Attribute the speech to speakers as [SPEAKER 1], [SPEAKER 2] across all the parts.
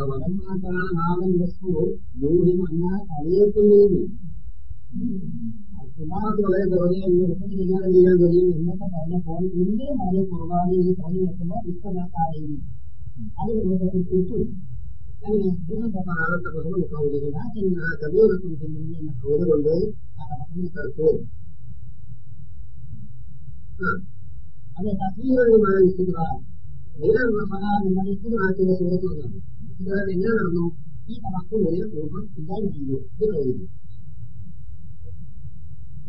[SPEAKER 1] വധമാക്കാനാകുന്ന വസ്തുവോ യോഗ്യം അന്നാ അറിയത്തില്ലേന്ന് കുമാരത്തോടെ ഗൗരിയെടുത്ത് കൈകാര്യം ചെയ്യാൻ കഴിയും എന്നൊക്കെ പറഞ്ഞപ്പോൾ എന്റെ വളരെ കുറവാണ് ഈ തോന്നി വെക്കുമ്പോൾ ഇഷ്ടമാക്കാറില്ല അത് തിരിച്ചു അങ്ങനെ ആളത്തെ പ്രസവം നിൽക്കാവുന്നില്ല എന്ന കവിയോടൊപ്പം ചെല്ലുന്നു എന്ന കൗര കൊണ്ട് ആ പ്രസവം കറുത്തു അത് തസ്വീരമായി തസ്വീറുകളുമായ ഇസ്തുകാർ നിങ്ങൾ ഇസ്തുകാർത്തിന്റെ സുഹൃത്തുക്കളാണ് ഇസ്തുകാർ എങ്ങനെ നടന്നു ഈ തമക്കുമിന് രൂപം ഇല്ലായ്മ ചെയ്തു ഇത് കഴിഞ്ഞു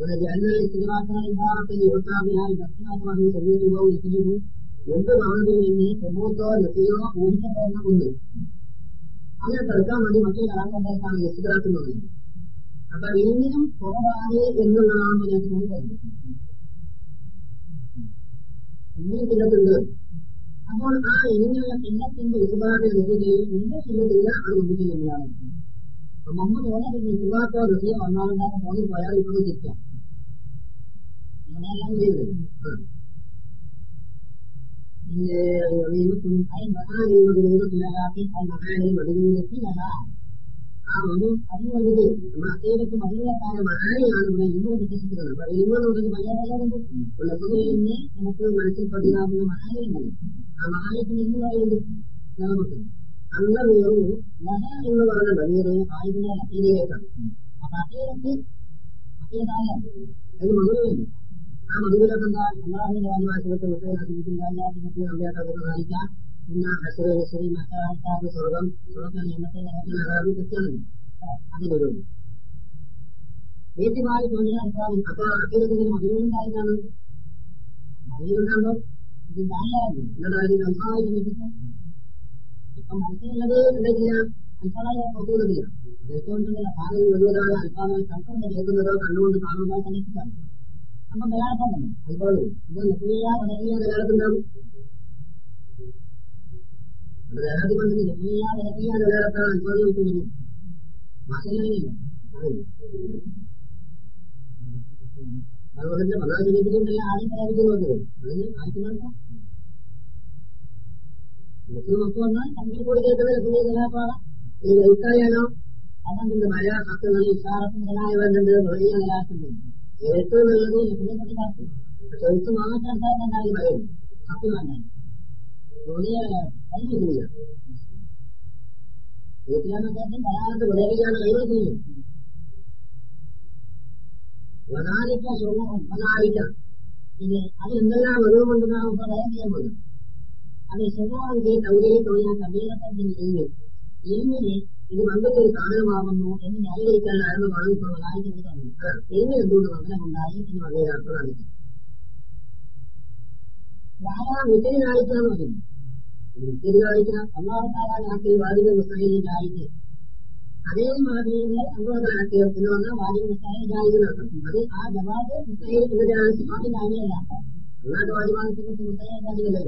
[SPEAKER 1] ولأن الاستدراك عبارة يؤتى بها الاختلاف ثبوته أو نفيه എന്ത് കാണുന്നു എന്ന് സ്വബോധോ നഫിയോ ഊഹിക്കപ്പെടുന്ന ഒന്ന് അങ്ങനെ തടുക്കാൻ വേണ്ടി മറ്റൊരു കലാം കൊണ്ടേക്കാണ് ഇസ്തിറാക്കുന്നത് അപ്പൊ ഇനിയും കുറവാണ് എന്നുള്ളതാണ് ഇതിനകത്ത് തോന്നിക്കുന്നത് ഇനിയും ചില്ലത്തുണ്ട് അപ്പോൾ ആ എങ്ങനെയുള്ള എണ്ണത്തിന്റെ ഒരുപാട് ലഭ്യതയും എന്റെ ചിന്തയില്ല അത് ലഭിക്കുന്നില്ലാണ് നമ്മൾ തോന്നുന്നത് ഒരുപാട് ഹൃദയം വന്നാലുണ്ടാകുന്ന മോളിൽ പോയാൽ ഇവിടെ തെറ്റാം അങ്ങനെയെല്ലാം ചെയ്തത് അതിനുവേണ്ടി നമ്മൾ അദ്ദേഹത്തിന് മലയാളക്കാരെ മലയാളിയാണ് ഇവിടെ ഇന്നും വിശ്വസിക്കുന്നത് അപ്പൊ ഇന്നുകൊണ്ടൊരു മലയാളം ഉള്ളതുകൊണ്ട് തന്നെ നമുക്ക് മനസ്സിൽ പതിയാവുന്ന മലയാളിയുണ്ട് പറയുന്നത് നമുക്ക് അന്ന വീറും ലഹ എന്ന് പറഞ്ഞ വലിയൊരു ആയതിനാൽ അക്കീലയിലേക്കാണ് അപ്പൊ അക്കീലക്ക് അക്കീലായ അതിന് മധുരമില്ല ആ മധുരമൊക്കെ എന്താ അള്ളാഹിന്റെ രാജാധിപത്യം അഭ്യാസത്തെ കാണിക്കാം. പിന്നെ ഹസറ് ഹസറി മസാഹിക്കാവ് സ്വർഗം സ്വർഗ നിയമത്തെ നഗരം കൃത്യമാണ് അതിലൊരു വീട്ടുമാറി തോന്നിയ അഭിപ്രായം അപ്പൊ അക്കീലത്തിന് മധുരമുണ്ടായതാണ് മധുരമുണ്ടാകുമ്പോ ഇത് ദായായിരുന്നു ഇപ്പൊ മനസ്സിലുള്ളത് എന്തെങ്കില്ല അൽഫായ പുറത്തുകൊണ്ടില്ല ഏറ്റവും ഭാഗം മുഴുവനാണ് അൽഫാമായി കണ്ടുകൊണ്ട് കേൾക്കുന്നതോ കണ്ടുകൊണ്ട് കാണുന്നതോ കണ്ടിട്ടാണ് അപ്പൊ ബലാർത്ഥം തന്നെ അതുപോലെ അപ്പൊ ലഭ്യ വടകിയ ബലാർത്ഥമുണ്ടാകും ബലാർത്ഥം കൊണ്ട് ലഭ്യ വടകിയ ബലാർത്ഥം അനുഭവം കിട്ടുന്നു മാസങ്ങളില്ല അതുപോലെ മതാചരിത്രത്തിലുള്ള ആദ്യം പ്രയോഗിക്കുന്നത് അതിന് ആർക്കുമാർക്കാം നോക്കി വന്നാൽ അതെന്തുണ്ട് മഴ സത്തുകൾ ഇഷാറത്ത് ഏറ്റവും നല്ലത് ലഭ്യപ്പെട്ട പക്ഷെ എനിക്ക് മാത്രം ഉണ്ടായി സത്യം വേണ്ടായി വലിയ അത് എന്തെല്ലാം വെറുവുണ്ടെന്നാണ് പറയാൻ ചെയ്യാൻ പോകുന്നത് സ്വർണമാണെങ്കിൽ കൗരയെ തോന്നിയ കബീരത്തിന്റെ ഇൽമി ഇൽമിന് ഇത് വന്നിട്ട് ഒരു സാധനമാകുന്നു എന്ന് ന്യായീകരിക്കാൻ കാരണമാണ് ഇപ്പോൾ വനാലിക്ക കൊടുക്കുന്നത് ഇൽമി എന്തുകൊണ്ട് വന്നമുണ്ടായി എന്ന് വളരെ അർത്ഥം കാണിക്കാം ധാരാളം വിത്തിരി കാണിക്കാന്ന് പറയുന്നു വിത്തിരി കാണിക്കാം നാട്ടിൽ വാദിക മുസ്തഹിലിൽ ജായിക്ക് അതേ മാതിരിയുള്ള അള്ളാഹത്താലാക്കിയ എന്ന് പറഞ്ഞാൽ വാദിക മുസ്തഹിൽ ജായിക്കുന്നർത്ഥം അത് ആ ജവാബ് മുസ്തഹിൽ എന്നതാണ് സിഫാത്തിന്റെ അങ്ങനെയല്ല അള്ളാഹ് വാദിവാദിക്കുന്ന മുസ്തഹിൽ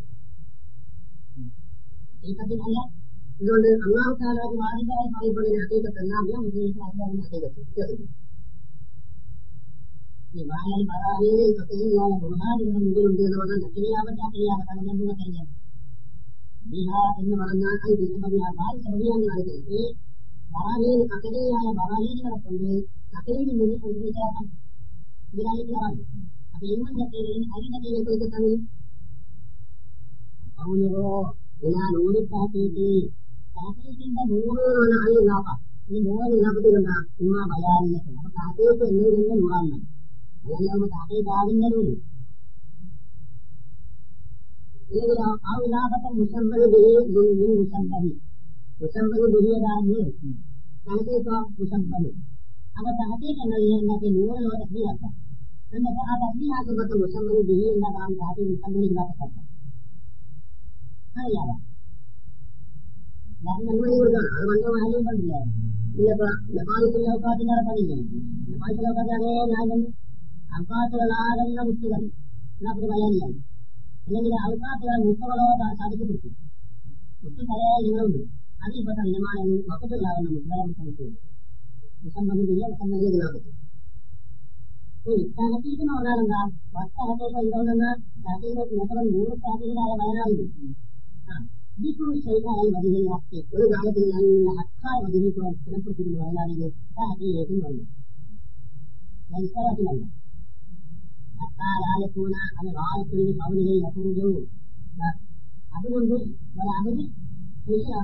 [SPEAKER 1] നെഗറ്റീവ് ഹക്കീക്കത്തിലല്ല അതുകൊണ്ട് അള്ളാഹു താലാക്ക് വാദികളായി പറയപ്പെടുന്ന മുസ്ലിംസ് അള്ളാഹിന്റെ ഹക്കീക്കത്ത് വ്യത്യാസത്തിൽ ഈ വായന പരാതിയിൽ പ്രത്യേകമായ ബഹുമാനികളും ഇതിലുണ്ട് എന്ന് പറഞ്ഞാൽ നക്കിരിയാവട്ടെ അക്കിരിയാവട്ടെ കടന്നു കഴിഞ്ഞാൽ ബിഹാർ എന്ന് പറഞ്ഞാൽ അത് ബിഹാർ ബാൽ സൗദിയാണ് കാണിക്കുന്നത് ഈ ബറാഹിയിൽ അക്കരയായ ബറാഹീനുകളെ കൊണ്ട് അക്കരയിൽ നിന്ന് ഞാൻ ഊരിപ്പാക്കിയിട്ട് കാക്കയുടെ നൂറ് എന്ന് നോക്കാം ഇല്ലാത്ത ഈ നൂറ് ഇല്ലാത്തത് ഉമ്മ ബയാനിലേക്ക് അപ്പൊ കാക്കയ്ക്ക് എന്നത് തന്നെ നൂറാണ് അങ്ങനെ നമുക്ക് അകീദാവിന്റെ നൂൽ ഇല്ലെങ്കിലോ ആ വിലാസത്തെ മുസംബൽ മുസംബലി മുസംബൽ ദുരിയതാണ് കണക്കേക്കോ മുസംബൽ അപ്പൊ തഹത്തീക്ക് എന്നതിനെ ഉണ്ടാക്കി നൂറിലോ തസ്ബീഹാക്കാം. എന്നിട്ട് ആ തസ്ബീഹാക്കപ്പെട്ട മുസംബൽ ബിഹി ഉണ്ടാക്കാൻ കാട്ടി മുസംബൽ ഇല്ലാത്തപ്പെട്ട അറിയാവാം അതൊക്കെ നമ്മൾ കൊടുക്കണം അത് പണ്ട് ആരും പറഞ്ഞില്ല? ഇല്ലപ്പോ നപ്പാളിക്കുന്ന ഔക്കാത്തിന്റെ പണിയില്ല? നപ്പാളിക്കുന്ന ഔക്കാത്ത അതേ ഞാൻ തന്നെ ഔക്കാത്തുകളാകുന്ന മുത്തുകൾ എന്നൊക്കെ പറയാനില്ല അല്ലെങ്കിൽ ഔക്കാത്തുകൾ മുത്തുകളോ സാധിക്കപ്പെടുത്തി. മുത്ത് പല ഇനങ്ങളുണ്ട് അതിൽപ്പെട്ട ഇനമാണ് മൊത്തത്തിലാകുന്ന മുത്തുകളെ മുത്തമുത്ത് മുസംബന്ധില്ല മുസംബന്ധികളാകുന്നത് തലത്തിരിക്കുന്ന ഒരാളെന്താ വസ്തകത്തേക്ക് എന്തുകൊണ്ടെന്ന് തലത്തിലേക്ക് നേട്ടവൻ നൂറ് ദിക്കുൾ ശൈലായ വസ്തു ഒരു കാലത്തിൽ ഹക്കായ വധികൾ കൂടെ സ്ഥിരപ്പെടുത്തിക്കൊണ്ട് വയനാടിന്റെ താഴത്തേക്ക് വന്നു മനസ്സിലാക്കില്ല ഹക്കാലായക്കൂന അത് വാഴത്തുള്ളിൽ പൗരികൾ യഹൂജു അതുകൊണ്ട് ഒരവധി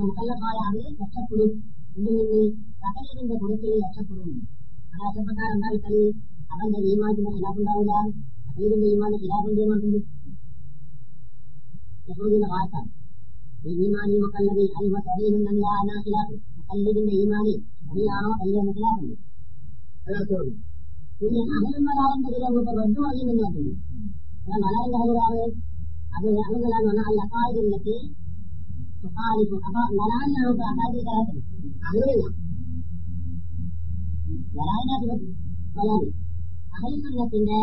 [SPEAKER 1] മുക്കല്ലമായ അവർ രക്ഷപ്പെടും നിന്ന് സകലതിന്റെ ഗുണത്തിൽ രക്ഷപ്പെടും ആശപ്പെട്ടാൽ എന്താ വെച്ചാൽ അവന്റെ സകലതിന്റെ ഈമാന്റെ ഖിലാഫുണ്ട് എന്നുണ്ട് യഹൂദിന്റെ വാർത്ത ഈമാനി മുക്കല്ലതി അൽവ സഹീഹുന്നല്ലാ ഖിലാഫ് മുക്കല്ലിദിന്റെ ഈമാനി സഹിയാണോ അല്ലേ എന്ന ഖിലാഫുണ്ട് അതാണ് പിന്നെ അഹലുമലാറിന്റെ ചില കൂട്ടർ റദ്ദു അറിയുമെന്ന് പറഞ്ഞു മലാറിന്റെ അഹലുകാവ് അത് അഹലുമലാന്ന് പറഞ്ഞാൽ അക്കാര്യത്തിലെത്തി തുഹാലിക്കും അപ്പൊ മലാറിനാണ് ഇപ്പൊ അക്കാര്യത്തിൽ കലാശം അങ്ങനെയല്ല. മലാറിനകത്ത് മലാറി അഹലുസുന്നത്തിന്റെ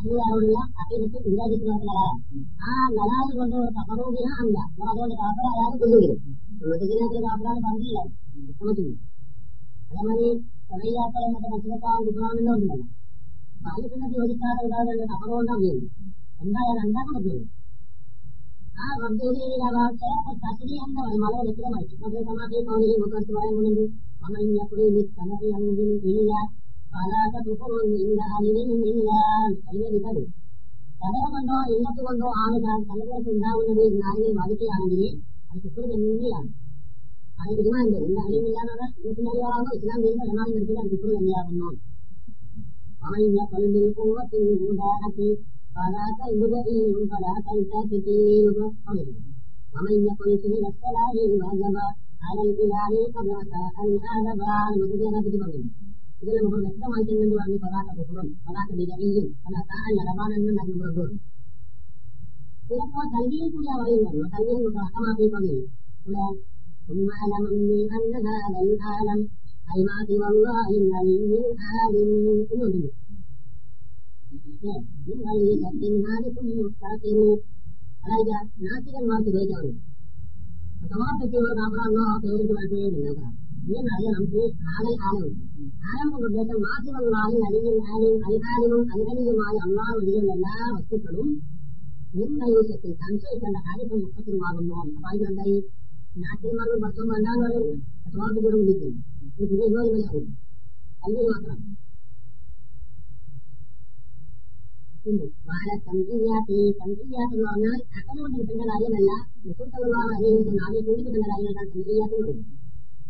[SPEAKER 1] അഹലുകാരോടുള്ള അക്കീമത്ത് ഉണ്ടായിരിക്കുന്ന മലാറാണ് ആ മലാറ് കൊണ്ട് തകറൂകിന അല്ല. അതുകൊണ്ട് കാപ്പറായാലും കൊല്ലുകയും ഇതിനകത്ത് കാപ്പറാണ് പറഞ്ഞില്ല ശ്രമിക്കുന്നു അതേമാതിരി ചെറിയാക്കൾ എന്നൊക്കെ മനസ്സിലാക്കാൻ കുട്ടണമെന്നോ ഉണ്ടല്ലോ ബാലസിനൊക്കെ യോജിക്കാതെ ഉദാഹരണം തകർന്നുകൊണ്ടാകുകയും എന്തായാലും ഉണ്ടാക്കുന്നത് ആ റബ്ബേരിയിലെ തസ്രി എന്ന വളരെ വ്യക്തമായി സമാധി മുഖത്ത് പറയാൻ പോകുന്നുണ്ട്. അമ്മ കുറിയിൽ സമയമെങ്കിൽ ഇല്ല. പലാത്ത തുപ്പും ഇല്ല അലിവില്ല അതിനെ തകര കൊണ്ടോ ഇല്ലത്ത് കൊണ്ടോ ആണ് തലകൾക്ക് ഉണ്ടാവുന്നത് എന്ന് ആരെങ്കിലും ബാധിക്കുകയാണെങ്കിൽ അത് കുപ്പർ തന്നെയാണ് അത് തീരുമാനമുണ്ട് ഇന്ന് അറിയുന്നില്ലാതെ ഇരുപത്തിനാല് ആറാമോ ഇസ്ലാം ദൈവം എന്നാലും എടുത്തില്ല അത് കുപ്പർ തന്നെയാകുന്നു അവൻ കൊല്ലിൽ കൂവത്തിൽ ഊടാക്കി فلا تلبئين فلا تلتفتين ومن يقل في الصلاة واجب على الإله قبل أن آدم المتجنة بجبل ഇതിന് ഇതിനെ മുഖം വ്യക്തമായിട്ടില്ലെന്ന് പറഞ്ഞ് പതാക കുഹുറും പതാക വിരവിയും നബാനെന്നും ചിലപ്പോൾ കൽവിയിൽ കൂടി ആ പറയും പറഞ്ഞു കൽവിയെ കൊണ്ട് അർത്ഥമാക്കി പറയും ഇവിടെ അതായത് നാട്ടികന്മാർക്ക് ജയിച്ചവരും സമാപ്തിക്കുള്ള നാമ പേരിട്ട് വരട്ടേ ഇതെന്നറിയണം ഈ ആലം കൊണ്ട് ഉദ്ദേശം മാസികളായി അലിയിൽ ആലും അൽഹാലിനും അൽഹലിയുമായ അള്ളാഹ് ഒഴികെയുള്ള എല്ലാ വസ്തുക്കളും നിർണയിച്ചത്തിൽ സംശയിക്കേണ്ട കാര്യത്തിൽ മുഖത്തിനുമാകുന്നു അപ്പൊ അതിനെന്തായി നാട്ടിന്മാർക്ക് ഭക്ഷണം വേണ്ടാന്ന് പറയുന്നത് സമാപത്തിയോട് വിളിക്കുന്നു ഒരു പുതിയ ജോലി മലയാളം അല്ലെങ്കിൽ മാത്രം പിന്നെ വാല സംഖ്യാത്തി സംഖ്യാത്ത് എന്ന് പറഞ്ഞാൽ അക്കലുകൊണ്ട് കിട്ടുന്ന കാര്യമല്ല മുസൂത്തുള്ള അറിയുന്ന നാളെ കൂടി കിട്ടുന്ന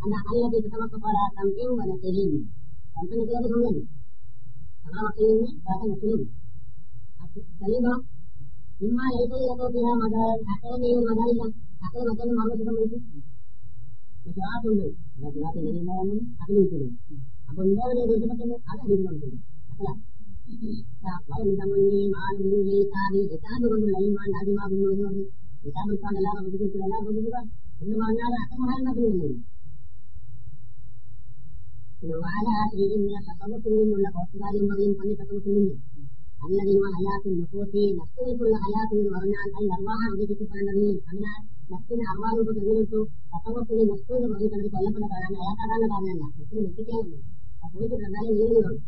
[SPEAKER 1] കാര്യങ്ങളാണ് സംഖ്യാത്ത് എന്ന് പറയും അല്ല അല്ലത്തെ കിട്ടമക്കപ്പാട സംഖ്യവും വല തെളിയും സംഖ്യത്തിലത് കൊണ്ടുവന്നു നമ്മുടെ മക്കളിൽ നിന്ന് കാട്ടനത്തിലും തെളിവോ ഇമ്മ ലൈസയിലൊക്കെ മത അക്കരനെയും മതമില്ല അക്കരെ മറ്റൊന്ന് മറുപടി വിളിക്കും ഗുജറാത്തുണ്ട് ഗുജറാത്തിൽ അതിൽ വിളിക്കുന്നു അപ്പൊ എന്താ ഗുജറാത്തിന് അത് അടിക്കുന്നുണ്ട് കൊണ്ടുള്ള ഇമാൻ ആദ്യമാകുന്നു എന്ന് പറഞ്ഞു എല്ലാം പഠിപ്പിക്കുക എന്ന് പറഞ്ഞാൽ അസമഹാരണത്തിനില്ല പിന്നെ സസവത്തിൽ നിന്നുള്ള കുറച്ച് കാര്യം പറയും പണി സസവത്തിൽ നിന്ന് അല്ലതിമ ഹയാത്തും നസോത്തി നസ്തുകൾക്കുള്ള ഹയാത്ത് എന്ന് പറഞ്ഞാൽ അതിൽ അർവാഹ വിധിക്കപ്പെടേണ്ടത് അതിനാൽ നസ്തിന് അർവാഹൂപ തെരഞ്ഞെടുത്തു സസവത്തിന് നസ്തു എന്ന് പറഞ്ഞിട്ടുണ്ടെങ്കിൽ കൊല്ലപ്പെട്ട കാരണം അയാൾക്കാരാണ് പറഞ്ഞല്ല നസ്തിന് വെട്ടിക്കാറുണ്ട്. പോയിട്ട് എന്തായാലും വീടുകളും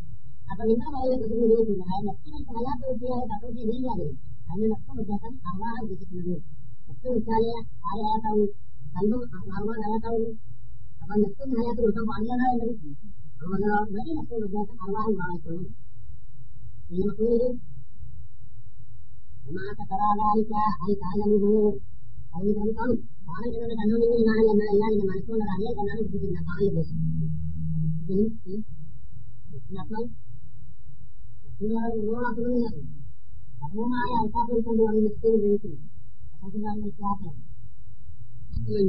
[SPEAKER 1] അപ്പൊ നിങ്ങൾ പറയുന്ന പ്രശ്നം നീങ്ങുന്നില്ല അയാൾ നഷ്ടങ്ങൾക്ക് ഹയാത്ത് വ്യക്തിയായ തത്വത്തെ നീങ്ങാതെ അതിന് നഷ്ടം വ്യത്യാസം അള്ളാഹ് ഉദ്ദേശിക്കുന്നത് നഷ്ടം വെച്ചാലേ ആയാത്താവും കണ്ടും അറുപത് ആയാത്താവുന്നു അപ്പൊ നഷ്ടത്തിന് ആയാത്ത് കൊടുക്കാൻ പാടില്ല എന്നത് അതുപോലെ വലിയ നഷ്ടം വ്യത്യാസം അള്ളാഹ് ഉണ്ടായിക്കൊള്ളും ഈ മക്കളിൽ കറാകാരിക്ക അത് കാലമുഹു അതിന് കണ്ടു കാണും. കാണുന്നത് കണ്ണുകൊണ്ടിങ്ങനെ കാണാൻ എന്നാൽ എന്റെ മനസ്സുകൊണ്ട് അറിയാൻ ഉപയോഗിക്കുന്നു. അസംഖ്യമായ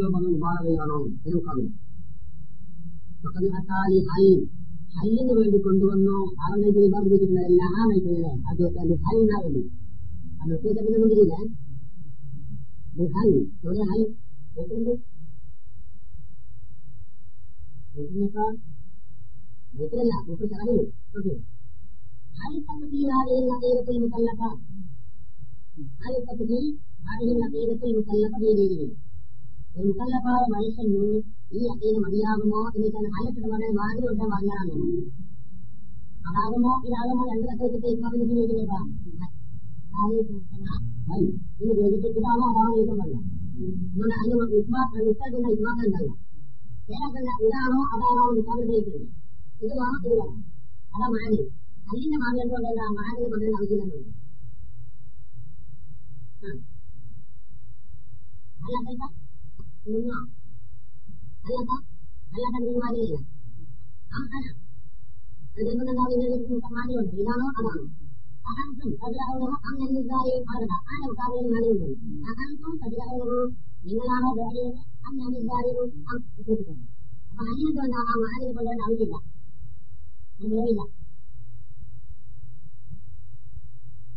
[SPEAKER 1] നമ്മൾ ഉപാധകളാണോ എന്ന് കാണില്ല മക്കൾ അത്താലി ഹൈ ഹല്ലിന് വേണ്ടി കൊണ്ടുവന്നു അവരുടെ വിഭാഗിച്ചിട്ടുള്ള എല്ലാ നൈപുണ്യം അത് ഹൽ എന്നാകുന്നു അത് വ്യക്തിഗതത്തിന് കൊണ്ടിരിക്കില്ല ഹൽ ഇവിടെ ഹൽ കേട്ടിട്ടുണ്ട്
[SPEAKER 2] വീട്ടിലിപ്പോ വീട്ടിലല്ല വീട്ടിൽ ചെലവില്ല ഓക്കെ هل تقضي هذه العقيدة المكلفة؟ هل تقضي هذه العقيدة المكلفة بيده؟ എൻകല്ലപ്പായ മനുഷ്യന് ഈ അക്കീന് മതിയാകുമോ? എന്ന് തന്നെ ആയിരത്തിന് മകൻ മാതിരി ഉടനെ പറഞ്ഞാണ് അതാകുമോ? ഇതാകുമോ? രണ്ട് തത്വത്തെ ഇസ്ലാമിന് ചോദിക്കുന്നേക്കാം എന്ന് ചോദിച്ചിട്ടാണോ അതാണോ ഏറ്റവും പറയാം അതുകൊണ്ട് അതിന് വിശ്വാസം വിശ്വാസത്തിന്റെ വിശ്വാസം ഉണ്ടല്ല. കേരളത്തിൽ ഇതാണോ? അതാണോ? വിശ്വാസം ചോദിക്കുന്നത് ഇത് വേണം ഇത് വേണം അതാ മാനി അല്ലിന്റെ മാറി എന്തുകൊണ്ട് എന്താ മാനിന് പകരം അല്ല എന്താ Luno. Halata? Halata തീരുമാനമില്ല ആഹാരം തീരുമാനമുണ്ട് ഇതാണോ? അതാണോ? അഹങ്കം തദ്രഹോഹം അങ്ങനെ ആന ഉത്താപനം കാണിയുണ്ട് അഹങ്കം തദ്രഹോഹം നിങ്ങളാണോ വേറിയത് അങ്ങനെ അപ്പൊ അനിയത് കൊണ്ടാണ് ആ മഹാനിൽ കൊണ്ടുവരേണ്ട ആവശ്യമില്ല? വേറില്ല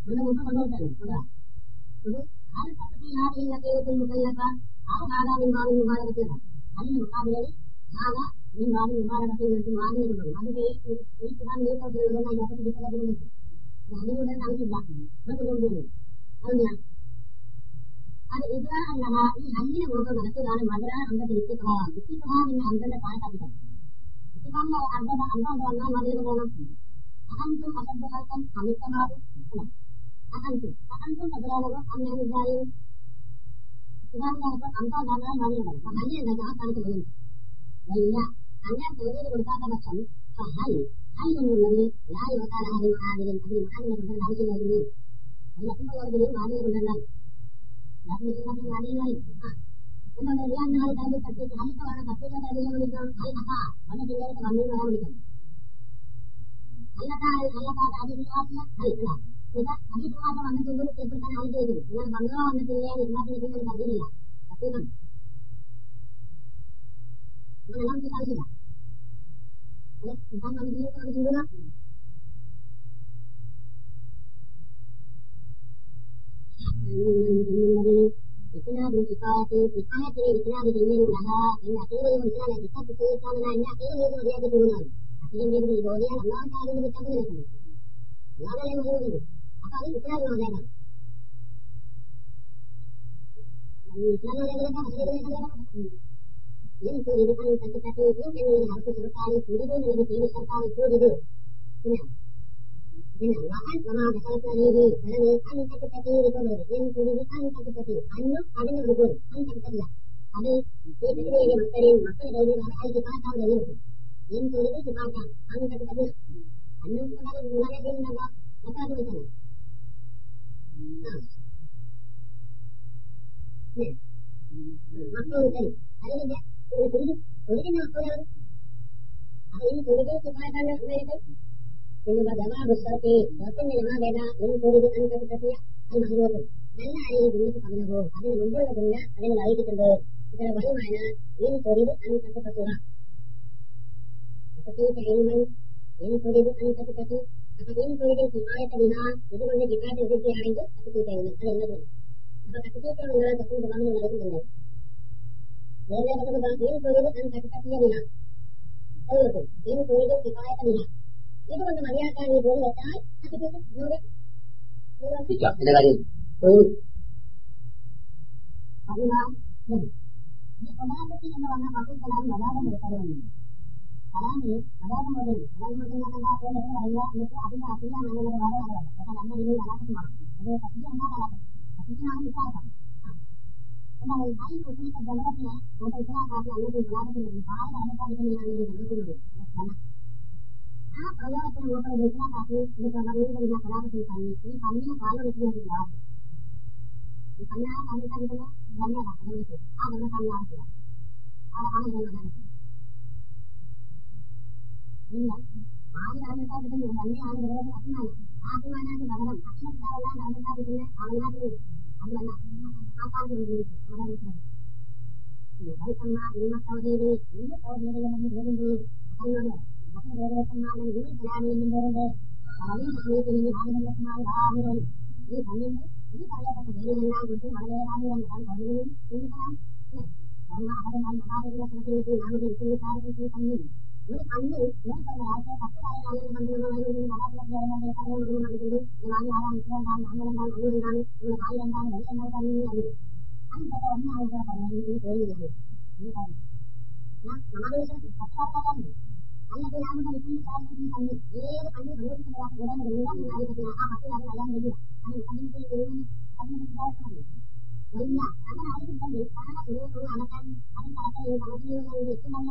[SPEAKER 2] ഒന്ന് മുമ്പ് കൊണ്ടുവരുത്തല്ലോ അത്. ആരും പദ്ധതി ആ രീതിയിൽ കേരളത്തിൽ മുക്കല്ലൊക്കെ ಆಗಾಗಾಲಿಂಬಾಲು ನಿವಾರಣೆ ಅಲ್ಲಿ ಮುಖಾದಿಯಲ್ಲಿ ಆಗ ನಿಂಬಾಲು ನಿವಾರಣೆ ಮಾಡಿರುವುದು ಅದಕ್ಕೆ ಈ ಕುರಾನ್ ಲೇಖಕರುಗಳನ್ನು ಯಾಕೆ ಬಿಟ್ಟದಿರುವುದು ಅಲ್ಲಿಂದ ಕಾಣಿಸಿಲ್ಲ ಗೊತ್ತಿರುವುದಿಲ್ಲ ಹೌದಾ അത് ഇതാണ് ഈ അഞ്ചിന് മുമ്പ് നടത്തുകയാണ് മധുര അംഗത്തെ ഇത്തിഹാം ഇത്തിഹാമിന്റെ അംഗത്തെ കണക്കാക്കിയത് ഇത്തിഹാമിന്റെ അംഗത അംഗം വന്നാൽ മധുര പോകണം അഹന്തും അശബ്ദകൾക്കും അമിത്തമാകും അഹന്തും അഹന്തും എതിരാനവും അമ്മ വിചാരിയും ഇതാമിന്റെ അകത്ത് അന്തം ഉണ്ടാകാൻ മതിലുണ്ടാകും അപ്പൊ ഹല്ല് എന്താ ആ സ്ഥാനത്ത് പോകുന്നു വല്ല അങ്ങനെ തൊഴിൽ കൊടുക്കാത്ത പക്ഷം ഹൽ ഹൈ എന്നുള്ളത് ലാ യുവക്കാലാഹരി മഹാദിലും അതിന് മഹാദിനെ കൊണ്ടുവരേണ്ട ആവശ്യമില്ലായിരുന്നു അതിന് എത്തുമ്പോഴൊരു മഹാദിനെ കൊണ്ടുവരണം എന്താണ് ഞാൻ നാളെ കാര്യം അടുത്ത വേണം കത്തിച്ച കാര്യം വിളിക്കണം? അല്ലത്ത വന്ന ജില്ലയിലൊക്കെ വന്നു വരാൻ വിളിക്കണം. അല്ലതാ അല്ലത്ത അതിവാസിയ അല്ല. ഇത് അതിവാസം വന്ന ജില്ലയിൽ എത്തിപ്പെട്ടാൻ ആൾ ചെയ്തു. എന്നാൽ ബംഗാൾ വന്നിട്ടില്ല ഇസ്ലാമിന്റെ ജില്ലയിൽ പറഞ്ഞില്ല ഇതെല്ലാം നമുക്ക് സാധിക്കില്ല അല്ലെ ഇതാൻ വന്ന ജില്ലയിൽ വന്ന് ചിന്തുക ഇസ്ലാമിൽ കിഫായത്ത് കിഫായത്തിനെ ഇസ്ലാമിൽ ചെയ്യുന്നില്ല എന്ന അക്കീലയും ഇസ്ലാമിനെ കിതാബ് ചെയ്യിക്കാനുള്ള എന്നെ അക്കീലം ചെയ്ത് മര്യാദ ചെയ്യുന്നതാണ് അക്കീലം ചെയ്ത് ബോധിയാണ് അള്ളാഹ് ആരും കിതാബ് നിൽക്കുന്നത് അള്ളാഹല്ലേ itu di depan satu satu ini kan yang harus berkali sendiri menjadi diri serta itu gitu benar benar wakan sama ada satu sendiri karena kan satu satu itu benar yang sendiri kan satu satu anu ada yang berbun kan satu satu ya ada itu dia yang makarin makan dari mana ada kita tahu dari mana yang sendiri kita tahu kan satu satu anu kalau mulai dari mana apa itu പിന്നെ ജവാബ് ഷർത്തി ഷർത്തിന്റെ ജവാബ് ഏതാ എന്ന് തൊഴിൽ അനുസരിച്ചെത്തിയ അത് മഹബൂബ് നല്ല അരിയിൽ ജിന്നത്ത് കവലവോ അതിന് മുമ്പുള്ള ജിന്ന അതിന് വൈകിട്ടുണ്ട് ഇതിന് വലുമാണ് ഈ തൊഴിൽ අපගේ පොඩි සමාජ කන්දා එතකොට විකාශ වෙච්ච ආයත අපි කියන්නේ අර එන්න පුළුවන්. අපට කටේ කරන දේ තමයි ගමන වලදී වෙන්නේ. මේ ලැබෙන බාහිර පොඩි අන්තකට කියනවා. ඒක මේ පොඩි සමාජ කන්දා. ඒක මොන මරියාකාරී බොරුවක් තමයි අපි දෙක
[SPEAKER 1] නෝරේ. ඒක
[SPEAKER 2] ඉඳගරින්. ඔව්. අපි නම් මේ සමාජ කියන වන්න අපේ කලාව නඩාගෙන කරන්නේ. മുതലുണ്ട് മലയാളം മുതൽ എന്താ പറയുക എന്നിട്ട് അതിന്റെ അഭിയാണ് അങ്ങനെ വേറെ ആളല്ല എന്നാൽ അന്ന രീതിയിൽ അനാഥമാണ് അത് കശ്മീർ എന്നാ കലാപം കശ്മീരാണ് വിശ്വാസം എന്നാൽ ഈ കുട്ടികളുടെ ജനത്തിന് നമ്മുടെ ഇസ്ലാക്കാർക്ക് അല്ലെങ്കിൽ പാല കലക്കാതിരിക്കുന്നതാണ് ഒരു ജനത്തിനുള്ളത് ആ പ്രയോഗത്തിന് നോക്കുന്നത് ഇസ്ലാക്കാർക്ക് ഇത് പ്രവർത്തിക്കുന്ന കലാപത്തിൽ പന്നി ഈ പന്നിയെ പാലെടുക്കുന്ന ആവശ്യം ഈ കല്യാണം കണ്ടിട്ട് നല്ലതാണ് അതുകൊണ്ട് ആ വെള്ളം കല്യാണത്തില്ല ആ പണം കല്യാണത്തിൽ ഇല്ല ആര് കാരണത്താൽ കിട്ടുന്നു തന്നെയാണ് ദൈവത്തിന് അഭിമാനം ആ അഭിമാനാന് പകരം അക്ഷരത്താവെല്ലാം കാരണത്താൽ കിട്ടുന്ന അവനാട്ടിൽ അതുമല്ല ആൾക്കാർക്ക് ീരന്മാരുടെ ഈ കണ്ണിന് ഈ പറയപ്പെട്ട പേരുകളെല്ലാം കുറിച്ച് വളരെ കാലം ചിന്തിക്കണം മഹാരന്മാർ മഹാരജനത്തിലേക്ക് നാമത്തിൽ കണ്ണിൽ അന്ന് ഞാൻ പറഞ്ഞ പത്തിലായ ആളുകൾ തമ്മിലുള്ള നടക്കുന്നത് നാല് ആറാം എന്താണ് നാല് എന്താണ് ഒന്ന് എന്താണ് നമ്മുടെ നാല് എന്താണ് വെള്ളം എന്താണ് തന്നെ അറിയില്ല അന്നിപ്പോ ഒന്നാളുകൾ പറഞ്ഞു ഇങ്ങനെ പേരുകയാണ് ഞാൻ സമാവേശം പത്തിലാക്കാറുണ്ട് അല്ലെങ്കിൽ ഞാൻ ഇപ്പോഴും ചാർജ് തന്നെ ഏത് പള്ളി പ്രവേശിക്കുന്ന ഉടനെ എല്ലാം കാര്യത്തിന് ആ പത്തിലാണ് അറിയാൻ കഴിയില്ല കാരണം അതിനൊക്കെ ദൈവം അതിനൊക്കെ വിചാരിക്കണം ഇല്ല അങ്ങനെ അറിയില്ലെങ്കിൽ താനെ ഒരു അടക്കാൻ അതിന്റെ അടക്കം ഈ സമയം എത്തുന്നല്ല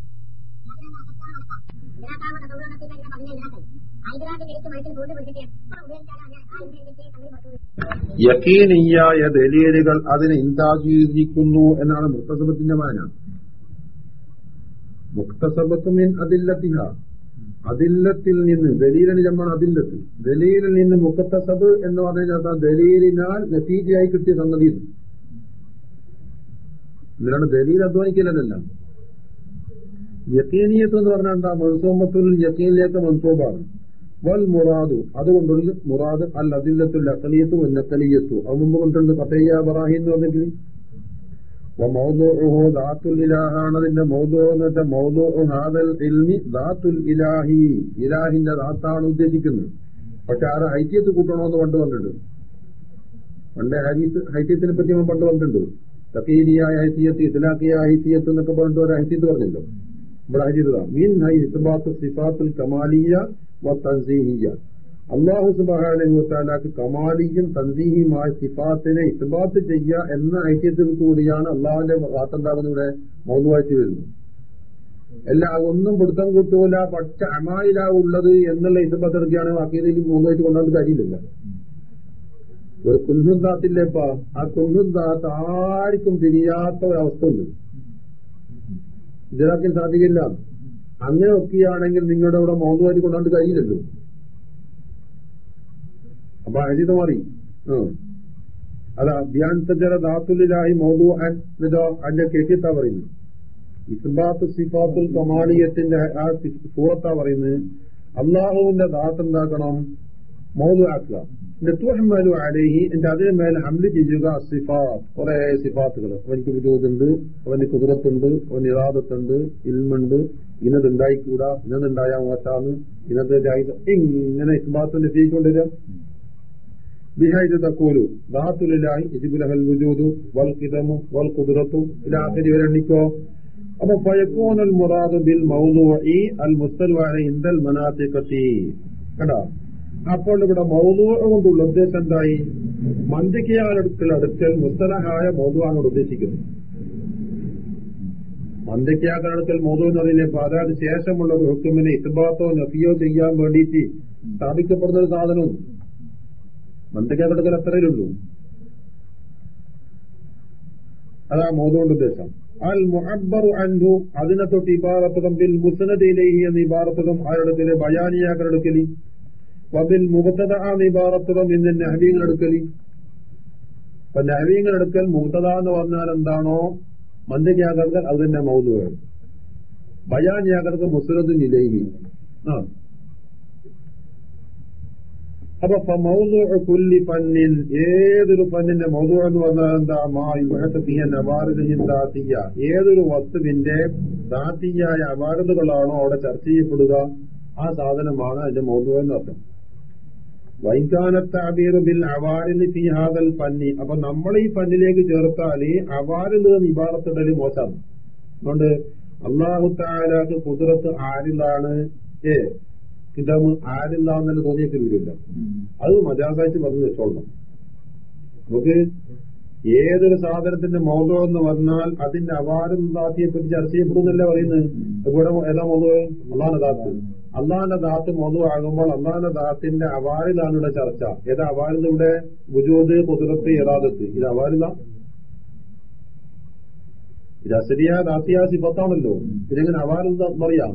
[SPEAKER 3] യക്കീനീയായ ദലീലുകൾ അതിനെ ഇന്താജീകരിക്കുന്നു എന്നാണ് മുക്തസബത്തിന്റെ മാന. മുക്തസബത്തുമിൻ അതില്ലത്തിഹ. അതില്ലത്തിൽ നിന്ന് ദലീലിന് ചമ്മാണ് അതില്ലത്തിൽ ദലീലിൽ നിന്ന് മുക്തസബ് എന്ന് പറഞ്ഞാൽ ദലീലിനാൽ നസീജയായി കിട്ടിയ സംഗതി ഇതിലാണ് ദലീൽ അധ്വാനിക്കലെല്ലാം യക്കീനിയത്ത് എന്ന് പറഞ്ഞാൽ എന്താ മൻസൂമത്തുൽ യക്കീനിലേക്ക് മൻസൂബാണ് വൽ മുറാദു അതുകൊണ്ടുള്ള മുറാദ് അൽ അതില്ലത്തുൽ അക്കലിയത്തു നക്കലിയത്തു അത് മുമ്പ് കൊണ്ടുണ്ട് കത്തയ്യ ബറാഹി എന്ന് പറഞ്ഞെങ്കിൽ وموضوعه ذات الاله ആണ് അതിന്റെ മൗദൂ എന്ന് വെച്ചാൽ മൗദൂ ഹാദൽ ഇൽമി ദാത്തുൽ ഇലാഹി ഇലാഹിന്റെ ദാത്താണ് ഉദ്ദേശിക്കുന്നത് പക്ഷെ ആരെ ഹൈത്യത്ത് കൂട്ടണമെന്ന് പണ്ട് വന്നിട്ടുണ്ട് പണ്ട് ഹൈത്യത്തിനെ പറ്റി നമ്മൾ പണ്ട് വന്നിട്ടുണ്ട് തക്കീലിയായ ഹൈത്തിയത്ത് ഇസ്ലാഖിയ ഹൈത്തിയത്ത് എന്നൊക്കെ പറഞ്ഞിട്ട് ഒരു ഹൈത്തിയത്ത് പറഞ്ഞല്ലോ ഇവിടെ അള്ളാഹു സുബാനക്ക് കമാലിയും തൻസീഹിയുമായ സിഫാത്തിനെ ഇസ്ബാത്ത് ചെയ്യുക എന്ന ഐക്യത്തിൽ കൂടിയാണ് അള്ളാഹുന്റെ വാത്തെന്താകുന്ന ഇവിടെ മൗതുവാഴ്ച വരുന്നത്. എല്ലാ ഒന്നും പിടുത്തം കിട്ടൂല പക്ഷെ അമായിലാ ഉള്ളത് എന്നുള്ള ഇസ്ബാത്ത് എടുക്കുകയാണ് വാക്കിയതിൽ മൂന്നായിട്ട് കൊണ്ടുവന്ന് കാര്യമില്ല ഒരു കുന്നുന്താത്തില്ലേപ്പാ ആ കുന്നുന്താത്ത് ആർക്കും തിരിയാത്ത ഒരവസ്ഥ ഉണ്ട്. ഇതിനാക്കാൻ സാധിക്കില്ല. അങ്ങനെ ഒക്കെയാണെങ്കിൽ നിങ്ങളുടെ അവിടെ മോന്തുവാരി കൊണ്ടാണ്ട് കഴിയില്ലല്ലോ. അപ്പൊ അജിത് മാറി. അതാ സജ്ജര ധാത്തുലിലായി മൗതു അതിന്റെ കേട്ടിത്താ പറയുന്നത്. ഇസ്ബാത്ത് സിഫാത്തുൽ കമാലിയത്തിന്റെ ആ സൂറത്താ പറയുന്നത് അള്ളാഹുവിന്റെ ദാത്ത് എന്താക്കണം? മോതു ആക്കുക. നെത്തുഹമ്മലു അലേഹി എന്റെ അതിന് മേലെ ഹംൽ ചെയ്യുക സിഫാത്ത്. കുറെ സിഫാത്തുകൾ അവനിക്ക് വിരോധുണ്ട് അവന് കുതിരത്തുണ്ട് അവന് ഇറാദത്തുണ്ട് ഇൽമുണ്ട് ഇന്നത് ഉണ്ടായിക്കൂടാ ഇന്നത് ഉണ്ടായാ മോശാന്ന് ഇന്നത് ഇങ്ങനെ ഇസ്ബാത്തിന്റെ തക്കൂലു ദാത്തുലിലായി ഇജിബുലഹൽ വുജൂദു വൽ കിദമു വൽ കുദ്റത്തു ഇലാഖരി വരെ എണ്ണിക്കോ. അപ്പൊ ഫയക്കൂനൽ മുറാദു ബിൽ മൗദൂഇ അൽ മുസ്തൽവാന ഇന്ദൽ മനാത്തിഖത്തി കണ്ടോ? അപ്പോൾ ഇവിടെ മൗതുവ കൊണ്ടുള്ള ഉദ്ദേശം എന്തായി? മന്ദിക്കയാളടുക്കൽ അടുക്കൽ മുസ്തലഹായ മൗദുവാണ് ഉദ്ദേശിക്കുന്നത് മന്ദിക്കയാക്കടുക്കൽ മൗതു എന്ന് പറയുന്നത് അതായത് ശേഷമുള്ള ഒരു ഹുക്കുമിനെ ഇസ്ബാത്തോ നഫിയോ ചെയ്യാൻ വേണ്ടിയിട്ട് സ്ഥാപിക്കപ്പെടുന്ന ഒരു സാധനവും മന്ദക്കിയാക്കടുക്കൽ അത്രയേ ഉള്ളൂ. അതാ മോതുകൊണ്ട് ഉദ്ദേശം. അൽ മുഹബർ അൻഹു അതിനെ തൊട്ട് ഇബാറത്തുകം ബിൽ മുസ്നദിലേഹി എന്ന ഇബാറത്തുകം ആരുടെ ബയാനിയാക്കലെടുക്കലി വബിൽ മുബത്തത ആ ഇബാറത്തുകം ഇന്ന് നഹബീങ്ങൾ എടുക്കൽ അപ്പൊ നഹവീങ്ങൾ എടുക്കൽ മുബത്തത എന്ന് പറഞ്ഞാൽ എന്താണോ? മന്ദിക്കാകർക്കൽ അത് തന്നെ മൗതുവാണ് ബയാനിയാക്കർക്ക് ജാഗ്രത മുസ്ലത് ആ. അപ്പൊ കുല്ലി പന്നിൻ ഏതൊരു പന്നിന്റെ മൗതു എന്ന് പറഞ്ഞാൽ എന്താ? മാഹിയ ദാത്തിയ. ഏതൊരു വസ്തുവിന്റെ ദാത്തിയായ അപാരതകളാണോ അവിടെ ചർച്ച ചെയ്യപ്പെടുക? ആ സാധനമാണ് അതിന്റെ മൗതു എന്ന് അർത്ഥം. ബിൽ അവാരിൽ ഫി ഹാദൽ അപ്പൊ നമ്മൾ ഈ ഫന്നിലേക്ക് ചേർത്താൽ അവാരിൽ നിബാറത്തിടൽ മോശം അതുകൊണ്ട് അള്ളാഹു താലാക്ക് കുതിരത്ത് ആരിലാണ് ഏ കിതാബ് ആരില്ലാന്നല്ല തോന്നിയ വരില്ല. അത് മജാസായിട്ട് പറഞ്ഞു വെച്ചോളണം. നമുക്ക് ഏതൊരു സാധനത്തിന്റെ മോദോ എന്ന് പറഞ്ഞാൽ അതിന്റെ അവാരം ദാത്തിയെ പറ്റി ചർച്ച ചെയ്യപ്പെടുന്നല്ലേ പറയുന്നത്? ഇവിടെ ഏതാ മോദോ അള്ളാഹ് ദാത്ത് അള്ളാന്റെ ദാത്ത് മൗതു ആകുമ്പോൾ അള്ളാന്റെ ദാത്തിന്റെ അവാരിലാണ് ഇവിടെ ചർച്ച. ഏതാ അവാരിന്ന് ഇവിടെ? ഗുജൂദ് കുതിരത്ത് ഏതാദത്ത് ഇത് അവാരിദ ഇത് അസരിയ ദാത്തിയ സിഫത്താണല്ലോ. ഇതെങ്ങനെ അവാരിത പറയാം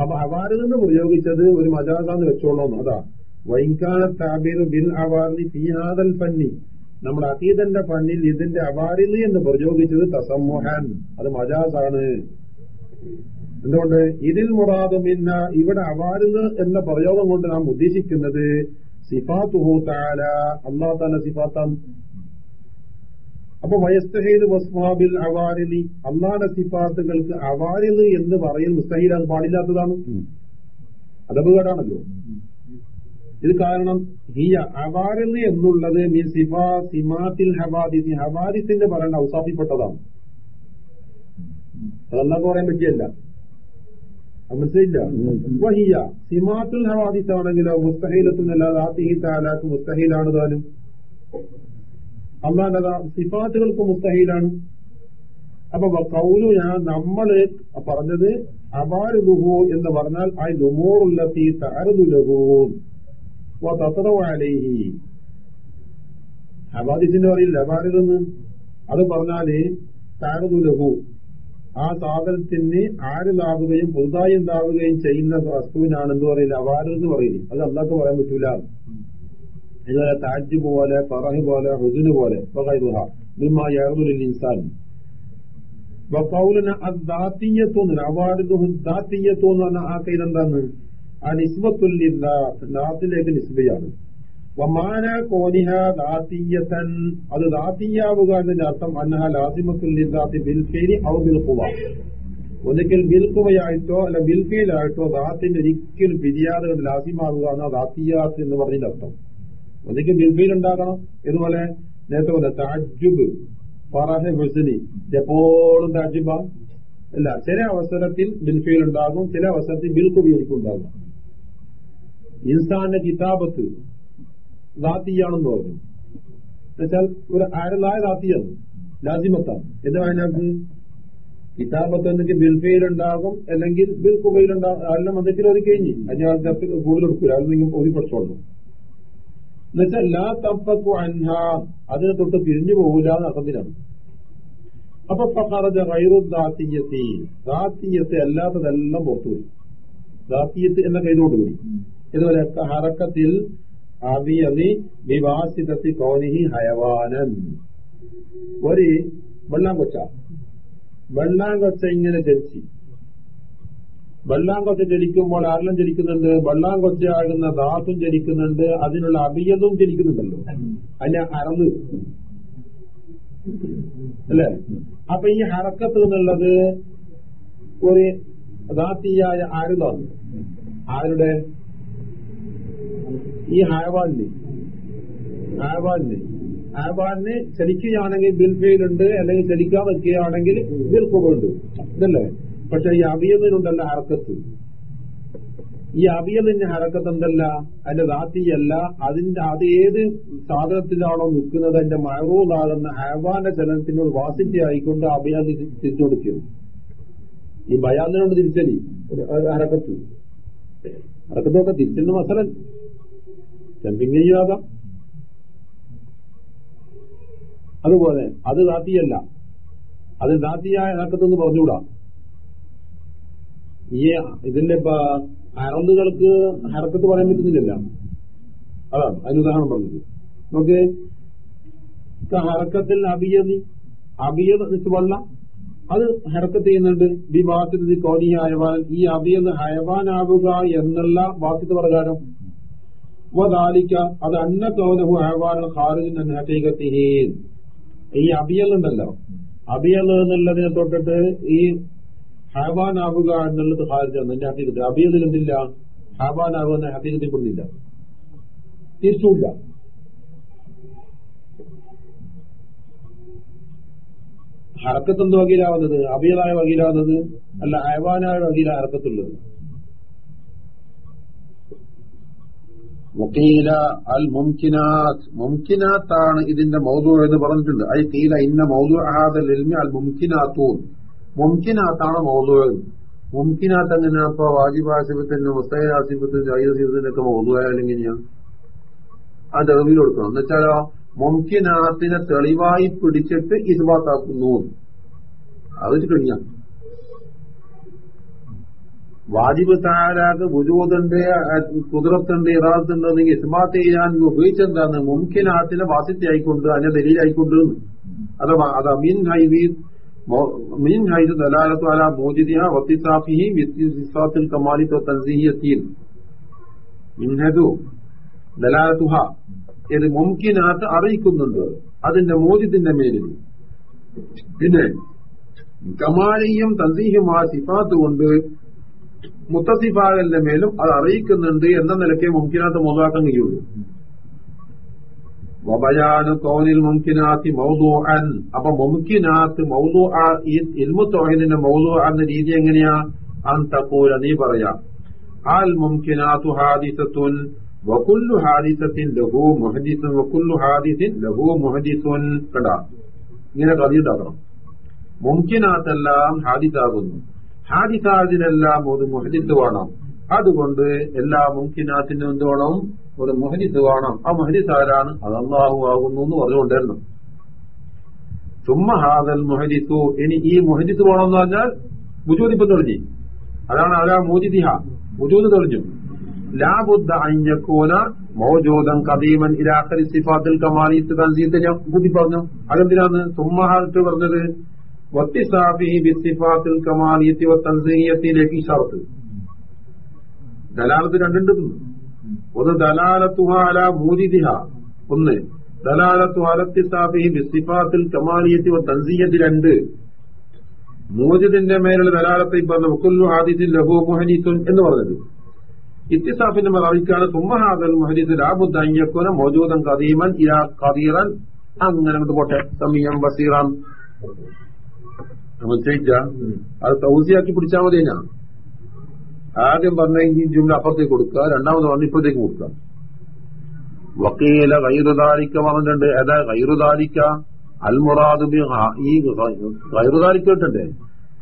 [SPEAKER 3] അപ്പൊ നിന്ന് പ്രയോഗിച്ചത് ഒരു മജാസാന്ന് വെച്ചോളൂ. അതാ. വൈകാന താബീർ ബിൽ അവാർലി ഫിഹാദൽ പന്നി നമ്മുടെ അതീതന്റെ പണ്ണിൽ ഇതിന്റെ അവാരിൽ എന്ന് പ്രയോഗിച്ചത് തസമ്മുഹാൻ. അത് മജാസാണ്. എന്തുകൊണ്ട്? ഇതിൽ മുറാദും ഇന്ന ഇവിടെ അവാരുന്ന് എന്ന പ്രയോഗം കൊണ്ട് നാം ഉദ്ദേശിക്കുന്നത് സിഫാത്തുഹു താല അള്ളാഹ് താല സിഫാത്താം അപ്പൊ വയസ്തഹീദ് വസ്മാബിൽ അവാരിലി അള്ളാഹുടെ സിഫാത്തുകൾക്ക് അവാരിൽ എന്ന് പറയൽ മുസ്തഹീൽ അത് പാടില്ലാത്തതാണ്. അതപകടാണല്ലോ ഇത് കാരണം ഹിയ അവാരിൽ എന്നുള്ളത് മീൻ സിഫാ സിമാത്തിൽ ഹവാദി ഹവാദിസിന്റെ പറയേണ്ട ഔസാഫിപ്പെട്ടതാണ് അതെല്ലാം പറയാൻ പറ്റിയല്ല? മനസ്സിലില്ല വഹിയ സിമാത്തുൽ ഹവാദിസ് ആണെങ്കിലോ താലാക്ക് മുസ്തഹീലാണ് താനും. അള്ളാന്റെ സിഫാത്തുകൾക്ക് മുസ്തഹീലാണ്. അപ്പൊ കൗലു ഞാൻ നമ്മൾ പറഞ്ഞത് അബാരുഹു എന്ന് പറഞ്ഞാൽ ആ ലുമോറുല്ലത്തി താരുലഹൂൻ തത്രവാലേഹി അബാദിസിന്റെ പറയില്ല അബാരിതെന്ന് അത് പറഞ്ഞാൽ താരുലഹു ആ സാധനത്തിന് ആരിലാവുകയും പുതുതായി ഉണ്ടാവുകയും ചെയ്യുന്ന വസ്തുവിനാണ് എന്ന് പറയുന്നത് അവാരം എന്ന് പറയുന്നത് അത് അന്നൊക്കെ പറയാൻ പറ്റൂല. ഇതുപോലെ താജ് പോലെ പറഹ് പോലെ ഹുസിന് പോലെ ഇൻസാൻ പറഞ്ഞ ആ കയ്യിൽ എന്താണ് ആ ദാത്തിലേക്ക് നിസ്ബയാണ്. വമാന കോനിഹ ദാത്തീയത്തൻ അത് ദാത്തീയാവുക എന്നതിന്റെ അർത്ഥം അന്നഹ ലാസിമത്തുല്ലിദാത്തി ബിൽഫേരി ഔ ബിൽഖുവ. ഒന്നിക്കൽ ബിൽക്കുവയായിട്ടോ അല്ല ബിൽഫയിലായിട്ടോ ദാത്തിന്റെ ഒരിക്കലും പിരിയാതെ ലാസിമാകുക എന്ന ദാത്തിയാത്ത് എന്ന് പറഞ്ഞതിന്റെ അർത്ഥം. ഒന്നിക്കൽ ബിൽഫയിൽ ഉണ്ടാകണം ഇതുപോലെ നേരത്തെ പോലെ താജുബ് ഫറഹ് എപ്പോഴും താജുബ അല്ല ചില അവസരത്തിൽ ബിൽഫയിൽ ഉണ്ടാകും ചില അവസരത്തിൽ ബിൽക്കുബിയിരിക്കും ഉണ്ടാകും ഇൻസാന്റെ കിതാബത്ത് ദാത്തിയാണെന്ന് പറഞ്ഞു. എന്നുവെച്ചാൽ ഒരു ആരലായ ദാത്തിയാണ് ലാസിമത്താണ്. എന്ന് അതിനകത്ത് കിതാബത്ത് എന്തെങ്കിൽ ബിൽഫയിലുണ്ടാകും അല്ലെങ്കിൽ ബിൽ കുബയിലുണ്ടാകും അതെല്ലാം എന്തെങ്കിലും അത് കഴിഞ്ഞ്. അതിന് കൂടുതൽ എടുക്കില്ല അത് നിങ്ങൾ ഓതി പഠിച്ചോളൂ എന്നുവെച്ചാൽ ലാ തപ്പക്കു അൻഹ അതിനെ തൊട്ട് പിരിഞ്ഞു പോകില്ല എന്ന് അർത്ഥത്തിലാണ്. അപ്പൊ ഫറജ റൈറുദ്ദാത്തീയത്തി ദാത്തിയത്തി അല്ലാത്തതെല്ലാം പുറത്തുപോയി. ദാത്തീയത്ത് എന്ന കൈതോടുകൂടി. ഇതുപോലെ ഹറക്കത്തിൽ അബിയതി വിവാസിതത്തി കോനിഹി ഹയവാനൻ. ഒരു വെള്ളാങ്കൊച്ച. വെള്ളാങ്കൊച്ച ഇങ്ങനെ ചലിച്ച് വെള്ളാങ്കൊച്ച ചലിക്കുമ്പോൾ ആരെല്ലാം ചലിക്കുന്നുണ്ട് വെള്ളാങ്കൊച്ചയാകുന്ന ദാസും ജനിക്കുന്നുണ്ട്. അതിനുള്ള അഭിയതും ജനിക്കുന്നുണ്ടല്ലോ. അതിനെ അറന്ന് അല്ലേ? അപ്പൊ ഈ ഹറക്കത്ത് എന്നുള്ളത് ഒരു ദാത്തിയായ ആരുതാണ് ആരുടെ? ഈ ഹയവാനിന് ഹയവാനിന് ഹയവാനിന് ചലിക്കുകയാണെങ്കിൽ ബിൽഫയിലുണ്ട് അല്ലെങ്കിൽ ചലിക്കാൻ വയ്ക്കുകയാണെങ്കിൽ ബിൽക്കുമുണ്ട് ഇതല്ലേ? പക്ഷെ ഈ അവിയതിനുണ്ടല്ല ഹറക്കത്ത് ഈ അവിയതിന്റെ ഹറക്കത്ത് എന്തല്ല? അതിന്റെ ദാത്തിയല്ല. അതിന്റെ അത് ഏത് സാധനത്തിലാണോ നിൽക്കുന്നത്? അതിന്റെ മഴറൂതാകുന്ന ഹയവാന്റെ ചലനത്തിനോട് വാസിറ്റി ആയിക്കൊണ്ട് അഭിയാതി തിരിച്ചു കൊടുക്കും ഈ ബയാദിനോട് തിരിച്ചലി ഹറക്കത്ത് ഹറക്കത്തൊക്കെ തിരിച്ചെന്ന് മസലൻ ചെമ്പിങ്ങനെയാകാം അതുപോലെ അത് ദാത്തിയല്ല. അത് ദാത്തിയായ ആക്കത്തെന്ന് പറഞ്ഞുകൂടാ. ഈ ഇതിന്റെ അറന്തുകൾക്ക് ഹരക്കത്ത് പറയാൻ പറ്റുന്നില്ലല്ല. അതാണ് അതിന് ഉദാഹരണം പറഞ്ഞത്. നോക്ക് ഹറക്കത്തിൽ അബിയതി അബിയത് വെള്ളം അത് ഹരക്കത്ത് ചെയ്യുന്നുണ്ട്. ബി ബാധ്യത കോണി ഹയവാൻ ഈ അബിയത് ഹയവാനാവുക എന്നുള്ള വാസിത് പ്രകാരം വദാലിക്ക അത് അന്ന കൗലഹു ഹയവാൻ ഖാരിജിൻ ഹീകത്തിഹീൻ ഈ അബിയൽ ഉണ്ടല്ലോ. അബിയൽ എന്നുള്ളതിനെ തൊട്ടിട്ട് ഈ ഹാബാനാവുക എന്നുള്ളത് ഹാരിജാണ് എന്റെ ഹക്കീകത്ത് അബിയതിൽ എന്തില്ല? ഹാബാനാവുക എന്ന ഹക്കീകത്തിൽ കൊണ്ടില്ല തിരിച്ചുമില്ല. ഹറക്കത്ത് എന്ത് വകീലാവുന്നത്? അബിയലായ വകീലാവുന്നത്? അല്ല അയവാനായ വകീല ഹറക്കത്തുള്ളത്. മുക്കീല അൽ മുംകിനാത് മുംകിനാത്താണ് ഇതിന്റെ മൗതു എന്ന് പറഞ്ഞിട്ടുണ്ട്. ഐ കീല ഇന്ന മൗതു അഹാദൽ ഇൽമി അൽ മുംകിനാത്തൂൻ മുംകിനാത്താണ് മൗതു മുംകിനാത്ത് എങ്ങനെ അപ്പൊ വാജിബാസിബത്തിന് മുസ്തൈൽ ഐ ജൈസിബത്തിനൊക്കെ ഒക്കെ മൗദുവായാലും എങ്ങനെയാണ് ആ തെളിവിൽ കൊടുക്കണം. എന്നുവെച്ചാലോ മുംകിനാത്തിനെ തെളിവായി പിടിച്ചിട്ട് ഇസ്ബാത്താക്കുന്നു. അത് കഴിഞ്ഞ വാജിബ് താരാക്ക് ബുജൂതുണ്ട് കുതിരത്തുണ്ട് ഇറാത്തുണ്ടെന്നെങ്കിൽ ഇസ്മാത്ത് ചെയ്യാൻ ഉപയോഗിച്ചെന്താണ്? മുംകിനാത്തിനെ വാസിത്യായിക്കൊണ്ട് അതിനെ ദലീലായിക്കൊണ്ട്. അഥവാ അത് അമീൻ ഹൈവി മീൻ ഹൈദ് ദലാലത്വാല മോജിദിഹ വത്തിസാഫിഹി വിത്തിസാത്തിൽ കമാലിത്വ തൻസീയത്തിൽ മിൻഹദു ദലാലത്തുഹ. ഇത് മുംകിനാത്ത് അറിയിക്കുന്നുണ്ട്. അതിന്റെ മോജിദിന്റെ മേലിൽ. പിന്നെ കമാലിയും തൻസീഹുമായ സിഫാത്ത് കൊണ്ട് മുത്തസിഫാകലിന്റെ മേലും അത് അറിയിക്കുന്നുണ്ട് എന്ന നിലയ്ക്ക് മുംകിനാത്ത് മോതാക്കാൻ കഴിയുള്ളൂ. വബയാനു കോനിൽ മുംകിനാത്തി മൗദു അൻ അപ്പൊ മുംകിനാത്ത് മൗദു ഈ ഇൽമു തോഹിദിന്റെ മൗദു എന്ന രീതി എങ്ങനെയാ? അൻ തക്കൂല നീ പറയാ. ആൽ മുംകിനാത്തു ഹാദിസത്തുൻ വകുല്ലു ഹാദിസത്തിൻ ലഹു മുഹദിസുൻ വകുല്ലു ഹാദിസിൻ ലഹു മുഹദിസുൻ കണ്ട? ഇങ്ങനെ കഥയുണ്ടാക്കണം. മുംകിനാത്തെല്ലാം ഹാദിസാകുന്നു. ഹാദിസാദിനെല്ലാം ഒരു മുഹദിസ് വേണം. അതുകൊണ്ട് എല്ലാ മുംകിനാത്തിനും എന്ത് വേണം ഒരു മുഹദിസ് വേണം. ആ മുഹദിസ് ആരാണ്? അത് അള്ളാഹു ആകുന്നു എന്ന് പറഞ്ഞുകൊണ്ടിരുന്നു. ചുമ്മഹാദൽ ഹാദൽ ഇനി ഈ മുഹജിത്ത് വേണം എന്ന് പറഞ്ഞാൽ ബുജൂദ് ഇപ്പൊ തെളിഞ്ഞു. അതാണ് അതാ മൂജിദിഹ. ബുജൂദ് തെളിഞ്ഞു. ലാബുദ്ധ അഞ്ഞക്കോന മൗജൂദൻ കദീമൻ ഇലാഖരി സിഫാത്തിൽ കമാലിത്ത് തൻസീത്ത് ഞാൻ കൂട്ടി പറഞ്ഞു. അതെന്തിനാന്ന്? സുമ്മഹാത്ത് പറഞ്ഞത് ഷർത്ത്. ദലാലത്ത് രണ്ടുണ്ട്. ഒന്ന് ദലാലത്തുഹ അല ഒന്ന് ദലാലത്തു കമാലിയത്തി രണ്ട്. മൂജിദിന്റെ മേലുള്ള ദലാലത്തെ എന്ന് പറഞ്ഞത്. ഇത്തിസാഫിന്റെ മറിക്കാണ് സുമ്മഹാദൽ മുഹദീസ് ലാബുദ്ദയ്യക്കുന മോജൂദൻ കദീമൻ ഇലാ കദീറൻ അങ്ങനെ കൊണ്ട് പോട്ടെ. സമീയം ബസീറാൻ മനസ്സിലായിച്ച അത് തൗസിയാക്കി പിടിച്ചാൽ മതി ഞാൻ. ആദ്യം പറഞ്ഞെങ്കിൽ ജുംല അപ്പുറത്തേക്ക് കൊടുക്കുക രണ്ടാമത് പറഞ്ഞ ഇപ്പുറത്തേക്ക് കൊടുക്കുക. വക്കീല കൈറുദാരിക്ക പറഞ്ഞിട്ടുണ്ട്. ഏതാ കൈറുദാരിക്ക അൽമുറാദ് ഈ കൈറുദാരിക്ക ഇട്ടണ്ടേ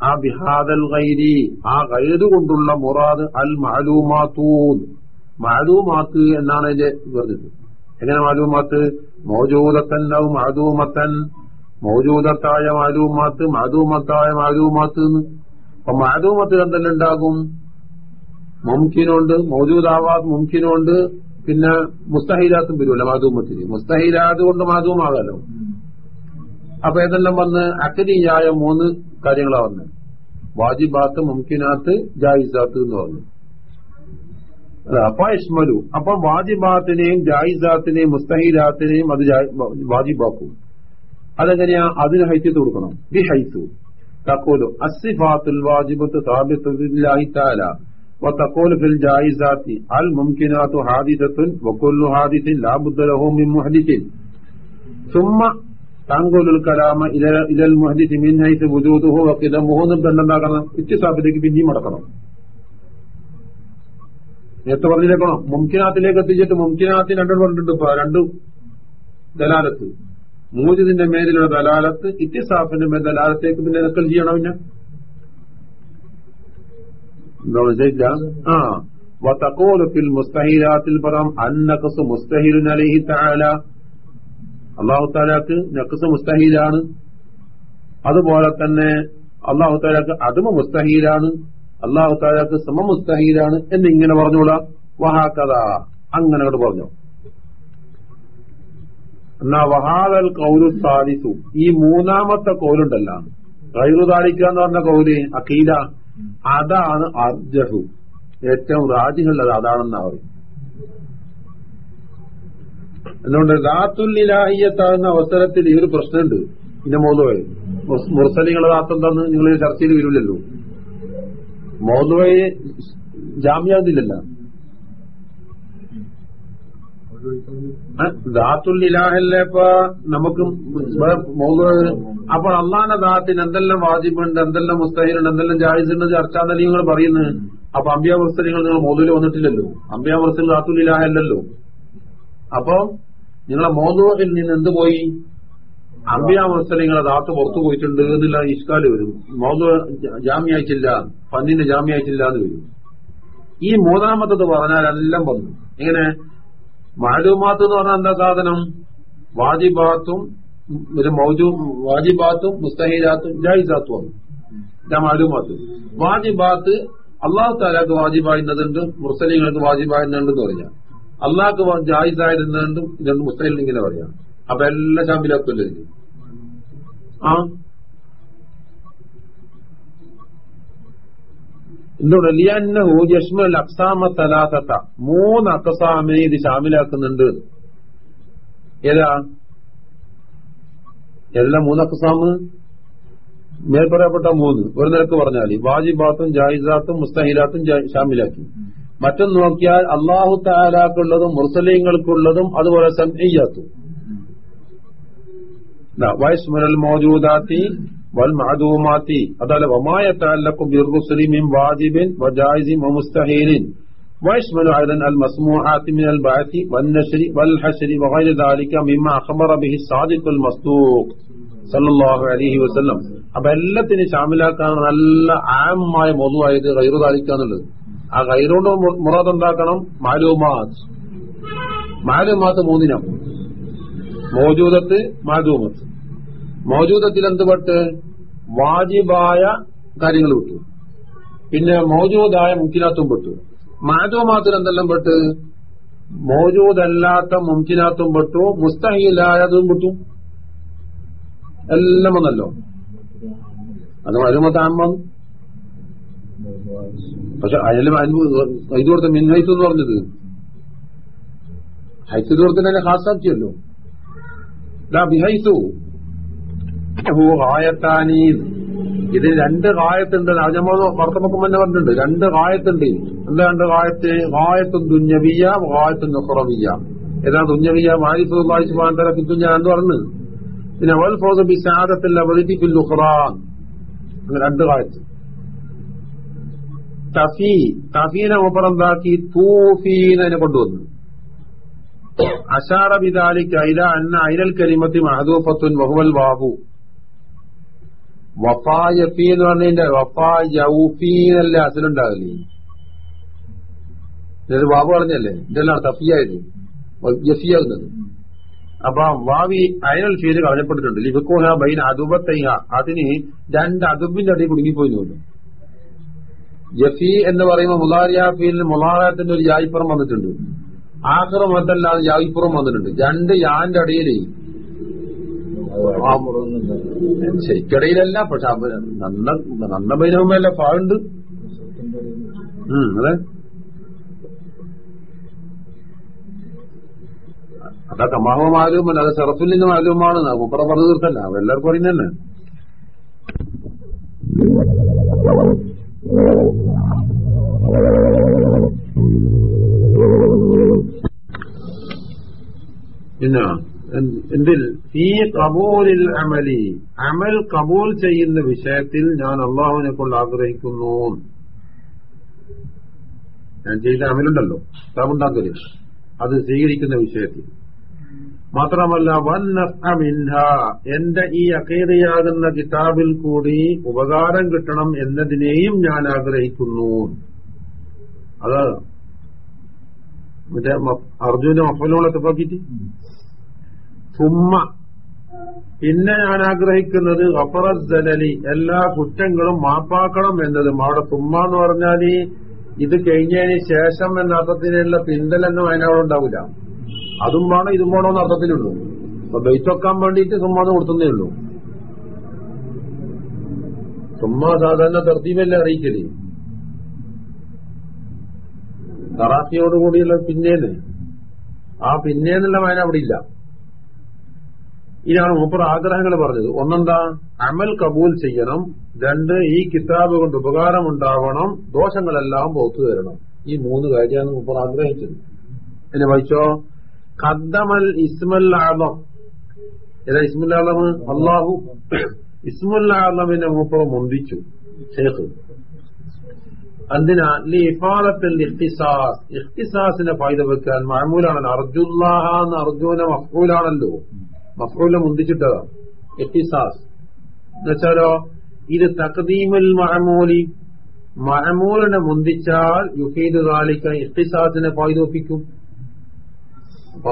[SPEAKER 3] ആ ബിഹാദൽ കൈരി ആ ഗൈര് കൊണ്ടുള്ള മുറാദ് അൽ മാലൂമാത്തൂൻ മാലൂമാത്ത് എന്നാണ് അതിന്റെ പറഞ്ഞത് എങ്ങനെ മാലൂമാത്ത് മോജൂദത്തൻ മൗജൂദത്തൻ മാലൂമത്തൻ മൗജൂദത്തായ മാലൂമാത്ത് മാലൂമത്തായ മാലൂമാത്ത് അപ്പൊ മാധൂമത്ത് എന്തെല്ലാം ഉണ്ടാകും മുംകിനുണ്ട് മൗജൂദാവാത് മുംകിനുണ്ട് പിന്നെ മുസ്തഹിലാത്തും വരുമല്ലോ മാധൂമത്തിന് മുസ്തഹിലാത് കൊണ്ട് മാധൂമാകാലോ അപ്പൊ ഏതെല്ലാം വന്ന്? അക്കരീയായ മൂന്ന് കാര്യങ്ങളാ വന്ന്. വാജിബാത്ത് മുംകിനാത്ത് ജായിസാത്ത് എന്ന് പറഞ്ഞു. അപ്പൊ ഇഷ്മലു. അപ്പൊ വാജിബാത്തിനെയും ജായിസാത്തിനെയും മുസ്തഹിലാത്തിനെയും അത് വാജിബാക്കും. അതെങ്ങനെയാ അതിന് ഹൈത്യത്ത് കൊടുക്കണം ബി ഹൈത്തു തക്കോലു അസിഫാത്തുൽ വാജിബത്ത് സാബിത്തുല്ലാഹി താല وتقول في الجائزات الممكنات حادثة وكل حادث لا بد له من محدث ثم تنقل الكلام إلى إلى المحدث من حيث وجوده وقدمه എന്നുണ്ടാക്കണം ഇത്തിസാബിലേക്ക് പിന്നെയും മടക്കണം നേരത്തെ പറഞ്ഞിലേക്കണം മുംകിനാത്തിലേക്ക് എത്തിച്ചിട്ട് മുംകിനാത്തിന് രണ്ടും പറഞ്ഞിട്ടുണ്ട് ഇപ്പൊ രണ്ട് ദലാലത്ത് മൂജിദിന്റെ മേലിലുള്ള ദലാലത്ത് ഇത്തിസാഫിന്റെ മേൽ ദലാലത്തേക്ക് പിന്നെ നക്കൽ ചെയ്യണം പിന്നെ? എന്താ മനസ്സിലായില്ല ആ. വതഖൂലു ഫിൽ മുസ്തഹിലാത്തിൽ പറയാം അന്നഖസ് മുസ്തഹിലുൻ അലൈഹി തആല. അല്ലാഹു തആലക്ക് നഖസ് മുസ്തഹിലാണ്. അതുപോലെ തന്നെ അള്ളാഹു താലാക്ക് അതുമ മുസ്തഹീലാണ്. അള്ളാഹു താലാക്ക് സമ മുസ്തഹീലാണ് എന്നിങ്ങനെ പറഞ്ഞോളാം വഹാക്കഥ അങ്ങനെ അങ്ങോട്ട് പറഞ്ഞു. എന്നാ വഹാദൽ കൗലു സാലിസു ഈ മൂന്നാമത്തെ കൗലുണ്ടല്ല കൈറു താളിക്കുക എന്ന് പറഞ്ഞ കൗൽ അഖീല. അതാണ് അർജഹു. ഏറ്റവും റാജിഹുള്ളത് അതാണെന്നാ പറയും എന്തുകൊണ്ട്? ദാത്തുല്ലാഹിയത്താകുന്ന അവസരത്തിൽ ഈ ഒരു പ്രശ്നമുണ്ട്. ഇതിന്റെ മോതുവേ മുർസലിങ്ങളെ ദാത്തെന്താന്ന് നിങ്ങൾ ചർച്ചയിൽ വരില്ലല്ലോ മോതുവേ ജാമ്യാകുന്നില്ലല്ലോ ദാത്തുല്ലിലാഹല്ലേ ഇപ്പൊ നമുക്ക് അപ്പോൾ അള്ളാന്റെ ദാത്തിന് എന്തെല്ലാം വാജിബുണ്ട് എന്തെല്ലാം മുസ്തഹിലുണ്ട് എന്തെല്ലാം ജായിസുണ്ട് ചർച്ച എന്നല്ലേ നിങ്ങൾ പറയുന്നത് അപ്പൊ അമ്പിയ നിങ്ങൾ മോദൂൽ വന്നിട്ടില്ലല്ലോ. അമ്പിയ മുസ്ലിം ദാത്തുല്ലിലാഹല്ലോ അപ്പൊ നിങ്ങളെ മോദൂവിൽ നിന്ന് എന്ത് പോയി? അമ്പിയ നിങ്ങളെ ദാത്ത് പുറത്തു പോയിട്ടുണ്ട് എന്നുള്ള ഇഷ്കാൽ വരും. മോദു ജാമ്യായിട്ടില്ല ഫന്നിന് ജാമ്യായിട്ടില്ല എന്ന് വരും. ഈ മൂന്നാമത്തത് പറഞ്ഞാൽ എല്ലാം വന്നു. എങ്ങനെ? മാലൂമാത്ത് എന്ന് പറഞ്ഞാൽ എന്താ സാധനം? വാജിബാത്തും ഒരു മൗജു വാജിബാത്തും മുസ്തഹീലാത്തും ജായിസാത്തും ഇതാ മാലൂമാത്ത്. വാജിബാത്ത് അള്ളാഹു താലാക്ക് വാജിബായിരുന്നതുണ്ട് മുസ്ലിങ്ങൾക്ക് വാജിബായിരുന്നുണ്ടെന്ന് പറയാം. അള്ളാഹ്ക്ക് ജായിസായിരുന്നുണ്ടും രണ്ട് മുസ്തഹിൽ ഇങ്ങനെ പറയാം. അപ്പൊ എല്ലാം ചാമ്പിലാക്കുമല്ലോ ഇതിന് ആ? എന്തുകൊണ്ട് ലിയന്നഹു യഷ്മൽ അക്സാമ തലാത്തത്ത മൂന്ന് അക്സാമിനെ ഇത് ശാമിലാക്കുന്നുണ്ട്. ഏതാ? എല്ലാം മൂന്ന് അക്സാമ്? മേൽപ്പറയപ്പെട്ട മൂന്ന്. ഒരു നിരക്ക് പറഞ്ഞാൽ വാജിബാത്തും ജാഹിസാത്തും മുസ്തഹിലാത്തും ഷാമിലാക്കി മറ്റൊന്ന് നോക്കിയാൽ അള്ളാഹു താലാക്കുള്ളതും മുർസലീങ്ങൾക്കുള്ളതും അതുപോലെ സംഹിയാത്തും. വയസ്മരൽ മോജൂദാത്തി والمعدومات هذا وما يتعلق بالرسل من واجب وجائز ومستحيل ويشمل أيضا المسموعات من البعث والنشر والحشر وغير ذلك مما أخبر به الصادق المصدوق صلى الله عليه وسلم അപ്പൊ എല്ലാത്തിനും ശാമിലാക്കാൻ നല്ല ആമായ മൊതുവായത് ഗൈറു താലിക്കാന്നുള്ളത് ആ ഗൈറുകൊണ്ട് മുറാദ് എന്താക്കണം മാലൂമാത്ത് മാലൂമാത്ത് മൂന്നിനം മോജൂദത്ത് മാലൂമത്ത് മൗജൂദത്തിൽ എന്ത് പെട്ട് വാജിബായ കാര്യങ്ങൾ വിട്ടു പിന്നെ മോജൂദായ മുക്കിനാത്തും പെട്ടു. മാജോമാത്തിൽ എന്തെല്ലാം പെട്ട്? മോജൂദല്ലാത്ത മുംകിനാത്തും പെട്ടു. മുസ്തഹിലായതും പെട്ടു. എല്ലാം വന്നല്ലോ. അത് വരുമത്താമ്പം പക്ഷെ അതിൽ ഇത് കൊടുത്ത മിൻഹൈസ് എന്ന് പറഞ്ഞത്. ഹൈസ് ഇത് കൊടുത്തതിന് ഹാസാക്കിയല്ലോ ബിഹൈത്തു ഹു ഗായത്താനി ഇതിന് രണ്ട് കായത്തുണ്ട് നമ്മൾ വർത്തമൊക്കെ തന്നെ പറഞ്ഞിട്ടുണ്ട്. രണ്ട് കായത്തുണ്ട് എന്താ രണ്ട് കായത്ത് കായത്തും ദുഞ്ഞവിയ കായത്തും നുഹറവിയ ഏതാ ദുഞ്ഞവിയ വാരിസുല്ലാഹി സുബ്ഹാനഹു തആല ഫിദ്ദുഞ്ഞ എന്ന് പറഞ്ഞു. പിന്നെ അവൽ ഫൗസ് ബി അവതരിപ്പിക്കും നുഹ്റാൻ ഫിൽ രണ്ട് കായത്ത് തഫി. തഫീനെ ഒപ്പറന്താക്കി തൂഫീനെ കൊണ്ടുവന്നു. അഷാറ ബിദാലിക്ക് അന്ന ഐലൽ കരിമത്തി മഹദൂഫത്തുൻ വഹുവൽ ബാബു വഫാ യഫീ എന്ന് പറഞ്ഞതിന്റെ വഫാ യൗഫീ എന്നല്ലേ അസിലുണ്ടാവില്ലേ ഇത് വാവ് പറഞ്ഞല്ലേ ഇതെല്ലാം തഫിയായത് യഫിയാകുന്നത് അപ്പൊ വാവി അയൽ ഫീൽ കളഞ്ഞപ്പെട്ടിട്ടുണ്ട് ലിബക്കോഹ ബൈൻ അതുബത്തൈഹ അതിന് രണ്ട് അതുബിന്റെ അടിയിൽ കുടുങ്ങിപ്പോയി തോന്നുന്നു ജഫി എന്ന് പറയുമ്പോൾ മുലാരിയ ഫീലിന് മുലാറത്തിന്റെ ഒരു യായിപ്പുറം വന്നിട്ടുണ്ട്. ആഹ്റം അതല്ലാതെ യായിപ്പുറം വന്നിട്ടുണ്ട്. രണ്ട് യാന്റെ അടിയിൽ ശരിക്കടയിലല്ല പക്ഷെ നല്ല നല്ല ബൈരവമല്ല പാടുണ്ട് അതെ. അതാ കമാഹോ മാലൂമല്ല അത് സെറഫിലിന് മാലുമാണ് മുപ്പറ പറഞ്ഞു തീർത്തല്ല എല്ലാവർക്കും അറിയുന്നതന്നെ പിന്നെ എന്തിൽ? ഈ കബൂലിൽ അമലി. അമൽ കബൂൽ ചെയ്യുന്ന വിഷയത്തിൽ ഞാൻ അള്ളാഹുവിനെ കൊണ്ട് ആഗ്രഹിക്കുന്നു. ഞാൻ ചെയ്ത അമലുണ്ടല്ലോ. കിതാബുണ്ടാക്കൽ. അത് സ്വീകരിക്കുന്ന വിഷയത്തിൽ. മാത്രമല്ല വൻ എന്റെ ഈ അക്കീതയാകുന്ന കിതാബിൽ കൂടി ഉപകാരം കിട്ടണം എന്നതിനെയും ഞാൻ ആഗ്രഹിക്കുന്നു. അത് മറ്റേ അർജുന മഫലോളെ തുപ്പാക്കിയിട്ട് സുമ്മ പിന്നെ ഞാൻ ആഗ്രഹിക്കുന്നത് അപ്പറസ്സലി എല്ലാ കുറ്റങ്ങളും മാപ്പാക്കണം എന്നതും. അവിടെ സുമ്മ എന്ന് പറഞ്ഞാൽ ഇത് കഴിഞ്ഞതിന് ശേഷം എന്ന അർത്ഥത്തിനുള്ള പിന്തലൊന്നും അതിനവിടെ ഉണ്ടാവില്ല. അതും വേണം ഇതും വേണോ എന്ന അർത്ഥത്തിലുള്ളൂ. അപ്പൊ ബെയ്ത്തൊക്കാൻ വേണ്ടിയിട്ട് ചുമ്മാ കൊടുത്തുന്നേ ഉള്ളൂ. ചുമ്മാ സാധാരണ തർത്തീവല്ലേ അറിയിക്കൽ. തറാത്തിയോടുകൂടിയുള്ള പിന്നേന്ന്. ആ പിന്നേന്നുള്ള വായന അവിടെ ഇല്ല. ഇതാണ് മൂപ്പർ ആഗ്രഹങ്ങൾ പറഞ്ഞത്. ഒന്നെന്താ? അമൽ കബൂൽ ചെയ്യണം. രണ്ട് ഈ കിതാബ് കൊണ്ട് ഉപകാരമുണ്ടാവണം. ദോഷങ്ങളെല്ലാം പുറത്തു തരണം. ഈ മൂന്ന് കാര്യമാണ് മൂപ്പർ ആഗ്രഹിച്ചത്. എന്നെ വായിച്ചോ? ഖദ്ദമൽ ഇസ്മൽ ഏതാ ഇസ്മുൽ അള്ളാഹു ഇസ്മുൽ മൂപ്പർ മുന്തിച്ചു. ഷേഖ് എന്തിനാ? ലി ഇഫാലത്തിൽ ഇഫ്തിസാസ് ഇഖ്തിസാസിനെ ഫായ്ദ വെക്കാൻ മഹമൂലാണല്ലോ അർജുല്ലാഹ എന്ന് അർജുന മഫ്ഊലാണല്ലോ മഫ്ഊല മുന്തിച്ചിട്ടതാ. എത്തിസാസ് എന്നുവെച്ചാലോ ഇത് തഖദീമുൽ മഹമൂലി മഹമൂലിനെ മുന്തിച്ചാൽ യുഹീദ് കാലിക്ക എത്തിസാസിനെ പായുതോപ്പിക്കും.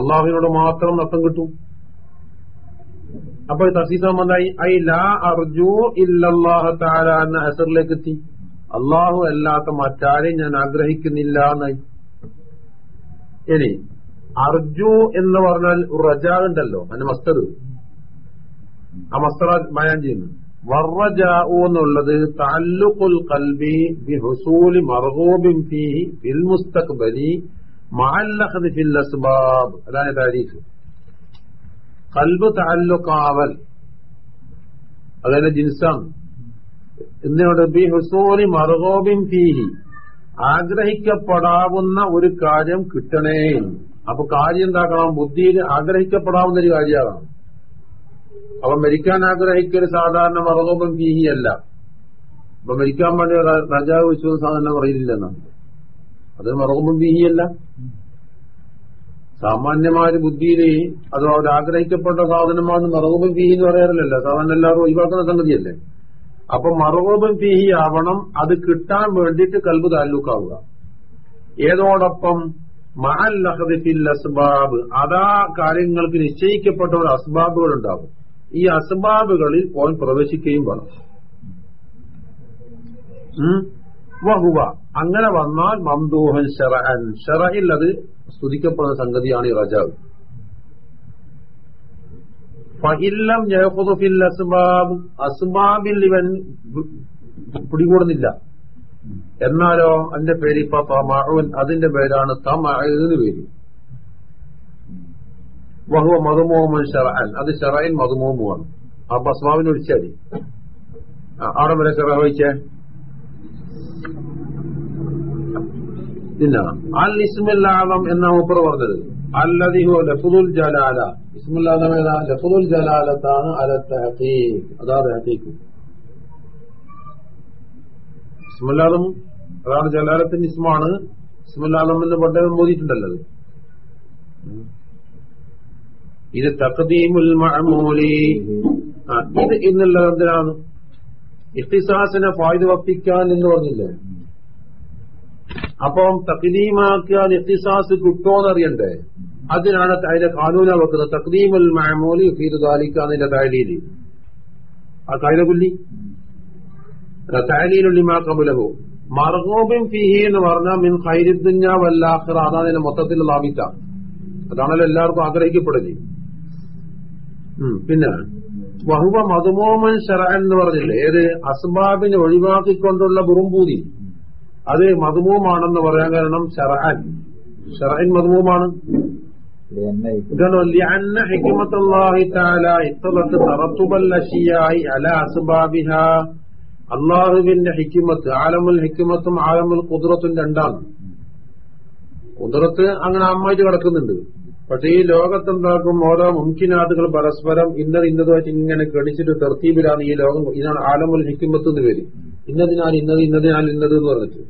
[SPEAKER 3] അള്ളാഹുവിനോട് മാത്രം നഷ്ടം കിട്ടും. അപ്പൊ തസീസ് സംബന്ധമായി ഐ ലാ അർജു ഇല്ലാഹ താല എന്ന അസറിലേക്ക് എത്തി അള്ളാഹു അല്ലാത്ത മറ്റാരെയും ഞാൻ ആഗ്രഹിക്കുന്നില്ല എന്നായി ഇനി അർജു എന്ന് പറഞ്ഞാൽ റജാ ഉണ്ടല്ലോ അതിന് മസ്തർ ആ മസ്തറ ബയാൻ ചെയ്യുന്നു. വർറജാഉ എന്നുള്ളത് താല്ലുഖുൽ കൽബി ബി ഹുസൂലി മർഗൂബിൻ ഫീഹി ബിൽ മുസ്തഖ്ബലി മഅല്ലഖദ് ഫിൽ അസ്ബാബ്. അതാണ് താരീഖ് കൽബ് താല്ലുക്കാവൽ അതന്നെ ജിൻസാണ് എന്നോട് ബി ഹുസൂലി മർഗോബിൻ ഫീഹി. ആഗ്രഹിക്കപ്പെടാവുന്ന ഒരു കാര്യം കിട്ടണേ അപ്പൊ കാര്യം എന്താക്കണം? ബുദ്ധിയിൽ ആഗ്രഹിക്കപ്പെടാവുന്ന ഒരു കാര്യമാണ്. അപ്പൊ മരിക്കാൻ ആഗ്രഹിക്കൽ സാധാരണ മറുകോപം ഫീഹി അല്ല അപ്പൊ മരിക്കാൻ വേണ്ടി രാജാവ് വിശ്വസം സാധാരണ പറയില്ലെന്നാണ് അത് മറുകോപം ഫീഹി അല്ല സാമാന്യമായ ബുദ്ധിയിൽ അത് അവർ ആഗ്രഹിക്കപ്പെട്ട സാധനമാണ് മറുകോപം ഫീഹി എന്ന് പറയാറില്ലല്ലോ. സാധാരണ എല്ലാവരും ഒഴിവാക്കുന്ന സംഗതിയല്ലേ. അപ്പൊ മറുകോപം ഫീഹി ആവണം അത് കിട്ടാൻ വേണ്ടിയിട്ട് കൽബ് താലൂക്കാവുക. ഏതോടൊപ്പം അസ്ബാബ്. അതാ കാര്യങ്ങൾക്ക് നിശ്ചയിക്കപ്പെട്ട ഒരു അസ്ബാബുകൾ ഉണ്ടാകും ഈ അസ്ബാബുകളിൽ ഓൻ പ്രവേശിക്കുകയും വേണം. വഹുവ. അങ്ങനെ വന്നാൽ മംദൂഹൻ ഷറഅൻ. ഷറയിൽ അത് സ്തുതിക്കപ്പെടുന്ന സംഗതിയാണ് ഈ റജാവ്. ഫഇല്ലം യഖുദു ഫിൽ അസ്ബാബ്. അസ്ബാബിൽ ഇവൻ പിടികൂടുന്നില്ല. എന്നാലോ അതിന്റെ പേര് ഇപ്പൊ തമഅൻ അതിന്റെ പേരാണ് തമഅ എന്ന് പേര്. വഹുവ മധുമോമൻ ഷറഅൻ അത് ഷറൈൻ മധുമോമുമാണ് ആ ബസ്മാവിന് ആ, അവിടെ വരെ ഷറ വഹിച്ചേ പിന്നെ അൽ ഇസ്മുല്ലാദം എന്ന മൂപ്പർ പറഞ്ഞത്. അല്ലതിഹോ ലഫുദുൽ ജലാല. ഇസ്മുല്ലാദം ഏതാ? ലഫുദുൽ ജലാലത്താണ് അല തഹഖീഖ് അതാ തഹഖീഖ് ഇസ്മുല്ലാദം അതാണ് ജലാലത്തിന്റെ ഇസ്മാണ്. ഇസ്മല്ലാദം എന്ന് പണ്ടേ മോദിയിട്ടുണ്ടല്ലോ ഇത് തഖദീമുൽ മഅമൂലി. ഇത് എന്നുള്ളത് എന്തിനാണ് ഇഖ്തിസാസിനെ ഫായ്ദ വർത്തിക്കാൻ എന്ന് പറഞ്ഞില്ലേ? അപ്പം തക്ലീമാക്കിയാൽ ഇഖ്തിസാസ് കിട്ടുമോന്നറിയണ്ടേ അതിനാണ് അതിന്റെ കാനൂന വെക്കുന്നത്. തക്ലീമുൽ മഅമൂലി ഫീദ് ദാലിക്കാന്നതിന്റെ താലീൽ ആ കായിക താലീലുള്ളിമാ കബുലഹു മർഗൂബിൻ ഫിഹി എന്ന് പറഞ്ഞാൽ മിൻ ഖൈരുദ്ദുഞ്ഞ വല്ലാഖിറ അതാണ് അതിന്റെ മൊത്തത്തിൽ ലാഭിച്ച അതാണല്ലോ എല്ലാവർക്കും ആഗ്രഹിക്കപ്പെടല് ഉം, പിന്നെ വഹുവ മധുമോമൻ ഷറ എന്ന് പറഞ്ഞില്ലേ ഏത് അസ്ബാബിനെ ഒഴിവാക്കിക്കൊണ്ടുള്ള ബുറുംപൂതി അത് മധുമൂമാണെന്ന് പറയാൻ കാരണം ഷറഅൻ ഷറഅൻ മധുമൂമാണ് ഇതാണ് لأن حكمة الله تعالى اقتضت ترتب الأشياء على أسبابها അള്ളാഹുവിന്റെ ഹിക്കുമത്ത് ആലമുൽ ഹിക്കുമത്തും ആലമുൽ കുതിരത്തും രണ്ടാണ്. കുതിരത്ത് അങ്ങനെ അമ്മായിട്ട് കിടക്കുന്നുണ്ട്. പക്ഷെ ഈ ലോകത്തെന്താക്കും ഓരോ മുൻകിനാഥുകൾ പരസ്പരം ഇന്നത് ഇന്നതുമായിട്ട് ഇങ്ങനെ കണിച്ചിട്ട് തെർത്തീപിലാണ് ഈ ലോകം. ഇതാണ് ആലമുൽ ഹിക്കുമത്ത് എന്ന് പേര്. ഇന്നതിനാൽ ഇന്നത് ഇന്നതിനാൽ ഇന്നത് എന്ന് പറഞ്ഞിട്ട്.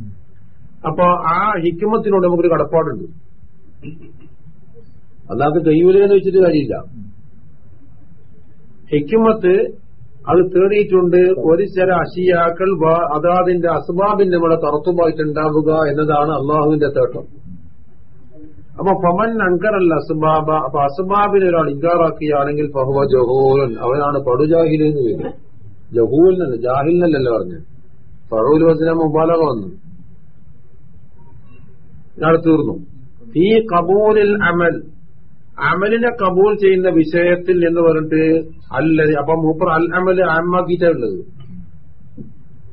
[SPEAKER 3] അപ്പൊ ആ ഹിക്കുമത്തിനോട് നമുക്കൊരു കടപ്പാടുണ്ട്. അല്ലാതെ കൈവിലെന്ന് വെച്ചിട്ട് കാര്യമില്ല. ഹിക്കുമത്ത് അത് തേടിയിട്ടുണ്ട് ഒരു ചില അഷിയാക്കൾ അതാതിന്റെ അസ്ബാബിന്റെ ഇവിടെ തറത്തുമായിട്ടുണ്ടാവുക എന്നതാണ് അള്ളാഹുവിന്റെ തേട്ടം. അപ്പൊ ഫമൻ അങ്കറല്ല അസ്ബാബ അപ്പൊ അസ്ബാബിനെ ഒരാൾ ഇൻകാറാക്കുകയാണെങ്കിൽ ഫഹുവ ജഹൂലൻ അവനാണ് പടുജാഹിൽ എന്ന് പേര് ജഹൂലിനല്ല ജാഹിലിനല്ലല്ലോ പറഞ്ഞു ഫറൂൽ വചന മുബാലക വന്നു. ഞാൻ തീർന്നു. ഈ കബൂലിൽ അമൽ. അമലിനെ കബൂൽ ചെയ്യുന്ന വിഷയത്തിൽ എന്ന് പറഞ്ഞിട്ട് അല്ല അപ്പൊ മൂപ്പർ അൽ അമൽ ആമാക്കിയിട്ടുള്ളത്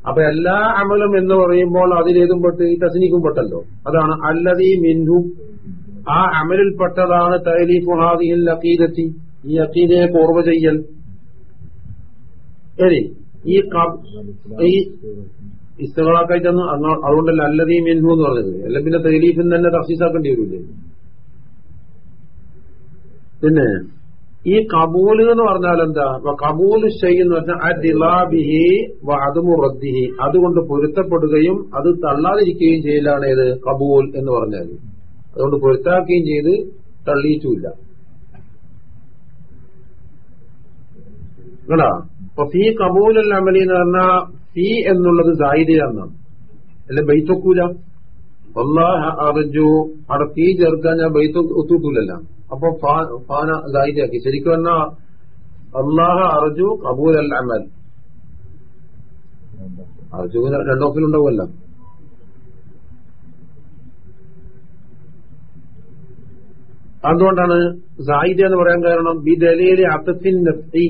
[SPEAKER 3] അപ്പൊ എല്ലാ അമലും എന്ന് പറയുമ്പോൾ അതിലേതും പെട്ട് തസ്നിക്കും പെട്ടല്ലോ. അതാണ് അല്ലതീ മിൻഹു. ആ അമലിൽപ്പെട്ടതാണ് പെട്ടതാണ് ഹാദിഹിൽ അക്കീദത്തി ഈ അക്കീദയെ പൂർവ ചെയ്യൽ. ശരി. ഈ ഇസ്തകളാക്കായിട്ടൊന്നും അതുകൊണ്ടല്ല അല്ലതീ മിൻഹു എന്ന് പറഞ്ഞത്. അല്ല പിന്നെ തൈലീഫിന് തന്നെ തഫ്സീസാക്കേണ്ടി വരില്ലേ? പിന്നെ ഈ കബൂൽ എന്ന് പറഞ്ഞാൽ എന്താ കബൂൽ എന്ന് പറഞ്ഞാൽ അദിലാബിഹി വ അതുമു റദ്ദിഹി. അതുകൊണ്ട് പൊരുത്തപ്പെടുകയും അത് തള്ളാതിരിക്കുകയും ചെയ്യലാണ് ഏത്? കബൂൽ എന്ന് പറഞ്ഞാൽ. അതുകൊണ്ട് പൊരുത്താക്കുകയും ചെയ്ത് തള്ളിയിട്ടുമില്ല അപ്പൊ ഫീ കബൂൽ അമലി എന്ന് പറഞ്ഞാൽ ഫീ എന്നുള്ളത് സായിദയാണെന്നാണ് അല്ലെ ബൈത്തൊക്കൂല? ഒന്നാ അർജു. അവിടെ ഫീ ചേർക്കാൻ ഞാൻ ബൈത്തൊക്കെ ഒത്തുകിട്ടൂലല്ല. അപ്പൊ ഫാന സായിദയാക്കി ശരിക്കും പറഞ്ഞാ അള്ളാഹ അർജു കബൂൽ അൽ അമൽ അർജുവിന് രണ്ടോക്കിലുണ്ടാവുമല്ല അതുകൊണ്ടാണ് സായിദ എന്ന് പറയാൻ കാരണം ബി ദലീലി അത്തഫിൻ നഫ്ഇ.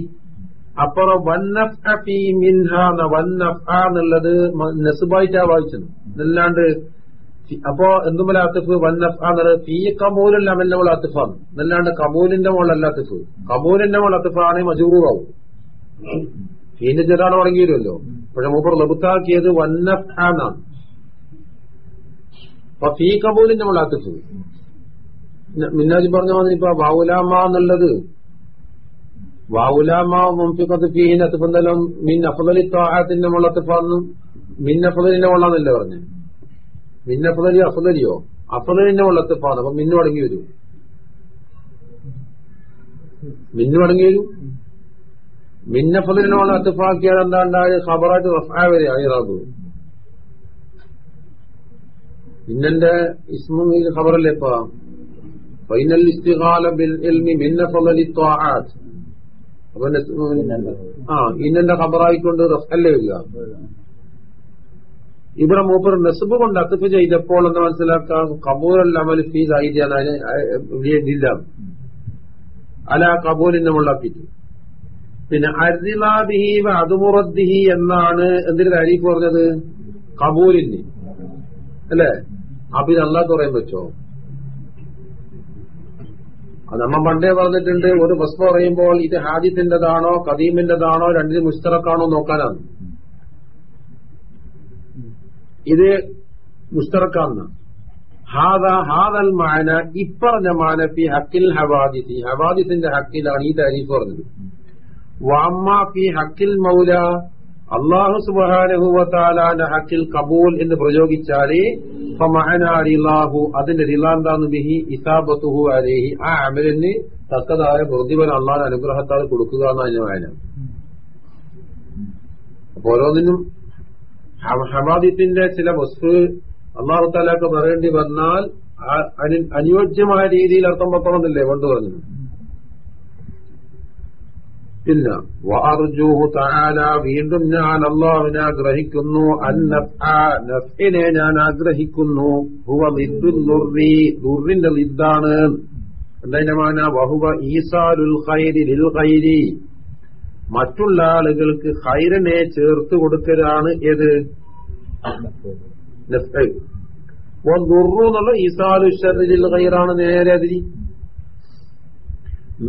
[SPEAKER 3] അപ്പുറം വന്നഫ് ഫീ മിൻഹ എന്ന വന്നഫ് എന്നുള്ളത് നസ്ബായിട്ടാ വായിച്ചത്. അല്ലാണ്ട് അപ്പോ എന്തുമല്ല അത്തിഫ്? വന്നഫ് എന്നുള്ളത് ഫീ മെല്ലെ അമലിന്റെ മോൾ അത്തിഫാണ് എന്നല്ലാണ്ട് കമൂലിന്റെ മോളല്ല അത്തിഫ്. കമൂലിന്റെ മോൾ അത്തിഫാണ് മജൂറാവും ഫീന്റെ ചെറാണ് തുടങ്ങി വരുമല്ലോ. പക്ഷെ മൂപ്പർ ലബുത്താക്കിയത് വന്നഫ് എന്നാണ്. അപ്പൊ ഫീ കബൂലിന്റെ മോൾ അത്തിഫ്. മിന്നാജി പറഞ്ഞ മാതിരി ഇപ്പൊ വാവുലാമ എന്നുള്ളത് വാവുലാമ മുംഫിഖത്ത് ഫീഹിന് അത്തിഫെന്തായാലും മിൻ അഫദലി ത്വാഅത്തിന്റെ മുള്ള അത്തിഫാന്നും മിൻ അഫദലിന്റെ മോളാന്നല്ലേ പറഞ്ഞേ? മിൻ അഫദലി അഫദലിയോ അഫദലിന്റെ മുള്ള അത്തിഫാണ് അപ്പൊ മിന്നു അടങ്ങി വരൂ മിന്നു അടങ്ങി വരൂ മിന്ന ഫലിനെ മുള്ള അത്തിഫാക്കിയാൽ എന്താ ഉണ്ടായത് ഖബറായിട്ട് റഫ്ആ വരെ ആയിറാബു ഇന്നന്റെ ഇസ്മുൽ ഖബറല്ലേ ഇപ്പൊ فإن الاستغال بالعلم من فضل الطاعات അപ്പൊ നസ്- ആ ഇന്നെ ഖബറായിക്കൊണ്ട് റഫല്ലേ വരിക ഇവിടെ മൂപ്പർ നെസബ് കൊണ്ട് അത്തഫ് ചെയ്തപ്പോൾ എന്ന് മനസ്സിലാക്കാം കബൂറൽ അമൽ ഫീസ് ആയിരിക്കാൻ വേണ്ടിയില്ല അല കബൂലിനെ മുള്ളാക്കിയിട്ട് പിന്നെ അരിലാബിഹി അതുമുറദ്ദിഹി എന്നാണ് എന്തിന് താരീഫ് പറഞ്ഞത്? കബൂലിന്. അല്ലേ? അപ്പൊ ഇത് അല്ലാത്ത പറയാൻ പറ്റോ അത് പണ്ടേ പറഞ്ഞിട്ടുണ്ട്. ഒരു ബസ് പറയുമ്പോൾ ഇത് ഹാദിസിന്റെതാണോ കദീമിന്റെതാണോ രണ്ടിന് മുസ്തറക്കാണോ നോക്കാനാണ്. ഇത് മുസ്തറക്കാന്ന് ഹാദ ഹാദൽ മാന ഇപ്പറഞ്ഞ മാന ഫി ഹക്കിൽ ഹവാദിസി. ഹവാദിസിന്റെ ഹക്കിലാണ് ഈ തരീഫ് പറഞ്ഞത്. വാമ്മ ഫി ഹക്കിൽ മൗല അള്ളാഹു സുബാനഹുവത്താലാന്റെ ഹക്കിൽ കബൂൽ എന്ന് പ്രയോഗിച്ചാൽ റിലാഹു അതിന്റെ റിലാന്താന്ന് ബിഹി ഇസാബത്തുഹു അലേഹി ആ അമലിന് തക്കതായ പ്രതിഫലം അള്ളാഹ് അനുഗ്രഹത്താൽ കൊടുക്കുക എന്നതിന് വായന അപ്പൊ ഓരോന്നിനും ഹവാദിത്തിന്റെ ചില വസ്തു അള്ളാഹു താലാക്ക് പറയേണ്ടി വന്നാൽ അനുയോജ്യമായ രീതിയിൽ അർത്ഥം പത്തണമെന്നില്ലേ കൊണ്ടു പറഞ്ഞു. പിന്നെ വാർജുഹു താല വീണ്ടും ഞാൻ അള്ളാഹുവിനെ ആഗ്രഹിക്കുന്നു. അന്നെ ഞാൻ ആഗ്രഹിക്കുന്നു. ഹുവ എന്താ മാന? വഹുവ ഈസാലുൽ ഖൈരി ലിൽ ഖൈരി. മറ്റുള്ള ആളുകൾക്ക് ഹൈരനെ ചേർത്ത് കൊടുക്കലാണ് ഏത്? എന്നുള്ള ഈസാലു ശർരി ലിൽ നേരെ അതിരി.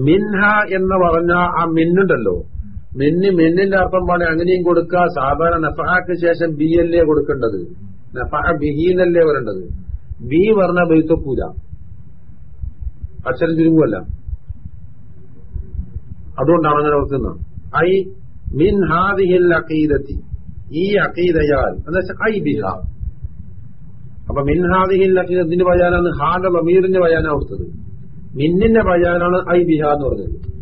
[SPEAKER 3] മിൻഹ എന്ന് പറഞ്ഞ ആ മിന്നുണ്ടല്ലോ. മിന്നി മിന്നിന്റെ അർത്ഥം പാടെ അങ്ങനെയും കൊടുക്കുക സാധാരണ നഫാക്ക് ശേഷം ബി അല്ലേ കൊടുക്കേണ്ടത്? നഫാ ബിഹീന്നല്ലേ വരേണ്ടത് ബി പറഞ്ഞ ബൈത്തപ്പൂല അക്ഷരം ചുരുങ്ങുമല്ല അതുകൊണ്ടാണ് അങ്ങനെ ഓർക്കുന്നത്. ഐ മിൻ ഹാദിഹിൽ അഖീദത്തി. ഈ അഖീദയാൽ എന്നുവെച്ചാൽ ഐ ബിഹ. അപ്പൊ മിൻ ഹാദിഹിൽ അഖീദത്തിന്റെ ബയാനാണ് ഹാദ ബമീറിന്റെ ബയാനാ കൊടുത്തത്. മിന്നിന്റെ ബയാനാണ് ഐ ബിഹ എന്ന് പറഞ്ഞത്.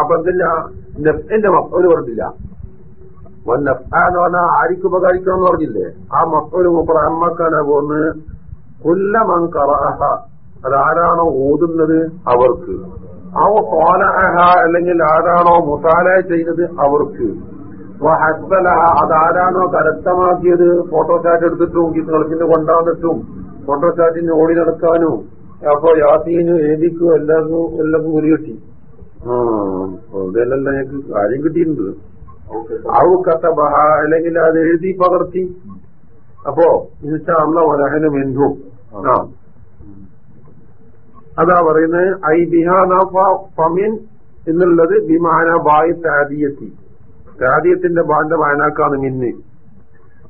[SPEAKER 3] അപ്പൊ എന്തില്ല? നെഫ്റ്റിന്റെ ഒരു പറഞ്ഞില്ല എന്ന് പറഞ്ഞാൽ ആർക്ക് ഉപകാരിക്കണം എന്ന് പറഞ്ഞില്ലേ? ആ മൂപ്പർ അമ്മക്കാനാ പോകുന്നത് കുല്ലമൻ കറഹ അതാരാണോ ഓതുന്നത്? അവർക്ക്. ആ കോലഹ അല്ലെങ്കിൽ ആരാണോ മുസാല ചെയ്തത് അവർക്ക്. ഹസ്ബലഹ അതാരാണോ കരസ്ഥമാക്കിയത്? ഫോട്ടോസ്റ്റാറ്റ് എടുത്തിട്ടും കളിച്ചിന് കൊണ്ടാന്നിട്ടും ഫോട്ടോസ്റ്റാറ്റിന് ഓടി നടക്കാനും അപ്പൊ യാസീനും ഏബിക്കും എല്ലാവർക്കും എല്ലാവർക്കും കൂലി കിട്ടി. ആ അതെല്ലാം ഞങ്ങൾക്ക് കാര്യം കിട്ടിയിട്ടുണ്ട്. കത്തബഹ അല്ലെങ്കിൽ അത് എഴുതി പകർത്തി. അപ്പോ ഇൻഷാ അല്ല വലഹന മെൻഹും. ആ. അതാ പറയുന്നത് ഐ ബിഹാനിൻ എന്നുള്ളത് ബിമാന ബായി താദിയത്തി. താദിയത്തിന്റെ ബാന്റെ വായനാക്കാണ് മിന്ന്.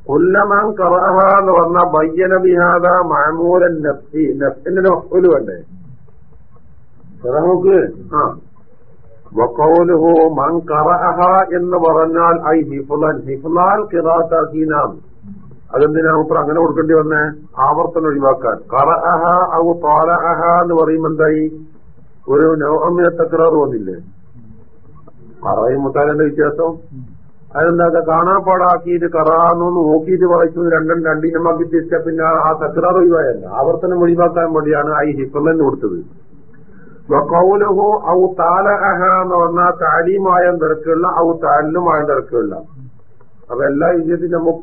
[SPEAKER 3] കൊല്ലമാൻ കറഹ എന്ന് പറഞ്ഞ ബയ്യന ബിഹാദ മാമൂലൻ നഫ്സി നഫ്സിന്റെ മഫൂൽ വേണ്ടേ? നമുക്ക് ആ. വക്കൗലുഹു മൻ ഖറഅഹ എന്ന് പറഞ്ഞാൽ ഐ ഹിഫുലൻ ഹിഫുലാൽ കിറാത്താക്കീനാം അതെന്തിനാ ഇപ്പൊ അങ്ങനെ കൊടുക്കേണ്ടി വന്നേ? ആവർത്തനം ഒഴിവാക്കാൻ. കറഅഹ ഔ താലഅഹ എന്ന് പറയുമ്പോ എന്തായി? ഒരു നൗഅമിനെ തക്കറാർ വന്നില്ലേ? കറയും മുത്താലന്റെ വ്യത്യാസം അതെന്താ? കാണാപ്പാടാക്കിയിട്ട് കറാന്നൊന്ന് നോക്കിയിട്ട് വായിച്ചു രണ്ടും രണ്ടിനമാക്കി തിരിച്ച പിന്നെ ആ തക്കറാർ ഒഴിവായല്ല. ആവർത്തനം ഒഴിവാക്കാൻ വേണ്ടിയാണ് ഐ ഹിഫുലൻ കൊടുത്തത്. വക്കൗലഹു ഔ താലഅഹ എന്ന് പറഞ്ഞാൽ താലീമായ തിരക്കുള്ള ഔ താലിലുമായ തിരക്കുള്ള അപ്പൊ എല്ലാ വിജയത്തിനും നമുക്ക്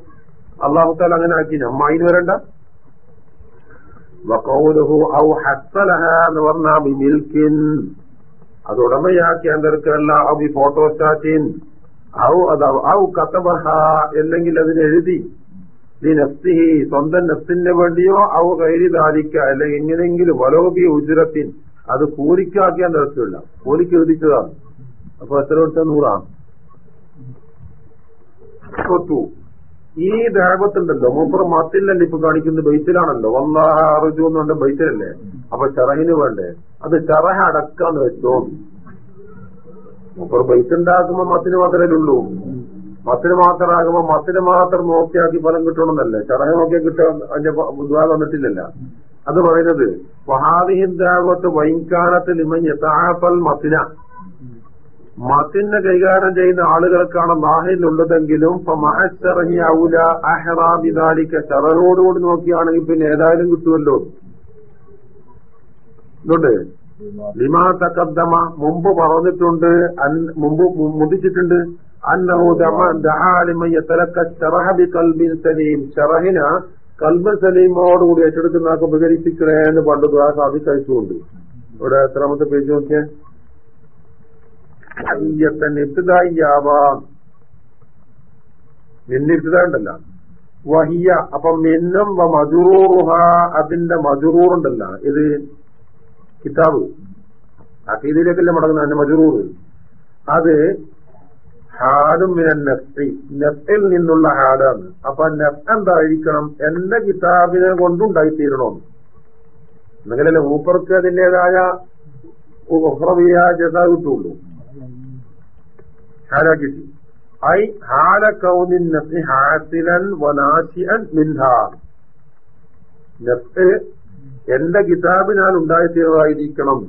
[SPEAKER 3] അള്ളാഹു താല അങ്ങനെ ആക്കി. നമ്മ അതിന് വരണ്ട. വക്കൗലഹു ഔ ഹസ്സലഹ എന്ന് പറഞ്ഞാൽ ബിമിൽക്കിൻ അത് ഉടമയാക്കിയ നിരക്കുള്ള ഔ ബി ഫോട്ടോസ്റ്റാറ്റിൻ ഔ അത് ഔ കത്തബഹ അല്ലെങ്കിൽ അതിനെഴുതി ഈ നഫ്സിഹി സ്വന്തം നഫ്സിന് വേണ്ടിയോ ഔ കൈരി ദാലിക്ക അല്ലെങ്കിൽ എങ്ങനെയെങ്കിലും വലോബി ഉജുരത്തിൻ. അത് കൂലിക്കാക്കിയാൻ തരത്തില്ല കൂലിക്ക് എഴുതിച്ചതാണ്. അപ്പൊ എത്ര കൊടുത്ത? നൂറാണ്. ഈ ദേഹത്തുണ്ടല്ലോ. മൂപ്പർ മത്തില്ലല്ലോ ഇപ്പൊ കാണിക്കുന്നത്? ബൈത്തിലാണല്ലോ. വല്ലാഹ അറുജു എന്നുണ്ട് ബൈത്തിലല്ലേ? അപ്പൊ ചെറഹിന് വേണ്ടേ? അത് ചെറഹ അടക്കാന്ന് വെച്ചോ. മൂപ്പർ ബൈത്തുണ്ടാക്കുമ്പോ മത്തിന് മാത്രമേ ഉള്ളൂ മത്തിന് മാത്രമാകുമ്പോ മത്തിന് മാത്രം നോക്കിയാക്കി ഫലം കിട്ടണമെന്നല്ലേ? ചെറഹ നോക്കിയാൽ കിട്ടാൻ അതിന്റെ ബുദ്ധാ വന്നിട്ടില്ലല്ലോ. അത് പറയുന്നത് വഹാദിഹിദ്ദാവത്ത് വൈകാനത്ത് ലിമൻ യഥാഫൽ മസിന മത്തിനെ കൈകാര്യം ചെയ്യുന്ന ആളുകൾക്കാണ് നാഹിലുള്ളതെങ്കിലും മഹച്ചറങ്ങിയാവൂല അഹ്റാബിദാലിക്ക ചറനോടുകൂടി നോക്കിയാണെങ്കിൽ പിന്നെ ഏതായാലും കിട്ടുമല്ലോ. ഇതുണ്ട്. ലിമാ തക്കദ്ദമ മുമ്പ് പറഞ്ഞിട്ടുണ്ട് മുമ്പ് മുതിച്ചിട്ടുണ്ട് അന്നഹു ഷറഹബി കൽബിൻ സലീം. ഷറഹിന കൽബ് സലീമോടുകൂടി ഏറ്റെടുക്കുന്ന ആൾക്ക് ഉപകരിപ്പിക്കണേ എന്ന് പണ്ട് ദുരാ സാധിക്കഴിച്ചുകൊണ്ട് ഇവിടെ എത്രാമത്തെ പേജ് നോക്കിയേ? ഇബ്തിദായിയാവാം നിന്നിബ്തിദാണ്ടല്ല വഹിയ അപ്പം നിന്നും മധുറൂറുഹ അതിന്റെ മജുറൂറുണ്ടല്ല ഇത് കിതാബ്. അഖീദിലേക്കല്ലേ മടങ്ങുന്ന അതിന്റെ മധുറൂറ്. അത് ഹാലും മിനൻ നെഫ്റ്റി നെഫ്റ്റിൽ നിന്നുള്ള ഹാലാണ് അപ്പൊ നെഫ് എന്തായിരിക്കണം? എന്റെ കിതാബിനെ കൊണ്ടുണ്ടായിത്തീരണം? എന്നെങ്കിലല്ലേ മൂപ്പർക്ക് അതിന്റേതായ ജസ കിട്ടുള്ളൂ. കിട്ടി. ഐ ഹാല കൗനിൻ നഫ്സി ഹാസിലൻ വനാശിയൻ മിൻഹാ. നഫ്സ് എന്റെ കിതാബിനാൽ ഉണ്ടായിത്തീർന്നതായിരിക്കണം.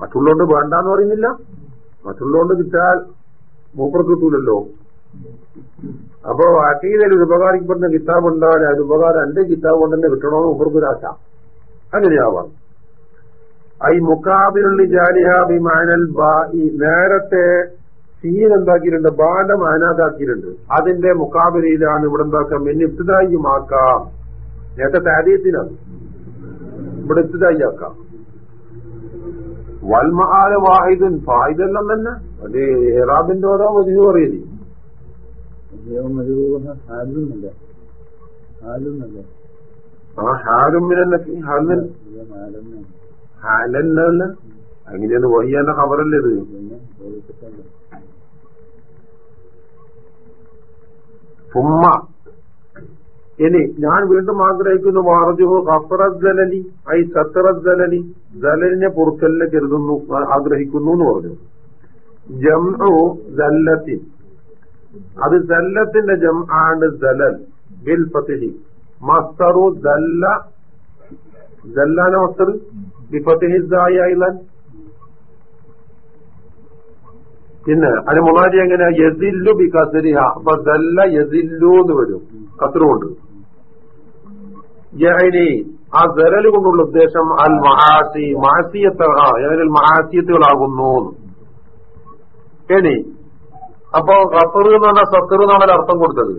[SPEAKER 3] മറ്റുള്ളോണ്ട് വേണ്ടെന്ന് പറയുന്നില്ല. മറ്റുള്ളോണ്ട് കിട്ടാൽ മൂപ്പർ കിട്ടൂലല്ലോ. അപ്പോ ഒരു ഉപകാരിക്കപ്പെടുന്ന കിതാബ് ഉണ്ടാവാൻ അത് ഉപകാരം എന്റെ കിതാബ് കൊണ്ട് തന്നെ കിട്ടണമെന്ന് മൂപ്പർക്ക് ഒരാശ അങ്ങനെയാവാം. ഐ മുക്കാബിലുള്ള ജാലിഹാബി മാനൽ ബായി. നേരത്തെ സീൻ എന്താക്കിയിട്ടുണ്ട്? ബാന്റെ മാനാതാക്കിയിട്ടുണ്ട് അതിന്റെ മുക്കാബിലയിലാണ് ഇവിടെ എന്താക്കാം? എന്നെ ഇബ്തിദായി ആക്കാം നേരത്തെ താരീയത്തിനാണ് ഇവിടെ ഇബ്തിദായി ആക്കാം വൽമഹാല വാഹിദുൻ ഫായിദെല്ലാം തന്നെ. അത് ഏറാബിന്റെ ഓരോ
[SPEAKER 4] ഹാലുന്നല്ല ഹാലുന്നല്ല
[SPEAKER 3] ആ ഹാലും മിനന്നഫി ഹാലൻ
[SPEAKER 4] ഹാലെന്ന്
[SPEAKER 3] ഹാലല്ല അങ്ങനെയാണ് വഹിയാന്റെ ഖബറല്ലേ ഇത്? സുമ്മ ഇനി ഞാൻ വീണ്ടും ആഗ്രഹിക്കുന്നു മാർജുഹു ഹഫറലി ഐ സത്തറലി ജലലിനെ പുറത്തല്ല കരുതുന്നു ആഗ്രഹിക്കുന്നു എന്ന് പറഞ്ഞു. ജംഉ ജല്ലത്തിൻ. അത് ജല്ലത്തിന്റെ ജം ആണ് ജലൽ ബിൽ ഫത്തിഹി. മസ്തറു ജല്ല ജല്ലാന മസ്തർ ബി ഫതിഹി ദായി ഐലൻ. പിന്നെ അതിന് മുന്നാടി എങ്ങനെയാ? യസില്ലു ബി കസരിഹ. അപ്പൊ ജല്ല യസില്ലു എന്ന് വരും. കസറുകൊണ്ട്. ജഹനി ആ ദലല് കൊണ്ടുള്ള ഉദ്ദേശം അൽ മഹാസി മാസിയത്ത് ആ ഏതൊരു മഹാസിയത്തുകളാകുന്നു ഇനി അപ്പൊ ഖഫർ എന്ന് പറഞ്ഞാൽ സത്തർ എന്നാണ് അർത്ഥം കൊടുത്തത്.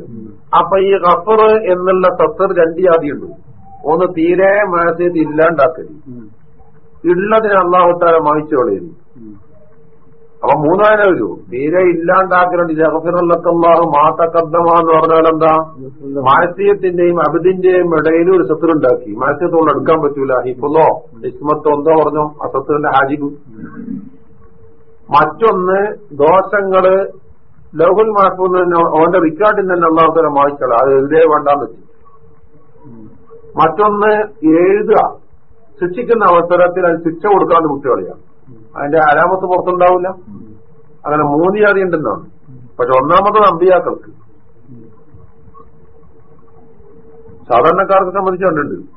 [SPEAKER 3] അപ്പൊ ഈ ഖഫർ എന്നുള്ള സത്തർ രണ്ട് ജാതിയുണ്ട്. ഒന്ന് തീരെ മാസിയത്ത് ഇല്ലാണ്ടാക്കരുത് ഉള്ളതിനെ അള്ളാഹുത്താര മായിച്ചു കളയുന്നു അപ്പൊ മൂന്നായിരം വരൂ. തീരെ ഇല്ലാണ്ടാക്കലുണ്ട്. ജഹഫിറല്ലാഹു മാത്തക്കദ്ദമാന്ന് പറഞ്ഞാൽ എന്താ? മാനസീയത്തിന്റെയും അബിദിന്റെയും ഇടയിൽ ഒരു സത്രുണ്ടാക്കി മാനസീയത്തോട് എടുക്കാൻ പറ്റൂല. ഹിഫുലോ ഇസ്മത്തോ എന്തോ പറഞ്ഞോ. ആ ഹാജിബ്? മറ്റൊന്ന് ദോഷങ്ങൾ ലൗഹുൽ മാഹ്ഫൂന്ന് തന്നെ അവന്റെ റിക്കാർഡിൽ തന്നെ അള്ളാഹുത്തരം വായിച്ചള അത് എഴുതേ വേണ്ടാന്ന് വെച്ചു. മറ്റൊന്ന് എഴുതുക. ശിക്ഷിക്കുന്ന അവസരത്തിൽ അത് ശിക്ഷ കൊടുക്കാണ്ട് കുട്ടികളിയാണ്. അതിന്റെ അലാമത്ത് പുറത്തുണ്ടാവില്ല. അങ്ങനെ മൂന്ന് ജാതി ഉണ്ടെന്നാണ് പക്ഷെ ഒന്നാമത്തത് അമ്പിയാക്കൾക്ക്. സാധാരണക്കാർക്ക് സംബന്ധിച്ച് കണ്ടിട്ടുണ്ട്.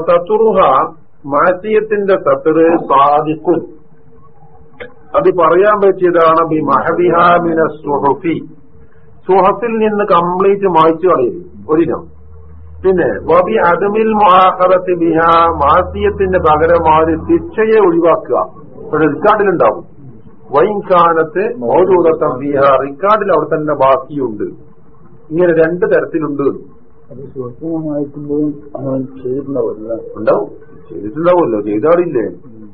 [SPEAKER 3] തത്തുറുഹ മാസിയത്തിന്റെ തത്തറ് സാധിക്കും. അത് പറയാൻ പറ്റിയതാണ് ബി നിന്ന് കംപ്ലീറ്റ് മായ്ച്ചു കളയുന്നു ഒരിനം. പിന്നെ വബി അദമിൽ മുഹാഖറത്ത് ബിഹ മാസിയത്തിന്റെ പകരമായി ശിക്ഷയെ ഒഴിവാക്കുക. ഇവിടെ റിക്കാർഡിലുണ്ടാവും. വൈൻകാലത്ത് മൗരൂദത്തം ബിഹ റിക്കാർഡിൽ അവിടെ തന്നെ ബാക്കിയുണ്ട്. ഇങ്ങനെ രണ്ട് തരത്തിലുണ്ട്. ചെയ്തിട്ടുണ്ടാവുമല്ലോ. ചെയ്തിട്ടുണ്ടാവുമല്ലോ. ചെയ്താടില്ലേ സുന്നത്തി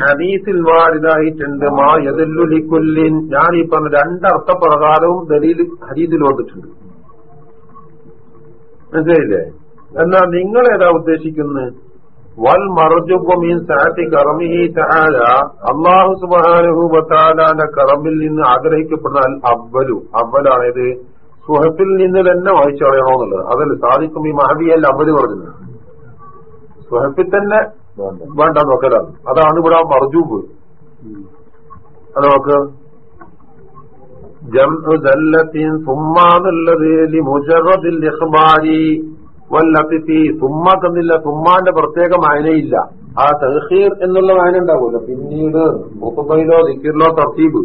[SPEAKER 3] ഹദീസിൽ വാരിതായിട്ടുണ്ട് മാ യദല്ലുലിക്കുല്ലിൻ ഞാൻ ഈ പറഞ്ഞ രണ്ടർത്ഥ പ്രകാരവും ദലീൽ ഹദീസിൽ വന്നിട്ടുണ്ട് മനസ്സിലായില്ലേ? എന്നാൽ നിങ്ങൾ ഏതാ ഉദ്ദേശിക്കുന്നത് വൽ മറജുബീൻ സാറ്റി കറമിഹി തആല. അള്ളാഹു വതആലാന്റെ കറമിൽ നിന്ന് ആഗ്രഹിക്കപ്പെടുന്ന അവലു അവലാണേത് സുഹത്തിൽ നിന്ന് തന്നെ വായിച്ചു പറയണോന്നുള്ളത് അതല്ല സാധിക്കും ഈ മഹബിയല്ല അവൽ പറഞ്ഞത് സുഹത്തിൽ തന്നെ വേണ്ട നോക്കലാണ് അതാണ് ഇവിടെ മർജൂബ്. അത് നോക്ക് ില്ല വല്ലത്തിഫി സുമ്മാന്റെ പ്രത്യേക മായനയില്ല ആ തഹീർ എന്നുള്ള മായന ഉണ്ടാവുമല്ലോ പിന്നീട് മുത്തുബയിലോ ദിക്കിറിലോ തർത്തീബ്.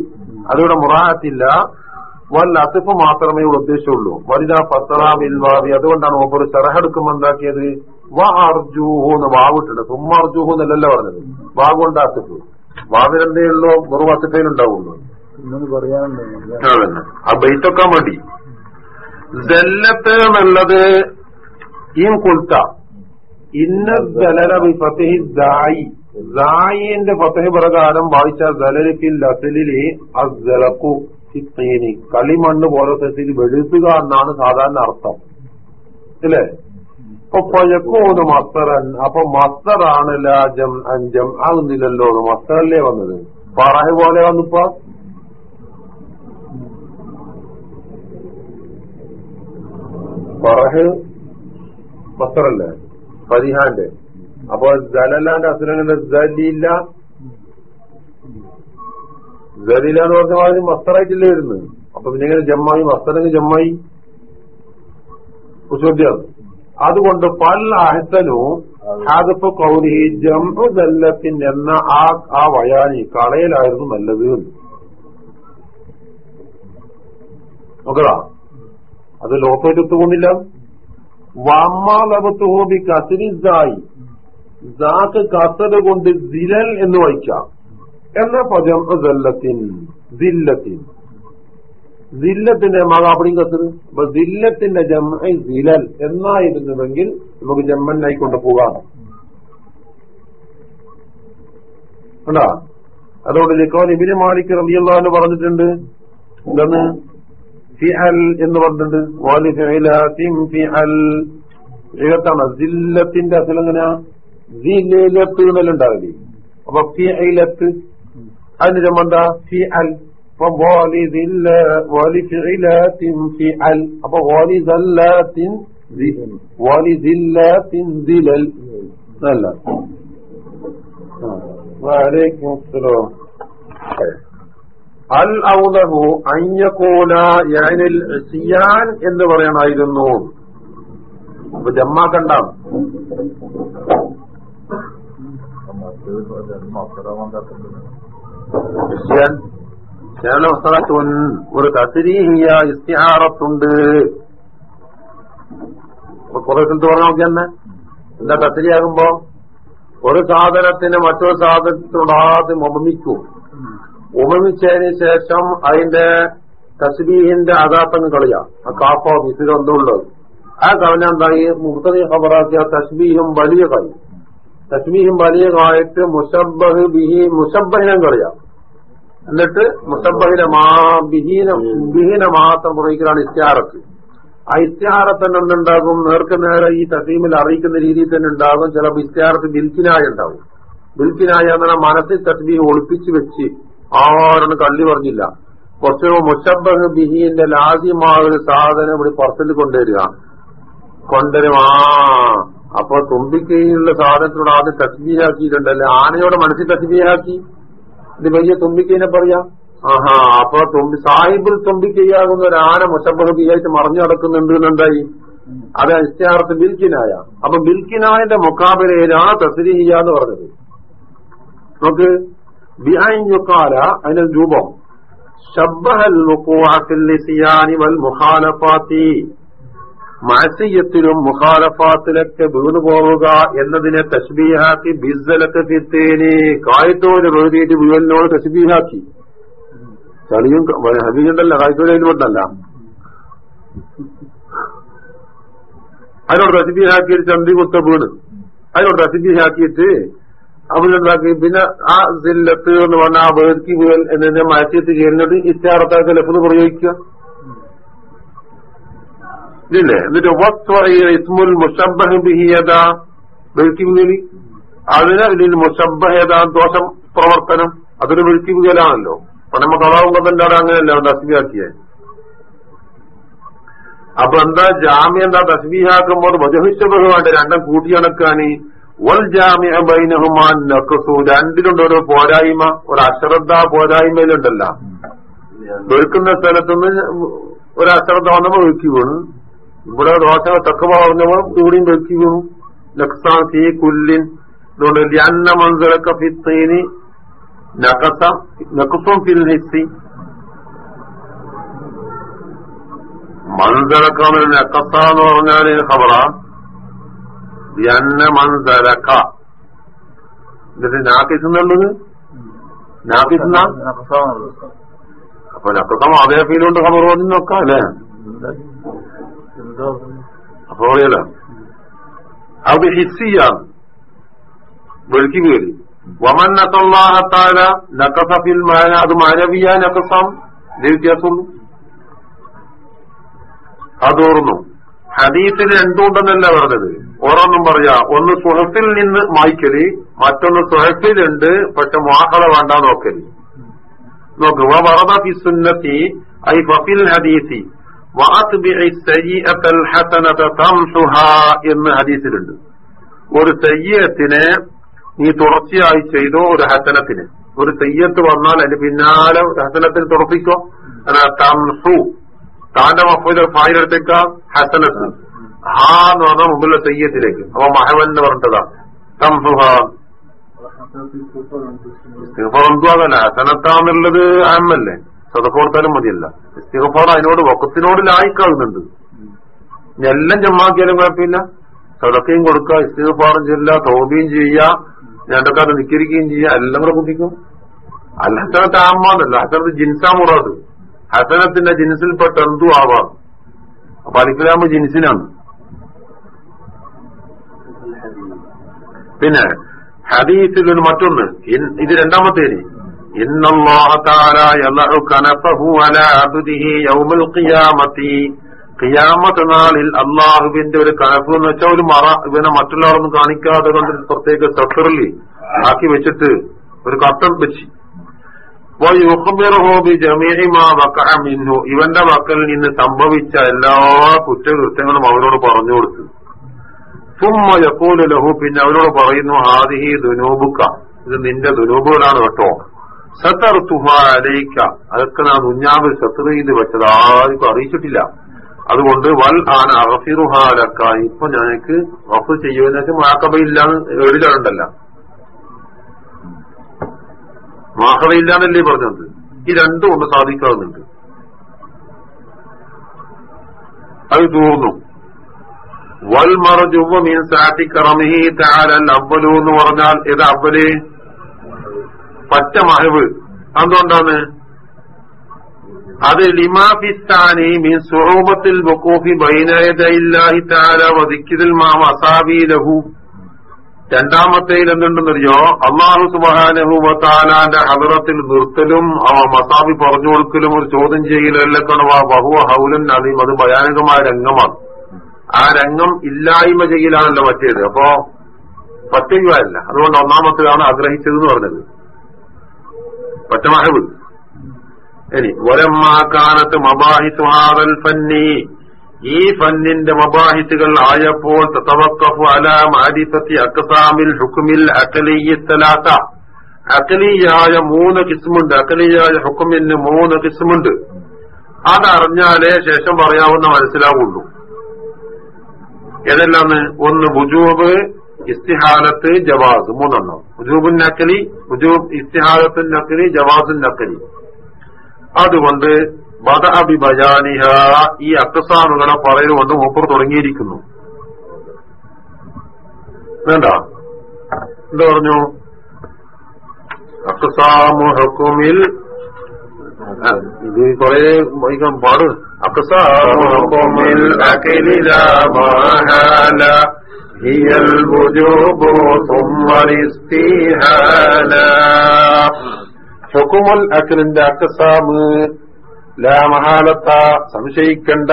[SPEAKER 3] അതിവിടെ മുറാഹത്തില്ല. വല്ല അത്തിഫ് മാത്രമേ ഉദ്ദേശമുള്ളൂ വലുത പത്തറാമിൽ വാവി അതുകൊണ്ടാണ് ഒപ്പർ ചെറഹെടുക്കുമ്പോ എന്താക്കിയത്? വ അർജൂഹു എന്ന് വാവിട്ടുണ്ട് സുമ്മ അർജൂഹു എന്നല്ലല്ലോ പറഞ്ഞത്. വാഗുണ്ട് അത്തിഫ് വാവിനെന്തേ ഉള്ളൂ വെറും അത്തിഫയിലുണ്ടാവുള്ളൂ
[SPEAKER 4] ഇന്നത്
[SPEAKER 3] ആ ബൈത്തൊക്കെ മതി. ജല്ലത്ത് എന്നുള്ളത് ഈ കുൽത്ത. ഇന്ന ദായിന്റെ ഫത്തഹി പ്രകാരം വായിച്ച ജലലിൽ ആ അസലക്കു കളിമണ്ണ് പോലത്തെ വെളുത്തുക എന്നാണ് സാധാരണ അർത്ഥം. ഇല്ലേ? അപ്പൊ പഴക്കോന്ന് മസ്തറൻ അപ്പൊ മസ്തറാണ് ലാജം അഞ്ചം ആകുന്നില്ലല്ലോ മസ്തറല്ലേ വന്നത്? പറഹ പോലെ വന്നിപ്പോ? പറഹ് മസ്തറല്ലേ? ഫരിഹാന്റെ. അപ്പൊ ജലല്ലാന്റെ അസുരങ്ങളുടെ ജലീല ജലീല എന്ന് പറഞ്ഞ മാതിരി മസ്തറായിട്ടില്ലേ വരുന്നത്. അപ്പൊ പിന്നെ ജമ്മായി? മസ്തറങ്ങ് ജമ്മായി? ചോദ്യം അതുകൊണ്ട് പൽ അഹസനു ഹാദഫ് കൗരി ജംഹു ദല്ലത്തിൻ എന്ന ആ ആ വയാനി കളയിലായിരുന്നു നല്ലത്. നോക്കടാ. അത് ലോകമായിട്ട് ഒത്തുപോകുന്നില്ല വമ്മാലബത്തുഹോബി കസിനിസായി ദാക്ക് കസത് കൊണ്ട് ദിലൽ എന്ന് വായിക്കാം എന്ന പദം ദല്ലത്തിൻ ദില്ലത്തിൻ. ദില്ലത്തിന്റെ മാതാപിടിയും കസറ് അപ്പൊ ദില്ലത്തിന്റെ ജമ്മ ദിലൽ എന്നായിരുന്നുവെങ്കിൽ നമുക്ക് ജമ്മനായി കൊണ്ടുപോകാം കണ്ടാ? അതുകൊണ്ട് ലിക്കോൻ ഇബിന് മാലിക് റബിയുള്ള പറഞ്ഞിട്ടുണ്ട്. എന്താണ്? ഫിഅൽ എന്ന് പറഞ്ഞിട്ടുണ്ട്. വാലി ഫിഅലാത്തിൻ ഫിഅൽ. ഏതാണ് ദില്ലത്തിന്റെ അസൽ എങ്ങനെയാ? ദിലത്ത് എന്നെല്ലാം ഉണ്ടാവില്ലേ അപ്പൊ ഫിഅലത്ത് അതിന്റെ ജമ്മന്താ എന്താ ഫിഅൽ. അപ്പൊ അൽ ഔലഹു അയ്യക്കോല യാനിൽ സിയാൻ എന്ന് പറയണമായിരുന്നു അപ്പൊ ജമ്മാക്കണ്ട ക്രിസ്ത്യൻ ഒരു കത്തിരീഹിയ ഇസ്തിഹാറത്തുണ്ട്. കുറെ സ്ഥലത്ത് പറഞ്ഞ നോക്കി എന്താ കത്തിരിയാകുമ്പോ ഒരു സാധനത്തിന് മറ്റൊരു സാധനത്തിനോട് ആദ്യം ഉപമിക്കും. ഉപമിച്ചതിന് ശേഷം അതിന്റെ തസ്ബീഹിന്റെ അതാത്തങ്ങ് കളിയാം. ആ കാഫോ മിസിലോ എന്തുള്ളത് ആ കവന എന്തായി? മുഖത്തതി ഖബറാക്കിയ തസ്ബീഹും വലിയ കളി തസ്ബീഹും വലിയ കായിട്ട് മുഷബഹ് ബിഹി മുഷബ്ബഹിനും കളിയാ. എന്നിട്ട് മുഷബഹിനെ മാ ബിഹീന ബിഹീനെ മാത്രം പ്രയോഗിക്കലാണ് ഇസ്റ്റാറത്ത് ആ ഇസ്ത്യാറത്ത് തന്നെ എന്തുണ്ടാകും? നേർക്ക് നേരെ ഈ തസീമിൽ അറിയിക്കുന്ന രീതിയിൽ തന്നെ ഉണ്ടാകും. ചിലപ്പോൾ ഇസ്റ്റാറത്ത് ബിൽക്കിനായ ഉണ്ടാവും. ബിൽക്കിനായ എന്നാൽ മനസ്സിൽ തസ്ബീഹ് ഒളിപ്പിച്ചു വെച്ച് ആരോട് കള്ളി പറഞ്ഞില്ല. കുറച്ച് മുഷബഹ് ബിഹിന്റെ ലാസിമായ ഒരു സാധനം ഇവിടെ പുറത്തിൽ കൊണ്ടുവരിക. കൊണ്ടുവരും. ആ അപ്പൊ തുമ്പിക്കൈയുള്ള സാധനത്തിനോട് ആദ്യം തസ്ബീഹാക്കിയിട്ടുണ്ടല്ലേ? ആനയോടെ മനസ്സിൽ തസ്ബീഹാക്കി. ഇത് വലിയ തുമ്പിക്കീനെ പറയാ. ആഹാ അപ്പൊ തുമ്പി സാഹിബിൽ തുമ്പിക്കയാകുന്ന ഒരു ആന മുഷബഹ് മറിഞ്ഞു നടക്കുന്നുണ്ട് എന്നുണ്ടായി അത് അനിശ്ചയാർത്ഥ ബിൽക്കിനായ അപ്പൊ ബിൽക്കിനായന്റെ മുക്കാബിലയിലാ തസ്രീഹിയ എന്ന് പറഞ്ഞത്. നമുക്ക് ബിഹൈഞ്ഞുക്കാല അതിന്റെ രൂപം. ഷബ്ബഹൽ മുഖാത്തിൽ വൽ മുഖാലഫാത്തി. മാസിയത്തിലും മുഖാലഫാത്തിലൊക്കെ വീണു പോവുക എന്നതിനെ തസ്ബീഹാക്കി ബിസ്സലൊക്കെ ഫിത്തേനി കായത്തോട് എഴുതിയിട്ട് വീഴലിനോട് തസ്ബീഹാക്കി. ചളിയും ഹബീജുണ്ടല്ല കായത്തോട് കൊണ്ടല്ല അതിനോട് തസ്ബീഹാക്കിയിട്ട് ചന്തി കുത്ത വീണ്. അതിനോട് തസ്ബീഹാക്കിയിട്ട് അവരുണ്ടാക്കി പിന്നെ ആ സില്ലത്ത് എന്ന് പറഞ്ഞ ആ വേർക്കി വീഴൽ എന്നതിനെ മാറ്റിയിട്ട് ചെയ്യുന്നത് ഇച്ചാറത്താക്കി ലഫ്ത് പ്രയോഗിക്കുക. ഇതില്ലേ? എന്നിട്ട് വസ്വറയ ഇസ്മുൽ മുഷബഹ് ബിഹിയത വെഴുക്കി വീഴലി അതിന് ഇതിൽ മുഷബഹേത ദോഷം പ്രവർത്തനം. അതൊരു വെഴുക്കി വീഴലാണല്ലോ അപ്പൊ നമ്മ കളാവുമ്പോ അങ്ങനെയല്ല തസ്ബിയാക്കിയേ അപ്പൊ എന്താ ജാമ്യ എന്താ തസ്ബീഹാക്കുമ്പോൾ വജഹിഷബഹ് വേണ്ട രണ്ടും കൂട്ടിയണക്കാന് വൽ ജാമ്യ ബൈനഹുമാൻ നക്കസു രണ്ടിലുണ്ട് ഒരു പോരായ്മ ഒരു അശ്രദ്ധ പോരായ്മയിലുണ്ടല്ല. വെറുക്കുന്ന സ്ഥലത്തുനിന്ന് ഒരു അശ്രദ്ധ വന്നപ്പോ വെക്കി വീണ്. ഇവിടെ ദോശ തക്കവ പറഞ്ഞവർ ഇവിടെയും വെക്കി ലക്സാ ഫീ കുല്ലിൻ. അതുകൊണ്ട് ലിയന്ന മൻസലക്ക ഫിത്തീനി നഖസ നഖസും ഫിൽ ഹിസ്സി മൻസലക്ക നക്കസ എന്ന് പറഞ്ഞാൽ ഖബറ. ലിയന്ന മൻസലക്ക. എന്നിട്ട് നാക്കിസ് എന്നുള്ളത് നാക്കിസ്. അപ്പൊ നക്കസം അതേ ഫീലുണ്ട് ഖബർ നോക്കാം അല്ലേ? അപ്പൊ പറയല അത് ഹിസ്സിയാണ് വെളുക്കി കയറി വമൻ നക്കള്ളാഹത്താല നക്കസഫിൽ മാന അത് മാനവിയ നക്കസം വ്യത്യാസം വ്യത്യാസമുള്ളൂ അതോർന്നു. ഹദീസിൽ എന്തുകൊണ്ടെന്നല്ല പറഞ്ഞത്. ഓരോന്നും പറയാ ഒന്ന് സുഹസിൽ നിന്ന് മായ്ക്കൽ മറ്റൊന്ന് സുഹസിലുണ്ട് പക്ഷെ മാഹള വേണ്ട നോക്കൽ. നോക്ക് വറദ ഫി സുന്നത്തി ഐ ഫിൽ ഹദീസി. എന്ന് ഹദീസിലുണ്ട്. ഒരു സയ്യത്തിനെ നീ തുടർച്ചയായി ചെയ്തോ ഒരു ഹസനത്തിന്. ഒരു സയ്യത്ത് വന്നാൽ അതിന് പിന്നാലെ ഒരു ഹസനത്തിന് തുറപ്പിക്കോ അതാ തംസു താന്റെ മഫൂല ഫായിലെടുത്തേക്ക ഹസനത്ത്. ഹാ എന്ന് പറഞ്ഞാൽ മുമ്പിലെ സയ്യത്തിലേക്ക് അപ്പൊ മഹവൻ എന്ന് പറഞ്ഞതാ തംസുഹാ ഇസ്തിഗ്ഫാറെന്തുവാകല ഹസനത്താന്നുള്ളത് അഹമ്മല്ലേ? സദഫോർത്താലും മതിയല്ല. ഇസ്തിഹഫാർ അതിനോട് വക്കത്തിനോട് ലായിക്കാകുന്നുണ്ട് എല്ലാം ജമ്മാക്കിയാലും കുഴപ്പമില്ല. സദക്കയും കൊടുക്കുക ഇസ്തിഹഫാറും ചെല്ലുക തോബിയും ചെയ്യുക ഞണ്ടക്കാരെ നിക്കരിക്കുകയും ചെയ്യുക എല്ലാം കൂടെ കുട്ടിക്കും അല്ല ഹസനത്ത് ആമ്മാന്നല്ല ഹസനത്ത് ജിൻസാ മുറാദ്. ഹസനത്തിന്റെ ജിൻസിൽപ്പെട്ട എന്തു ആവാം. അപ്പൊ അലിഫ്ലാമ് ജിൻസിനാണ്. പിന്നെ ഹദീസിൽ മറ്റൊന്ന്. ഇത് രണ്ടാമത്തേന്. ഖിയാമത്ത്. നാളിൽ അള്ളാഹുവിന്റെ ഒരു കനഫ് എന്ന് വെച്ചാൽ ഒരു മറ ഇവനെ മറ്റുള്ളവരൊന്നും കാണിക്കാതെ കൊണ്ട് പ്രത്യേക സഫറിൽ ആക്കി വെച്ചിട്ട് ഒരു കട്ടം വെച്ച്. ഇവന്റെ മക്കളിൽ നിന്ന് സംഭവിച്ച എല്ലാ കുറ്റകൃത്യങ്ങളും അവരോട് പറഞ്ഞു കൊടുത്തു. സുമ്മ യക്കൂൽ ലഹു. പിന്നെ അവരോട് പറയുന്നു ഹാദിഹി ദുനൂബുക്ക. ഇത് നിന്റെ ദുനൂബുകളാണ് കേട്ടോ. സത്തർത്തുഹ അലയിക്ക അതൊക്കെ ഞാൻ ഉഞ്ഞാവ് ശത്രു ചെയ്ത് വെച്ചത് ആർക്കും അറിയിച്ചിട്ടില്ല. അതുകൊണ്ട് വൽ ആന അറഫിറുഹാലക്ക ഇപ്പൊ ഞങ്ങൾക്ക് റഫ് ചെയ്യുമെന്ന് വെച്ചാൽ മാക്കബയില്ലാന്ന് എഴുതാറുണ്ടല്ല മാഹവയില്ലാന്നല്ലേ പറഞ്ഞത്? ഈ രണ്ടും ഒന്ന് സാധിക്കാറുന്നുണ്ട് അത് തീർന്നു വൽമറജുവ മീൻ സാറ്റി കറമിഹി താലൽ അവലു എന്ന് പറഞ്ഞാൽ ഇത് അവൽ പച്ച മഹവ്. എന്തുകൊണ്ടാണ്? അത് ലിമാഫിസ്ഥാനി മീൻ സ്വരൂപത്തിൽ ബക്കോഫി ബൈനയതയില്ലാഹി താല വധിക്കിതിൽ മാം അസാബി ലഹു രണ്ടാമത്തേൽ എന്തുണ്ടെന്നറിയോ? അള്ളാഹു സുബാനഹു താലാന്റെ ഹദറത്തിൽ നിർത്തലും അവ മസാബി പറഞ്ഞു കൊടുക്കലും ഒരു ചോദ്യം ചെയ്യലും കാണുക ബഹുവ ഹൗലൻ അലീം. അത് ഭയാനകമായ രംഗമാണ്. ആ രംഗം ഇല്ലായ്മ ചെയ്യലാണല്ലോ മറ്റേത്. അപ്പോ പറ്റുകയല്ല അതുകൊണ്ട് ഒന്നാമത്തേതാണ് ആഗ്രഹിച്ചതെന്ന് പറഞ്ഞത്. പറ്റമഹവ് ഇനി ഒരമ്മാക്കാനത്ത് മബാഹിസുഹാദൽ ഫന്നി. ഈ ഫന്നിന്റെ മബാഹിത്തുകൾ ആയപ്പോൾ തവക്കഫു അല മാരിഫത്തി അക്കസാമിൽ ഹുക്കുമിൽ അക്കലിയത്തലാത്ത അക്കലിയായ മൂന്ന് കിസ്മുണ്ട്. അക്കലിയായ ഹുക്കുമിന് മൂന്ന് കിസ്മുണ്ട്. അതറിഞ്ഞാലേ ശേഷം പറയാവുന്ന മനസ്സിലാവുള്ളൂ. ഏതെല്ലാന്ന്? ഒന്ന് ബുജൂബ് ഇസ്തിഹാലത്ത് ജവാസ് മൂന്നെണ്ണം. ഉജൂബുൻ നക്കലി ഉജൂബ് ഇസ്തിഹാലത്തുൻ നക്കലി ജവാസുൻ നക്കലി അതുകൊണ്ട് ബദഅബി ബയാനിഹ ഈ അക്കസാനുകളെ പറയലുകൊണ്ട് മൂപ്പർ തുടങ്ങിയിരിക്കുന്നു. വേണ്ട. എന്താ പറഞ്ഞു? അക്കസാമു ഹക്കുമിൽ ഇത് കൊറേ വൈകാൻ പാട്. അക്കസാമു ഹക്കുമിൽ هي الوجوب ثم الاستهالة ഹുക്കുമുൽ അഖിലിന്റെ അക്സാമ് ലാമഹാലത്ത സംശയിക്കണ്ട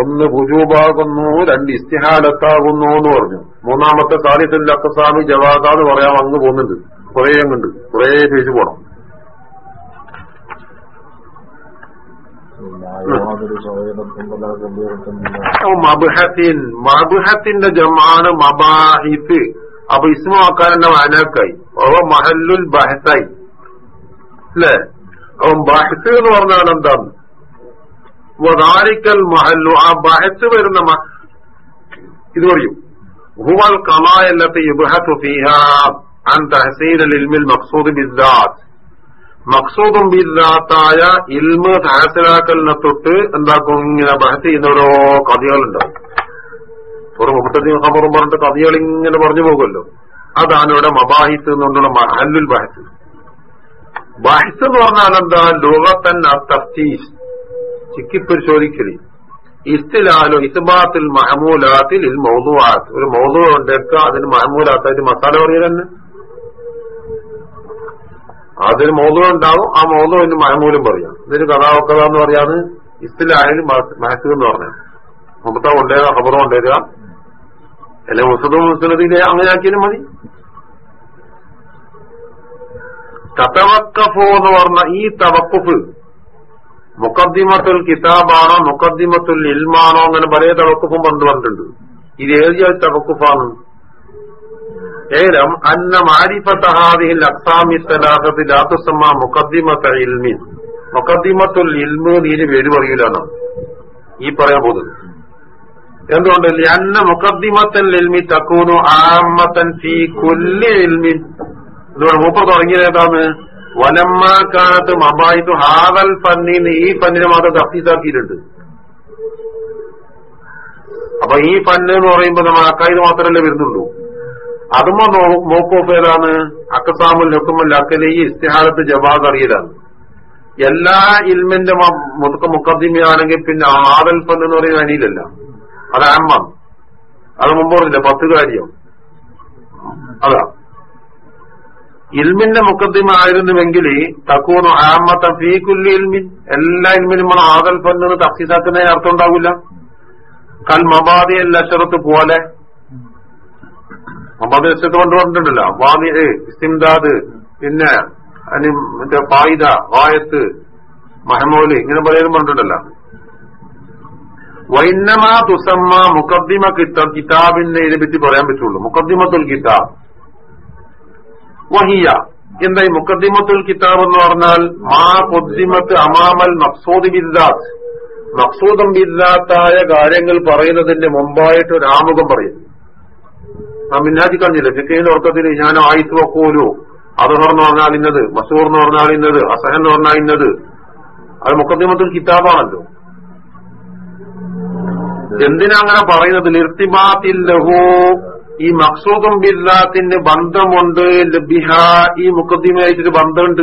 [SPEAKER 3] ഒന്ന് ഭുജൂബാകുന്നു രണ്ട് ഇസ്തിഹാലത്താകുന്നു എന്ന് പറഞ്ഞു മൂന്നാമത്തെ സാലിത്തിന്റെ അക്സാമി ജവാദ എന്ന് പറയാൻ അങ്ങ് പോകുന്നുണ്ട് കുറെ അങ്ങുണ്ട് കുറെ പേജ് പോണം മബ്ഹത്തിൻ മബ്ഹത്തിന്റെ ജമാണ് മബാഹിത്ത്. അപ്പൊ ഇസ്മാക്കാരന്റെ മാനാക്കായി. അവ മഹല്ലുൽ ബഹത്തായി. അല്ലേ? അപ്പം ബഹത്ത് എന്ന് പറഞ്ഞാൽ എന്താണ്? വദാരിക്കൽ മഹല്ലു. ആ ബഹത്ത് വരുന്ന ഇത് പറയും. ഹുവൽ കമായല്ലത്തെ യുബഹത്തു ഫീഹ അൻ തഹസീൽ ഇൽമിൽ മഖ്സൂദ് ബിദ്ദാത്ത് മഖ്സൂദും ഇല്ലാത്തായ ഇൽമ് ഹാസിലാക്കലിനെ തൊട്ട് എന്താക്കും? ഇങ്ങനെ ബഹത്ത് ചെയ്യുന്ന ഓരോ കഥകളുണ്ടാവും ഒരു മുപ്പത്തഞ്ച് ഹബറും പറഞ്ഞിട്ട് കഥകൾ ഇങ്ങനെ പറഞ്ഞു പോകുമല്ലോ. അതാണ് ഇവിടെ മബാഹിത്ത് എന്നുകൊണ്ടുള്ള മഹല്ലുൽ ബഹത്ത് ബഹസ്. എന്ന് പറഞ്ഞാൽ എന്താ? ലോകത്തൻ തഫ്തീസ് ചിക്കിപ്പരിശോധിക്കൽ ഇസ്തിലാലോ ഇസ്ബാത്തിൽ മഹമൂലാത്തിൽ മൗതുവാത്ത് ഒരു മൗതു ഉണ്ടാക്കുക അതിന് മഹമൂലാത്തായിട്ട് മസാല പറയുക തന്നെ. അതിന് മോദം ഉണ്ടാവും. ആ മോദം അതിന് മഹമൂലും പറയാം. ഇതിന് കഥാവക്കഥ എന്ന് പറയാന്ന് ഇസ്തിലായാലും മഹസ് എന്ന് പറഞ്ഞു മുമ്പത്തെ കൊണ്ടുവരിക ഖബറും കൊണ്ടുവരിക അല്ലെ മുസദും മുസ്ലിദിലെ അങ്ങനെ ആക്കിയാലും മതി. തതവക്കഫു എന്ന് പറഞ്ഞ ഈ തവക്കുഫ് മുക്കദ്ദിമത്തുൽ കിതാബാണോ മുക്കദ്ദിമത്തുൽ ഇൽമാണോ അങ്ങനെ പല തവക്കുഫും പണ്ട് പറഞ്ഞിട്ടുണ്ട്. ഇത് ഏത് തവക്കുഫാണ്? ഏലം അന്ന മാരിഫത്തഹാദിഹിൽ അക്സാമി സലാഹത്തിൽ ആത്തുസമ്മ മുഖദ്ദിമത്ത ഇൽമി. മുഖദ്ദിമത്തുൽ ഇൽമു നീന് പേര് പറയൂലാണ് ഈ പറയാൻ പോകുന്നത്. എന്തുകൊണ്ട്? അന്ന മുക്കദ്ദിമത്തൽ ഇൽമി തക്കൂനു ആമത്തൻ ഫി കുല്ലി ഇൽമി. ഇതുകൊണ്ട് മൂപ്പർ തുടങ്ങിയത് ഏതാണ്? വലമ്മാക്കാലത്ത് മബായിത്തു ഹാവൽ ഫന്നിന്ന് ഈ ഫന്നിനെ മാത്രം തഫീസാക്കിയിട്ടുണ്ട് അപ്പൊ ഈ ഫന്ന് എന്ന് പറയുമ്പോ നമ്മൾ അക്കായത് മാത്രമല്ലേ വരുന്നുള്ളൂ. മോക്കോഫ് ഏതാണ് അക്കസാമുൽ ഹുക്കുമുൽ അക്കലി ഇസ്തിഹാലത്ത് ജവാദ് അറിയലാണ്. എല്ലാ ഇൽമിന്റെ മുക്കദ്മിയാണെങ്കിൽ പിന്നെ ആദൽ ഫന്ന് എന്ന് പറയുന്ന അനിയിലല്ല അത് അമ്മ അത് മുമ്പ് പറഞ്ഞില്ല? പത്ത് കാര്യം. അതാ. ഇൽമിന്റെ മുക്കദ്ദിമ ആയിരുന്നുവെങ്കിൽ തക്കൂന്നു ആമത്ത ഫീ കുല്ലി ഇൽമിൻ. എല്ലാ ഇൽമിനും നമ്മൾ ആദൽ ഫന്ന് തഫീസാക്കുന്നതിന് അർത്ഥം ഉണ്ടാവില്ല. കൽ മബാദി ലഷറത്ത് പോലെ മബാദി ലക്ഷത്ത് കൊണ്ടുവന്നിട്ടുണ്ടല്ലോ. വാമി ഇസ്തിംദാദ് പിന്നെ അനി മറ്റേ ഫായിദ വായത്ത് മഹമോൽ ഇങ്ങനെ പലരും പറഞ്ഞിട്ടുണ്ടല്ലോ. വൈന്നമ തുസമ്മ മുഖദ്ദിമ കിതാബിനെ കിതാബിന്റെ ഇതിനെ പറ്റി പറയാൻ പറ്റുള്ളൂ. മുഖദ്ദിമത്തുൽ കിതാബ്. വഹിയ. എന്താ ഈ മുക്കദ്ദിമത്തുൽ കിതാബ് എന്ന് പറഞ്ഞാൽ മാ കൊദ്ദിമത്ത് അമാമൽ മക്സൂദ് ബിദ്ദാത്ത് മക്സൂദം ബിദ്ദാത്തായ കാര്യങ്ങൾ പറയുന്നതിന്റെ മുമ്പായിട്ട് ഒരു ആമുഖം പറയുന്നു മിന്നാജി കഴിഞ്ഞില്ല ചെക്കയിലെ ഉറക്കത്തിൽ ഞാൻ ആയിത്ത് വെക്കൂലു. അദഹർ എന്ന് പറഞ്ഞാൽ ഇന്നത്. മസൂർ എന്ന് പറഞ്ഞാൽ ഇന്നത്. അസഹൻ എന്ന് പറഞ്ഞാൽ ഇന്നത്. അത് മുക്കത്തിമത്തിൽ കിതാബാണല്ലോ. എന്തിനാ അങ്ങനെ പറയുന്നത്? നിർത്തിമാത്തില്ലഹു ഈ മക്സൂദും ബില്ലാത്തിന് ബന്ധമുണ്ട്. ലബിഹ ഈ മുക്കദ്ദിമയായിട്ടൊരു ബന്ധമുണ്ട്.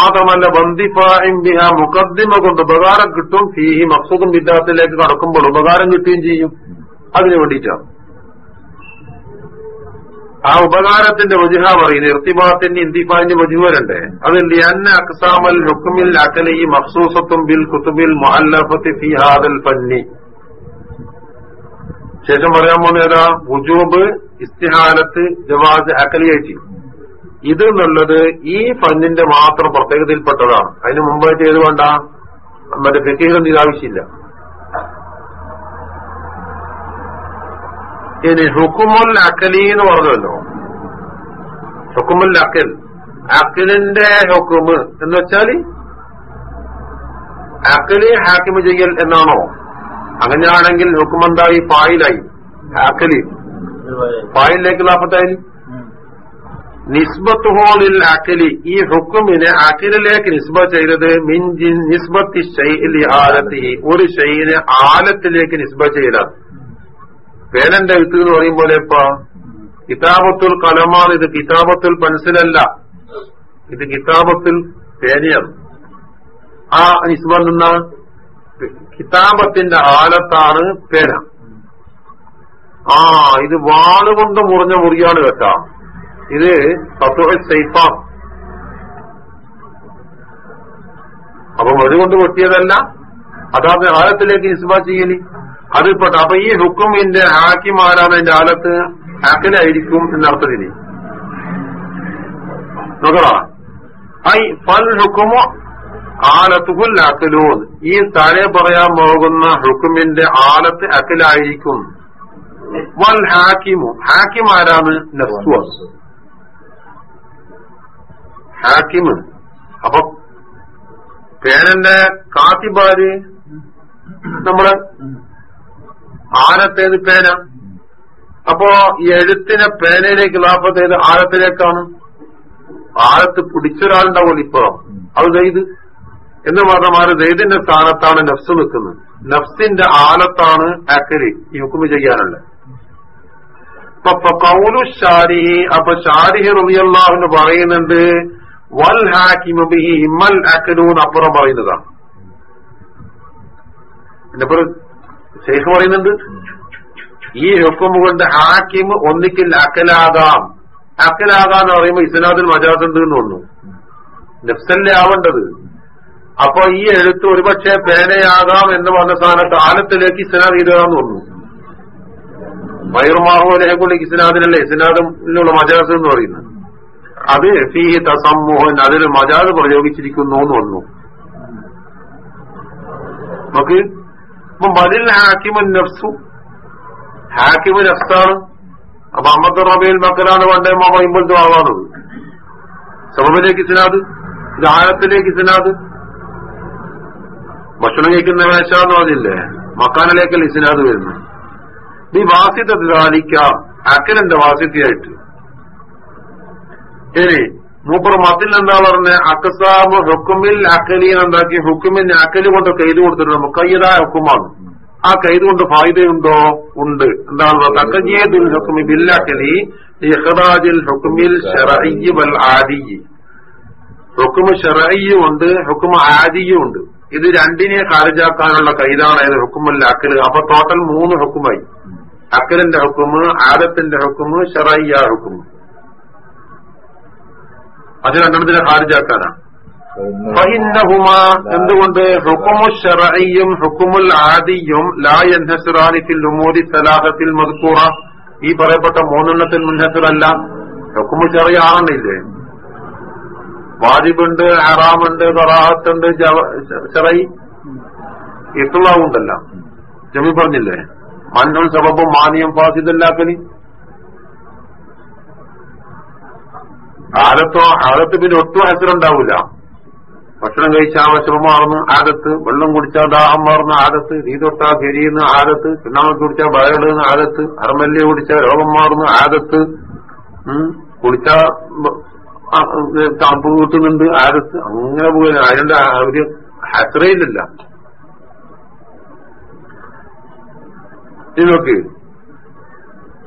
[SPEAKER 3] മാത്രമല്ല ബന്ദിഫിഹ മുക്കദ്ദിമ കൊണ്ട് ഉപകാരം കിട്ടും. ഫീഹി മക്സൂദും ബില്ലാത്തിലേക്ക് കടക്കുമ്പോൾ ഉപകാരം കിട്ടുകയും ചെയ്യും. അതിനു വേണ്ടിയിട്ടാണ്. ആ ഉപകാരത്തിന്റെ വജുഹ പറയുന്നത് ഇർത്തിബാത്തിന്റെ ഇന്തിഫാന്റെ വജുവരുണ്ട് അത് ലിയന്ന അക്സാമൽ ഹുക്കുമിൽ അക്കലി മഫ്സൂസത്തും ബിൽ കുത്തുബിൽ മുഹല്ലഫത്തി ഫിഹാദൽ പന്നി ശേഷം പറയാൻ പോകുന്നതാ വുജൂബ് ഇസ്തിഹാലത്ത് ജവാസ് അക്കലിയേറ്റി ഇത് എന്നുള്ളത് ഈ ഫന്നിന്റെ മാത്രം പ്രത്യേകതയിൽപ്പെട്ടതാണ്. അതിന് മുമ്പായിട്ട് ഏത് വേണ്ട? മറ്റേ ഫിക്കീറൊന്നും നിരാവശ്യമില്ല ഇനി ഹുക്കുമുൽ അക്കലി എന്ന് പറഞ്ഞല്ലോ. ഹുക്കുമുൽ അക്കൽ അക്കലിന്റെ ഹുക്കുമ് എന്ന് വെച്ചാൽ അക്കലി ഹാക്കിമ് ചെയ്യൽ എന്നാണോ? അങ്ങനെയാണെങ്കിൽ ഹുക്കുമെന്തായി? പായിലായി അക്കലി പായിലേക്ക് ലാഭത്തായി നിസ്ബത്തുഹോളിൽ അക്കലി ഈ ഹുക്കുമിനെ അക്കലിലേക്ക് നിസ്ബ ചെയ്തത് മിൻ നിസ്ബത്തി ഷൈലി ആലത്തി ഒരു ഷെയ്ന് ആലത്തിലേക്ക് നിസ്ബ ചെയ്യലാണ് പേനന്റെ എഴുത്ത് എന്ന് പറയുമ്പോൾ ഇപ്പൊ കിതാബത്തുൽ കലമാണ് ഇത് കിതാബത്തുൽ പെൻസിലല്ല. ഇത് കിതാബത്തിൽ പേനയാണ്. ആ നിസ്ബ കിതാബത്തിന്റെ ആലത്താണ് പേന. ആ ഇത് വാളുകൊണ്ട് മുറിഞ്ഞ മുറിയാണ് കേട്ടാ. ഇത് തത്വ സൈഫാം അപ്പൊ മഴ കൊണ്ട് വെട്ടിയതല്ല. അതാണ് ആലത്തിലേക്ക് നിസ്ബ ചെയ്യൽ. അതിൽപ്പെട്ട അപ്പൊ ഈ ഹുക്കുമിന്റെ ഹാക്കിമാരാണ് അതിന്റെ ആലത്ത് ഹാക്കിലായിരിക്കും എന്നർത്ഥത്തിന് നോക്കടാ. ഐ ഫൽ ഹുക്കുമോ ആലത്തുഹുൽ അക്കലൂൻ ഈ താഴെ പറയാൻ പോകുന്ന ഹുക്കുമിന്റെ ആലത്ത് അക്കലായിരിക്കും വൽ ഹാക്കിമു. ഹാക്കിം ആരാണ് നഫ്സുവ ഹാക്കിമ്. അപ്പൊ പേനന്റെ കാത്തിബാര്? നമ്മൾ ആനത്തേത് പേന അപ്പോ ഈ എഴുത്തിനെ പേനയിലേക്ക് ലാഭത്ത് ഏത് ആഴത്തിലേക്കാണ് ആഴത്ത് പിടിച്ചൊരാളുണ്ടാവുമല്ലോ അത് ദൈത്. എന്ന് പറഞ്ഞമാര് ദൈതിന്റെ സ്ഥാനത്താണ് നഫ്സ് നിൽക്കുന്നത്. നഫ്സിന്റെ ആലത്താണ് അക്കരി ഈ ഹുക്കുമ ചെയ്യാനുള്ളത്. കൗലു ഷാരിഹി അപ്പൊ ഷാരിഹി റബിയല്ലാഹുന്ന് പറയുന്നുണ്ട് വൽ ഹാക്കിമ ബിഹി ഇമ്മൽ അക്കലൂന്ന് അപ്പുറം പറയുന്നതാണ്. എന്നെ ശേഖ് പറയുന്നുണ്ട് ഈ ഹുക്കും കൊണ്ട് ഹാക്കിം ഒന്നിക്കിൽ അക്കലാകാം. അക്കലാകാം എന്ന് പറയുമ്പോ ഇസ്ലാദിൽ മജാസ് ഉണ്ട് എന്ന് തോന്നുന്നു. നെഫ്സല്ലേ ആവേണ്ടത്? അപ്പൊ ഈ എഴുത്ത് ഒരുപക്ഷെ പേനയാകാം എന്ന് പറഞ്ഞ സ്ഥാനത്ത് ആലത്തിലേക്ക് ഇസ്ലാദ് ചെയ്തതാന്ന് തോന്നുന്നു. വയറുമാഹുലേക്കുള്ള ഇസ്നാദിനല്ലേ ഇസ്ലാദിനുള്ള മജാസ് എന്ന് പറയുന്നത്. അത് ഫീഹി തസമ്മോഹൻ അതിൽ മജാസ് പ്രയോഗിച്ചിരിക്കുന്നു എന്ന് തോന്നുന്നു. നമുക്ക് ബലിൽ ഹാക്കിമുൻ നഫ്സു. ഹാക്കിമു നഫ്സാണ്. അപ്പൊ അമ്മത്ത് റബിയിൽ മക്കലാണ് പണ്ടേ മാമ ഇമ്പോഴത്തെ ആവാണത് സബബിലേക്ക് ഇസ്നാദ് ഇത് ആഴത്തിലേക്ക് ഇസ്നാദ്. ഭക്ഷണം കഴിക്കുന്ന എന്ന് പറഞ്ഞില്ലേ? മക്കാനിലേക്കല്ല ഇസ്നാദ് വരുന്നു നീ വാസിത ധാലിക്ക അക്കലിന്റെ വാസിത്തിയായിട്ട് ഇനി മൂപ്പർ മത്തിൽ എന്താ പറഞ്ഞ? അക്കസാബ് ഹുക്കുമിൽ അക്കലീൻ എന്താക്കി ഹുക്കുമിന് അക്കൽ കൊണ്ട് കൈത് കൊടുത്തിട്ടുണ്ട്. മുക്കയ്യതായ ഹുക്കുമാണ്. ആ കൈത് കൊണ്ട് ഫായുതയുണ്ടോ ഉണ്ട്. എന്താണ് തക്കജിയുൽ ഹുക്കുമി ബില്ലക്കലി ഇഖ്റാജിൽ ഹുക്കുമിൽ ഹുക്കുമ ഷറഇയ്യും ഉണ്ട് ഹുക്കുമ് ആദിയും ഉണ്ട്. ഇത് രണ്ടിനെ ഖാരിജാക്കാനുള്ള കൈതാണ് ഏത് ഹുക്കുമല്ല അക്കൽ. അപ്പൊ ടോട്ടൽ മൂന്ന് ഹുക്കുമായി. അക്കലിന്റെ ഹുക്കുമ് ആദത്തിന്റെ ഹുക്കുമ് ഷറയ്യ ഹുക്കുമ്. അത് രണ്ടെണ്ണത്തിനെ ഹാരിജാക്കാനാണ് എന്തുകൊണ്ട്? ഹുക്കുമു ഷറയും ഹുക്കുമുൽ ആദിയും ലാ യൻഹസിറാനി ഫിൽ ഉമൂരി സലാഹത്തിൽ മദ്കൂറ ഈ പറയപ്പെട്ട മൂന്നെണ്ണത്തിൽ മുൻഹസുറല്ല. ഹുക്കുമു ഷറഇ ആണെന്നില്ലേ? വാജിബുണ്ട് ഹറാമുണ്ട് ബറാഹത്തുണ്ട് ഷറൈ ഇത്തുള്ളാവുണ്ടല്ല. ജമി പറഞ്ഞില്ലേ? മണ്ണും സബബും മാനിയം ഫാസിദല്ലാക്കലി. ആദത്തോ ആദത്ത് പിന്നെ ഒട്ടും ഹസറുണ്ടാവില്ല ഭക്ഷണം കഴിച്ചാൽ വിഷമം മാറുന്നു ആദത്ത്. വെള്ളം കുടിച്ചാൽ ദാഹം മാറുന്ന ആദത്ത്. നീ തൊട്ടാൽ കരിയുന്ന ആദത്ത്. ചുണ്ണാമത്ത് കുടിച്ചാൽ വയറിടുന്ന ആദത്ത്. അറമല്യ കുടിച്ചാൽ രോഗം മാറുന്ന ആദത്ത്. കുളിച്ചാൽ തണുപ്പ് കൂട്ടുന്നുണ്ട് ആദത്ത്. അങ്ങനെ പോകുന്നു അതിന്റെ ഒരു ഹസറയില്ല നോക്ക്.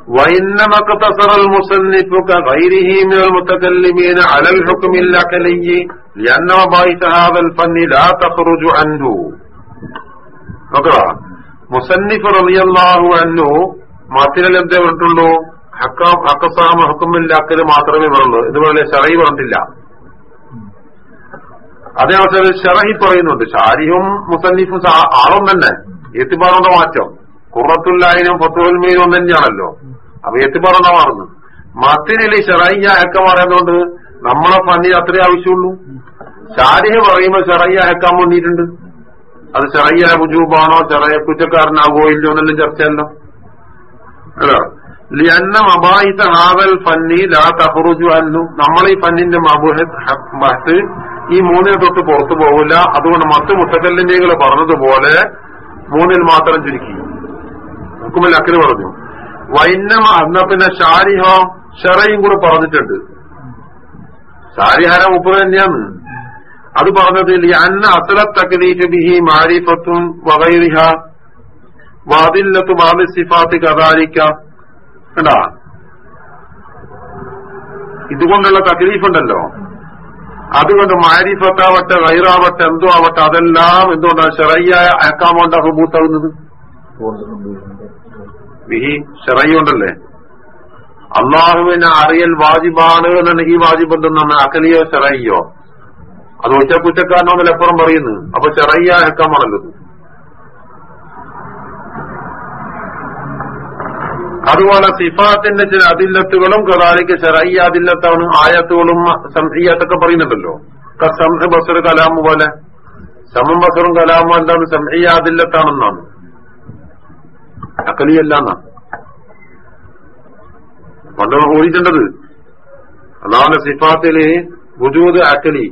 [SPEAKER 3] وإنما اقتصر المصنف كغيره من المتكلمين على الحكم الأكلي لأن مباحث هذا الفن لا تخرج عنه നോക്കടാ മുസന്നിഫ് റളിയല്ലാഹു അൻഹു മാത്തിരൽ എന്തേ പറഞ്ഞിട്ടുള്ളൂ ഹക്കാം ഹക്കസാമ ഹക്കുമില്ലാക്കല് മാത്രമേ പറയുള്ളൂ ഇതുപോലെ ഷറൈ പറഞ്ഞിട്ടില്ല അതേ അവസരം ഷറഹി പറയുന്നുണ്ട് ഷാരിഹും മുസന്നിഫും ആളും തന്നെ എത്തിപ്പാറുന്ന മാറ്റം കുറത്തുല്ലായനും ഫത്തുൽമീനും ഒന്നും തന്നെയാണല്ലോ അപ്പൊ പറഞ്ഞാ മാറുന്നു മത്തിനിൽ ഷറയ്യ ഹക്കം പറയുന്നതുകൊണ്ട് നമ്മളെ ഫന്നി അത്രേ ആവശ്യമുള്ളൂ. ഷാരിഹ് പറയുമ്പോ ഷറയ്യ അയക്കാൻ വേണ്ടിയിട്ടുണ്ട് അത് ഷറയ്യ ബുജൂബാണോ ഷറയ കുറ്റക്കാരനാകോ ഇല്ലയോ എന്നെല്ലാം ചർച്ചയല്ലോ. അല്ലോ ലിയന്ന മബായിത്ത ഹാവൽ ഫന്നി ലാ തഹറുജു അന്നു നമ്മൾ ഈ ഫന്നിന്റെ മഹത്ത് ഈ മൂന്നിനെ തൊട്ട് പുറത്തു പോകില്ല അതുകൊണ്ട് മറ്റു മുത്തക്കല്ലിന്റെകൾ പറഞ്ഞതുപോലെ മൂന്നിൽ മാത്രം ചുരുക്കി. ഹുക്കുമിൽ അക്കിന് പറഞ്ഞു. വൈന്നമ അന്ന പിന്നെ ഷാരിഹോ ഷെറയും കൂടെ പറഞ്ഞിട്ടുണ്ട്. ഷാരിഹാര മുപ്പത് തന്നെയാണ്. അത് പറഞ്ഞത് അന്ന അസല തക്ലീഫ് ബിഹി മാരിഫത്തും വകൈരിഹ വാതില്ലത്ത് വാദി സിഫാത്ത് കഥാലിക്ക കണ്ടാ? ഇതുകൊണ്ടുള്ള തക്ലീഫ് ഉണ്ടല്ലോ അതുകൊണ്ട് മാരിഫത്താവട്ടെ വൈറാവട്ടെ എന്തോ ആവട്ടെ അതെല്ലാം എന്തുകൊണ്ടാണ് ഷെറയ്യായ അക്കാമോണ്ടാ ഹുബൂത്താവുന്നത് വിഹി ഷെറയുണ്ടല്ലേ അള്ളാഹുവിനെ അറിയൽ വാജിബാണ് എന്നാണ് ഈ വാജിബ് എന്തെന്നാണ് അക്കലിയോ ഷെറയ്യോ അത് ഒറ്റ കുറ്റക്കാരനോന്നല്ല എപ്പുറം പറയുന്നു അപ്പൊ ഷെറയ്യ അക്കാമാണല്ലോ അതുപോലെ സിഫാത്തിന്റെ ചില അതില്ലത്തുകളും കഥാലിക്ക് ചെറിയ അതില്ലത്താണ്. ആയത്തുകളും സംഹിയാത്തൊക്കെ പറയുന്നുണ്ടല്ലോ. സംഹ ബസർ കലാമു പോലെ. സമം ബസറും കലാമും എന്താണ്? സംഹിയ അതില്ലത്താണെന്നാണ്. അക്കലിയല്ല എന്നാണ് പണ്ട് ഓടിക്കേണ്ടത് അതാണ് സിഫാത്തിൽ വുജൂദ് അക്കലി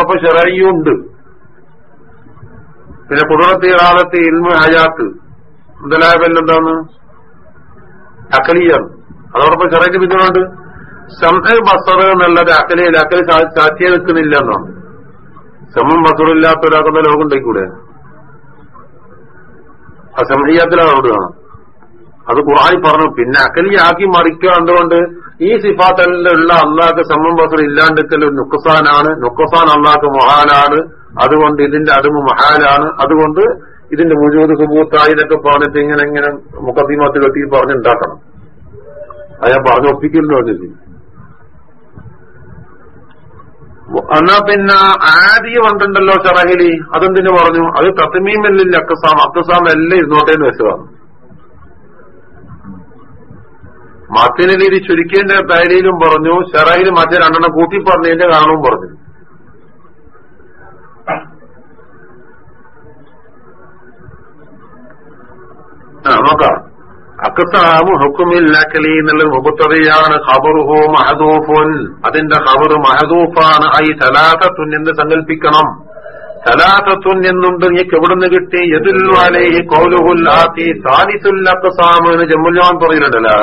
[SPEAKER 3] അപ്പൊ ഷെറയും ഉണ്ട്. പിന്നെ കുടുംബത്തെ ഇറാദത്ത് ഇൽമ ഹയാത്ത് മുതലായ എന്താണ്? അക്കലിയാണ്. അതോടൊപ്പം ചെറിയ ബിന്ദുണ്ട് സമയ ബസർ എന്നുള്ളത് അക്കലയിൽ അക്കലി ചാറ്റിയെ നിൽക്കുന്നില്ല എന്നാണ്. സമം ബസറില്ലാത്ത ഒരാക്കുന്ന ലോകം ഉണ്ടായിക്കൂടെ? അസംഹിയാത്തിലാണ് അവിടെ കാണാം അത് ഖുർആാനി പറഞ്ഞു. പിന്നെ അക്കലിയാക്കി മറിക്കുക എന്തുകൊണ്ട്? ഈ സിഫാത്തലിലുള്ള അള്ളാഹ്ക്ക് സമം ബസർ ഇല്ലാണ്ടിക്കൽ നുക്കസാനാണ് നുക്കസാൻ അള്ളാഹ്ക്ക് മഹാനാണ് അതുകൊണ്ട് ഇതിന്റെ അടുമ മഹാലാണ്. അതുകൊണ്ട് ഇതിന്റെ മുഴുവൻ സുബൂത്തായി ഇതൊക്കെ പറഞ്ഞിട്ട് ഇങ്ങനെ ഇങ്ങനെ മുഖത്തിമത്ത് കെട്ടി പറഞ്ഞുണ്ടാക്കണം അത് ഞാൻ പറഞ്ഞു പറഞ്ഞിട്ട് എന്നാ പിന്നെ ആദ്യ വണ്ടുണ്ടല്ലോ ഷറഹിലി അതെന്തിനു പറഞ്ഞു? അത് തത്മീമല്ലില്ല അക്കസാം അക്കസാം എല്ലാം ഇരുന്നോട്ടേന്ന് വെച്ചതാണ് മത്തിനിൽ രീതി ചുരുക്കിയതിന്റെ തൈലിയിലും പറഞ്ഞു ഷറഹിൽ മറ്റേ രണ്ടെണ്ണം കൂട്ടി പറഞ്ഞതിന്റെ കാരണവും പറഞ്ഞു. ആ നോക്കാം. അക്കസാമു ഹുക്കുമില്ലക്കലി എന്നുള്ളത് ഖബറുഹു മഹദൂഫുൻ. അതിന്റെ ഖബറു മഹദൂഫാണ്. ഐ സലാസത്തുൻ എന്ന് സങ്കല്പിക്കണം സലാസത്തുൻ എന്നുണ്ട് നീക്ക് എവിടുന്ന് കിട്ടി? യദുൽവാലേഹി കൗലുഹുല്ലാത്തി ആത്തി സാമു എന്ന് ജമ്മുല്ലാൻ പറയുന്നുണ്ടല്ലോ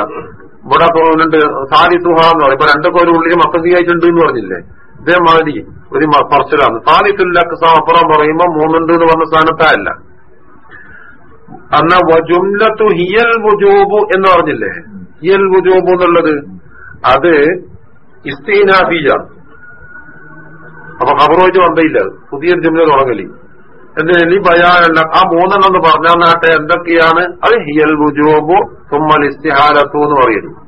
[SPEAKER 3] ഇവിടെ തോന്നുന്നുണ്ട് സാലിസുഹ എന്ന് പറയും. ഇപ്പൊ രണ്ട് ഒരു ഉള്ളിൽ മസദിയായിട്ടുണ്ട് എന്ന് പറഞ്ഞില്ലേ? ഇതേമാതിരി ഒരു പറച്ചിലാണ്. അക്കസാം അപ്പുറം പറയുമ്പോ മൂന്നുണ്ട് എന്ന് പറഞ്ഞ സ്ഥാനത്തല്ല അന്ന വജുംലത്തു ഹിയൽ വുജൂബു എന്ന് പറഞ്ഞില്ലേ? ഹിയൽ വുജൂബു എന്നുള്ളത് അത് ഇസ്തീനാഫീജാണ് അപ്പൊ ഖബറുമായിട്ട് വന്നയില്ല. പുതിയൊരു ജുംല തുടങ്ങലി എന്തിനാ ഈ ബയാനല്ല. ആ മൂന്നെണ്ണം എന്ന് പറഞ്ഞാൽ നാട്ടെ എന്തൊക്കെയാണ്? അത് ഹിയൽ ബുജോബു തുമ്മൽ ഇസ്തിഹാലത്തു എന്ന് പറയുന്നു.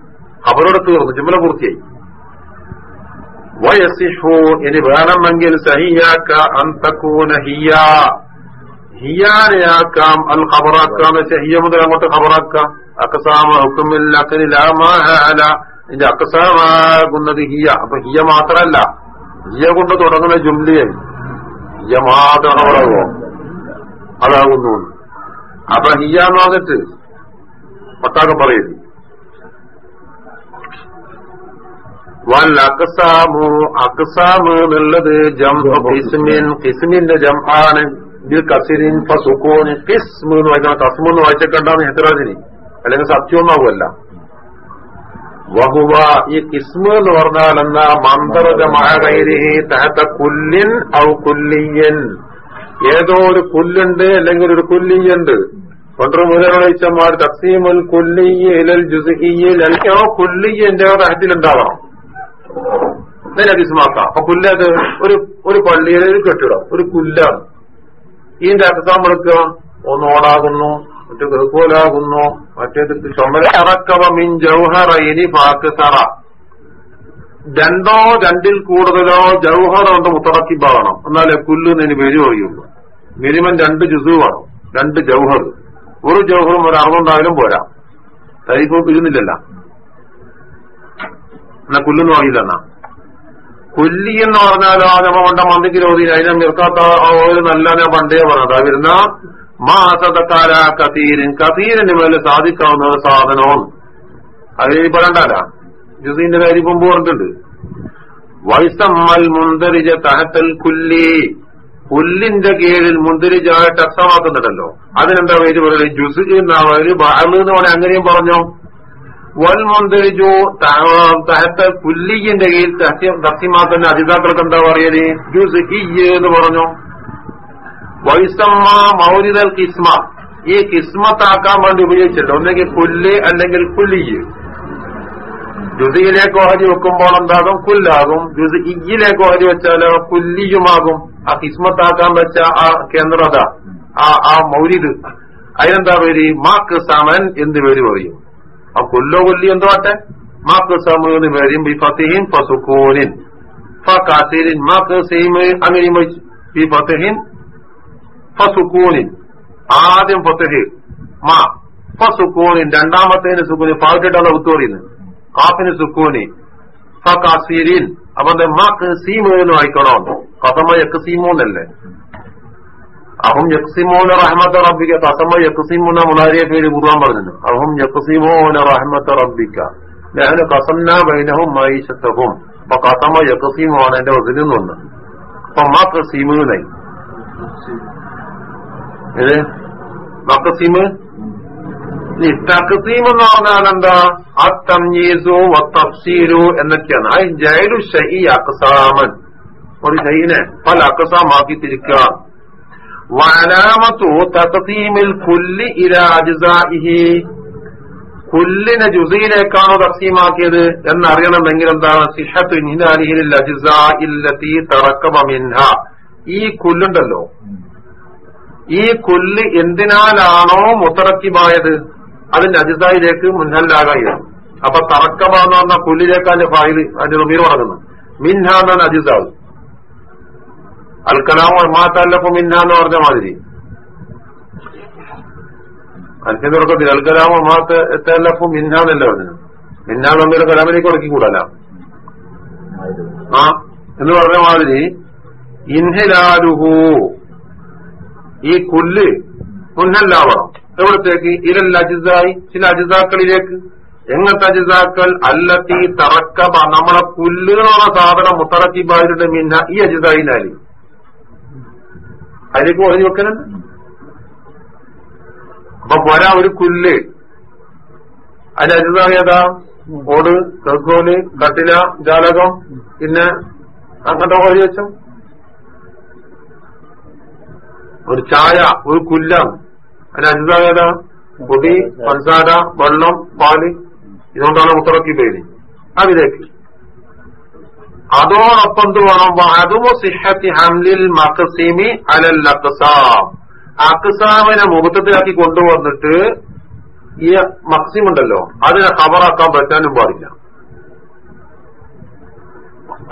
[SPEAKER 3] അവരോട് തീർന്നു. ചുമല പൂർത്തിയായി. വയസിഹു ഇനി വേണമെങ്കിൽ സഹിയാക്ക അന്തക്കൂന ഹിയ. ഹിയാനെയാക്കാം. അൽ ഖബറാക്കാം ഹിയ മുതൽ അങ്ങോട്ട് ഖബറാക്കാം. അക്കസാമ ഹുക്കുമിൽ അക്കസാമാകുന്നത് ഹിയ. അപ്പൊ ഹിയ മാത്രല്ല. ഹിയ കൊണ്ട് തുടങ്ങുന്ന ജുംലിയൻ മാത്രം ഖബറാകുമോ അതാകുന്നു. അപ്പൊ ഹിയ എന്ന് പറഞ്ഞിട്ട് ഒട്ടാകെ പറയുന്നു വൽ അക്സാമു അക്സാമ് എന്നുള്ളത് കിസ്മിന്റെ ജം ആണ് ഇതിൽ കസിരിൻ ഫസുക്കോന് കിസ്മ് എന്ന് വായിക്കണം കസ്മ് എന്ന് വായിച്ചേക്കണ്ടാന്ന് ഹെത്രാജിനി അല്ലെങ്കിൽ സത്യമൊന്നാവുമല്ല വഹുവ ഈ കിസ്മ എന്ന് പറഞ്ഞാൽ എന്നാ മന്ത്രജ തഹത്ത കുല്ലിൻ ഔ കുല്ലിയൻ ഏതോ ഒരു കുല്ലുണ്ട് അല്ലെങ്കിൽ ഒരു കുല്ലിയുണ്ട് പണ്ട് മുതലൊഴിച്ചമാർ തക്സീമുൽ കുല്ലിയൽ ജുസിഹിയിൽ അല്ലെങ്കിൽ ആ കുല്ലിയന്റെ തഹത്തിലുണ്ടാവണം. ഇതിനെ കിസ്മാക്കാം. അപ്പൊ കുല്ലത് ഒരു ഒരു പള്ളിയിലെ ഒരു കെട്ടിടം ഒരു കുല്ലാണ്. ഇതിന്റെ അർത്ഥം എടുക്കുക ഒന്ന് ഓടാകുന്നു മറ്റു ഗഹ്പോലാകുന്നു മറ്റേത് ചുമലറക്കവ മിൻ ജൗഹറൈനി ഫാക്സറ രണ്ടോ രണ്ടിൽ കൂടുതലോ ജൗഹർ കൊണ്ട് മുത്തറക്കിബാകണം എന്നാലേ കുല്ലുന്നതിന് പേര് പറയുള്ളൂ മിനിമം രണ്ട് ജുസു വേണം. രണ്ട് ജൗഹർ. ഒരു ജൗഹറും ഒരു അറുപതായാലും പോരാ. തൈഫ് പിരുന്നില്ലല്ല എന്നാ കുല്ലെന്ന് പറയില്ല എന്നാ കൊല്ലി എന്ന് പറഞ്ഞാലോ നമ്മ കൊണ്ട മന്ദിക്ക് രോധി അതിനെ നിർക്കാത്ത ഒരു നല്ല പണ്ടേ പറഞ്ഞത്. വരുന്ന മാസതക്കാര കതീരൻ കതീരന് മേലെ സാധിക്കാവുന്ന ഒരു സാധനവും പറയണ്ടല്ല ജുസീന്റെ കാര്യം മുമ്പ് പറഞ്ഞിട്ടുണ്ട്. വൈസമ്മൽ മുന്തരിജ തഹത്തൽ കുല്ലി. പുല്ലിന്റെ കീഴിൽ മുന്തിരിജായിട്ട് അർത്ഥമാക്കുന്നുണ്ടല്ലോ. അതിനെന്താ പേര് പറയുന്നത് ജുസ് എന്നാ പേര്? എന്ന് പറഞ്ഞാൽ അങ്ങനെയും പറഞ്ഞു? വൽ മുന്തിരിജു തഹത്ത പുല്ലിന്റെ കീഴിൽ തസ്യമാക്കുന്ന അതിതാക്കൾക്ക് എന്താ പറയൽ ജുസ് ഇയ്യ് എന്ന് പറഞ്ഞു? വൈസമ്മ മൗരിതൽ കിസ്മ. ഈ കിസ്മത്താക്കാൻ വേണ്ടി ഉപയോഗിച്ചിട്ടുണ്ട്. ഒന്നെങ്കിൽ പുല്ല് അല്ലെങ്കിൽ പുല്ലിയ് ജുസിയിലേക്ക് ഓഹരി വെക്കുമ്പോൾ എന്താകും? പുല്ലാകും. ജുസ് ഇയിലേക്ക് ഓഹരി വെച്ചാലോ പുല്ലിയുമാകും. ആ കിസ്മത്താക്കാൻ വെച്ച ആ കേന്ദ്രത ആ ആ മൗരിദ് അതിനെന്താ പേര്? മാക്ക് സമൻ എന്ന് പേര് പറയും. ആ കൊല്ലോ കൊല്ലി എന്തോ ആട്ടെ? മാക്ക് സമു എന്ന് പേരും. ബി ഫത്തിഹിൻ ഫസുക്കൂനിൻ ഫാസിരിൻ മാക്ക് സീമ് അങ്ങനെയും ബി ഫത്തിഹിൻ ഫസുക്കൂനിൻ ആദ്യം ഫത്തഹ് മാ. ഫസുക്കൂനിൻ രണ്ടാമത്തേന് സുക്കൂനി ഫാക്കിട്ടാണ് ഉത്തോറിയുന്നത് കാഫിന് സുക്കൂണി ഫീരിൻ അപ്പൊ മാക്ക് സീമു എന്ന് വായിക്കണം കഥമ യക്സീമൂന്നല്ലേ അഹും യക്സിമോന റഹ്മത്ത റബ്ബിക്ക കഥമ യക്സിമോന മുളാരിയെ പേര് ഖുർആൻ പറഞ്ഞു അഹും യക്സിമോന റഹ്മത്ത റബ്ബിക്ക ഞാൻ കസന്ന ബൈനഹും മൈശത്തവും അപ്പൊ കഥമ യക്സിമോണ് എന്റെ ഒതിരുന്നുണ്ട് അപ്പൊ മാക്ക് സീമൂനായി ഈ തക്സീം എന്ന് പറഞ്ഞാൽ എന്താ? അത്തംയീസു വത്തഫ്സീലു എന്നൊക്കെയാണ്. ആ ജൈലു ഷഹി അക്സാമൻ ഒരു ഷൈനെ പല അക്സാമാക്കി തിരിക്കുക. വലാമത്തു തക്സീമിൽ കുല്ലി ഇല അജ്സാഇഹി കുല്ലിനെ ജുസയിലേക്കാണോ തക്സീമാക്കിയത് എന്നറിയണമെങ്കിൽ എന്താണ്? സിഹത്തു ഇൻഹിനാലിഹിൽ അജിസ ഇല്ലത്തി മിൻഹ. ഈ കുല്ലുണ്ടല്ലോ. ഈ കൊല്ല് എന്തിനാലാണോ മുത്തറക്കിബായത് അതിന്റെ അജിതായിലേക്ക് മുന്നല്ലാകായി അപ്പൊ തറക്കമാന്ന് പറഞ്ഞ കുല്ലിലേക്ക് അതിന്റെ ഫായിൽ അതിന്റെ റുമീർ തുടങ്ങുന്നു മിൻഹ എന്നാണ് അജിതാവ് അൽക്കലാം മാത്തല്ലപ്പോ മിൻഹ എന്ന് പറഞ്ഞ മാതിരി. അൽഫിന്റെ തുടക്കത്തിൽ അൽക്കലാം മാത്തല്ലപ്പോ മിൻഹ പറഞ്ഞു മിൻഹ എന്നൊരു കലാമിലേക്ക് ഉടക്കി കൂടല ആ എന്ന് പറഞ്ഞ മാതിരി ഇൻഹിലാലുഹു ഈ കുല്ല് മുന്നല്ലാവണം എവിടത്തേക്ക്? ഇരൽ അജിസായി. ചില അജിസാക്കളിലേക്ക്. എങ്ങനത്തെ അജിസാക്കൾ? അല്ലത്തി തറക്കബ. നമ്മളെ പുല്ലുകളുള്ള സാധനം മുത്തറക്കി സാധനം മുത്തറക്കിബായിട്ട് മിന്ന ഈ അജിസായിനാലി. അതിലേക്ക് ഒഴിഞ്ഞു വെക്കലുണ്ട്. അപ്പൊ പോരാ ഒരു കുല്ല്. അതിന്റെ അജിസായി ഏതാ? ഓട് തെക്കോൽ കട്ടില ജാലകം പിന്നെ അങ്ങനത്തെ ഒഴി ഒരു ചായ ഒരു കുല്ലാണ് അതിന് അഞ്ചാകേത പൊടി പഞ്ചാര വെള്ളം പാൽ. ഇതുകൊണ്ടാണ് മുത്തറക്കി പേര്. അതിലേക്ക്. അതോടൊപ്പം വേണം? അതുമോ സിഹത്തി ഹംലിൽ മക്കസീമി അലൽ അക്സാം അക്സാമിനെ മുഖത്തത്തിലാക്കി കൊണ്ടുവന്നിട്ട് ഈ മക്സിം ഉണ്ടല്ലോ അതിനെ കവറാക്കാൻ പറ്റാനും പാടില്ല.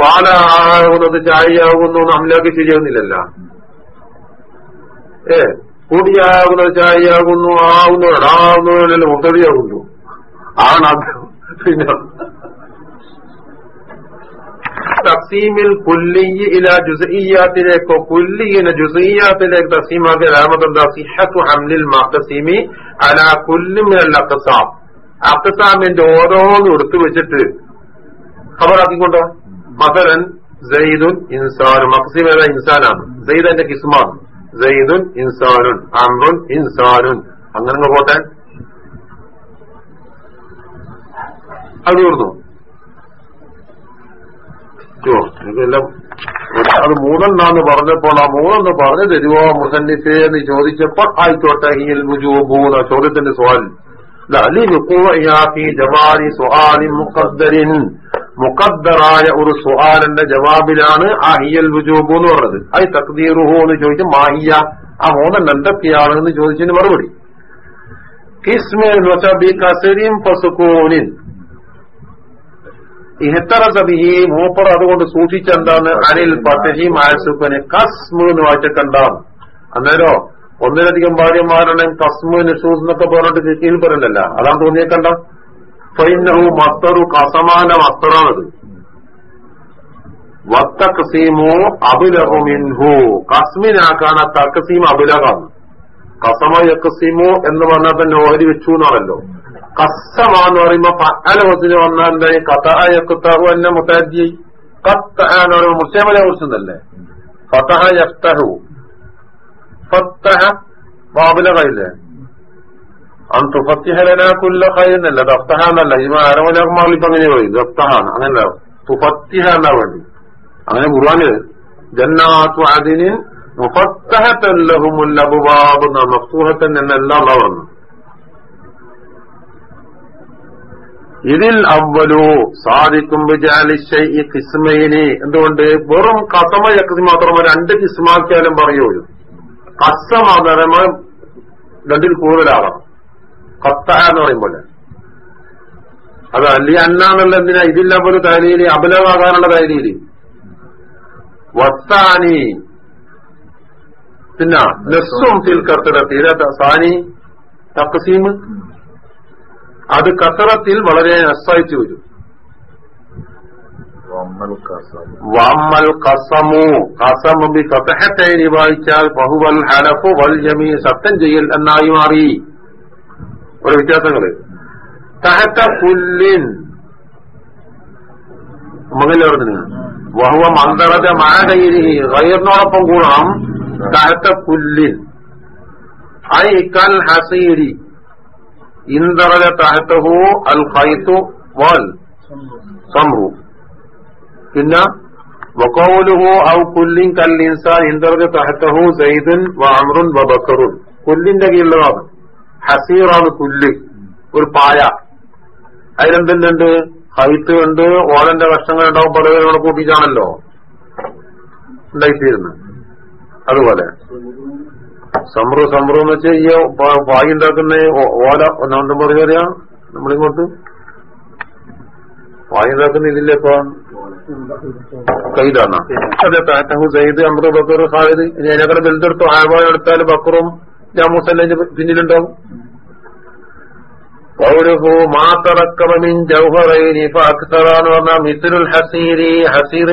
[SPEAKER 3] പാലാകുന്നത് ചായയാകുന്നു ഹംലാക്കി ശരിയാകുന്നില്ലല്ലോ. ഏ കൂടിയാകുന്ന ചായയാകുന്നു ആവുന്നു എടാവുന്നു മുത്തടിയാകുന്നു ആണ് പിന്നെ തസീമിൽ കുല്ലിയ ഇല ജുസഇയാത്തിലേക്കോ കുല്ലിയിനെ ജുസഇയാത്തിലേക്ക് തസീമാക്കിയ രാമതെന്താ സിഹത്തു ഹംലിൽ മഖസീമി അല കുല്ലുമിനൽ അക്കസാം അക്കസാമിന്റെ ഓരോന്നും എടുത്തു വെച്ചിട്ട് ഖബറാക്കിക്കൊണ്ടോ? മസലൻ സെയ്ദുൻ ഇൻസാൻ മഖസീം ഏതാ ഇൻസാനാണ്? സെയ്ദ് എന്റെ കിസ്മാണ് സയ്യിദുൻ ഇൻസാനുൻ അമ്രുൻ ഇൻസാനുൻ അങ്ങനെ പോട്ടെ? അത് തീർന്നു. അത് മൂന്നെണ്ണാന്ന് പറഞ്ഞപ്പോൾ ആ മൂന്നെന്ന് പറഞ്ഞു തരുവോ മുസന്നിഫേ എന്ന് ചോദിച്ചപ്പോൾ ആയിക്കോട്ടെ ഈ മുജൂബൂന്ന ചോദ്യത്തിന്റെ സ്വാൽ. ജവാരി സുഹാലി മുഖദ്ദരിൻ. മുഖദ്ദറായ ഒരു സുഹാലിന്റെ ജവാബിലാണ് ആ ഹിയൽ വുജൂബു എന്ന് പറഞ്ഞത്. ഐ തക്തീറുഹു എന്ന് ചോദിച്ചു മാഹിയ ആ മൂന്നെണ്ണം എന്തൊക്കെയാണ് എന്ന് ചോദിച്ചതിന് മറുപടി. കസരിൻ ഫസുക്കൂനിൻ ഇഹത്തറസബിഹി മൂപ്പർ അതുകൊണ്ട് സൂക്ഷിച്ചെന്താണ്? അനിൽ പത്തഹി മാസുപ്പന് കസ്മു എന്ന് വായിച്ചിട്ടുണ്ടാവും. അന്നേരോ ഒന്നിലധികം ഭാര്യമാരുടെ കസ്മു നിഷൂസ് എന്നൊക്കെ പറഞ്ഞിട്ട് കീഴിൽ പറയണ്ടല്ല. അതാണ് തോന്നിയേക്കണ്ട ഫൈനഹു മസ്തറു കസമാന മസ്തറാണത് വത്തക്സീമു അബുലഹുമിൻഹു കസ്മിനാക്കാണ് തക്കസീം അബുലഹാണ് കസമ യക്കസീമു എന്ന് പറഞ്ഞാൽ തന്നെ ഓഹരി വെച്ചു എന്നാണല്ലോ. കസമ എന്ന് പറയുമ്പോ പല വസിന് വന്നാൽ എന്തായി? കഥായക്കുത്താഹു എന്നെ മുത്താജി കത്ത എന്ന് പറയുമ്പോൾ മുസ്ലിമനെ കുറിച്ചെന്നല്ലേ? ഫതഹ യഫ്തഹു ഫത്തഹ ബാബുലഹയില്ലേ അന്തു ഫത്തിഹലന കുല്ല ഖൈറിനല്ല ദഫ്തഹ എന്നല്ല ഇപ്പൊ അങ്ങനെ പറയും ദഫ്തഹ അങ്ങനല്ല തുഫത്തിഹ എന്നാ വേണ്ടി അങ്ങനെ ഖുർആാന് ജന്നാത്തു അതിന് എന്നെല്ലാം ഇതിൽ അവലു സാധിക്കും കിസ്മയിനി എന്തുകൊണ്ട്? വെറും കസമ യക്സി മാത്രമേ രണ്ട് കിസ്മാക്കിയാലും പറയുള്ളൂ. കസമാതരമ രണ്ടിൽ കൂടുതലാകണം കത്ത എന്ന് പറയുമ്പോൾ. അത് അല്ലി അന്നാന്നല്ല എന്തിനാ? ഇതില്ല ഒരു തൈലീലി അബലമാകാനുള്ള തൈലീലി വസ്താനി. പിന്നെ നെസ്സും ഫിൽ സാനി തക്സീം. അത് കസറത്തിൽ വളരെ നസ്സായിട്ട് വരും. വമ്മൽ കസമു. കസമു. ബി കസഹത്തൈനി വായിച്ചാൽ ബഹുവൽ ഹലഫു വൽ ജമീ സത്യം ചെയ്യൽ എന്നായി മാറി. ഒരു വ്യത്യാസങ്ങൾ. തഹത്ത പുല്ലിൻ. മകല്ലേ പറഞ്ഞു വഹുവ മന്ദറത മാകയിരി ഗൈറിനോടൊപ്പം കൂടണം. തഹത്ത പുല്ലിൻ. ഐ കൽ ഹസീരി. ഇന്ദ്രല തഹത്തഹു അൽ ഖൈത്തു വൽ സംറു പിന്നെ വക്കൗലുഹു ഔ കുല്ലിൻ കൽ ഇൻസാൻ ഇന്ദ്രല തഹത്തഹു സൈദുൻ വ അമ്രുൻ വ കീഴിലുള്ളതാണ്. ഹസീറാണ് പുല്ല്. ഒരു പായ. അതിലെന്തുണ്ട് ഹൈത്ത് ഉണ്ട്. ഓലന്റെ കഷ്ണങ്ങൾ ഉണ്ടാവും പലവരോട് കൂട്ടിയിട്ടാണല്ലോ ഉണ്ടായിത്തീരുന്നത് അതുപോലെ. സമ്രു സമ്രു എന്ന് വെച്ചാൽ ഈ പായ ഉണ്ടാക്കുന്ന ഓല ഒന്നാമത്തെ പറയാ നമ്മളിങ്ങോട്ട്. പായ ഉണ്ടാക്കുന്ന ഇതില്ലേ ഇപ്പൊ? കൈതാണ് അതെ താറ്റഹു സയ്യിദ് അമ്രു ബക്കർ ഖാലിദ് ഇനി അതിനേക്കാൾ വലുതെടുത്തു ആവാൻ എടുത്താൽ ബക്കറും ജാമൂസല്ല പിന്നിലുണ്ടാവും. ഹസീരി ഹസീർ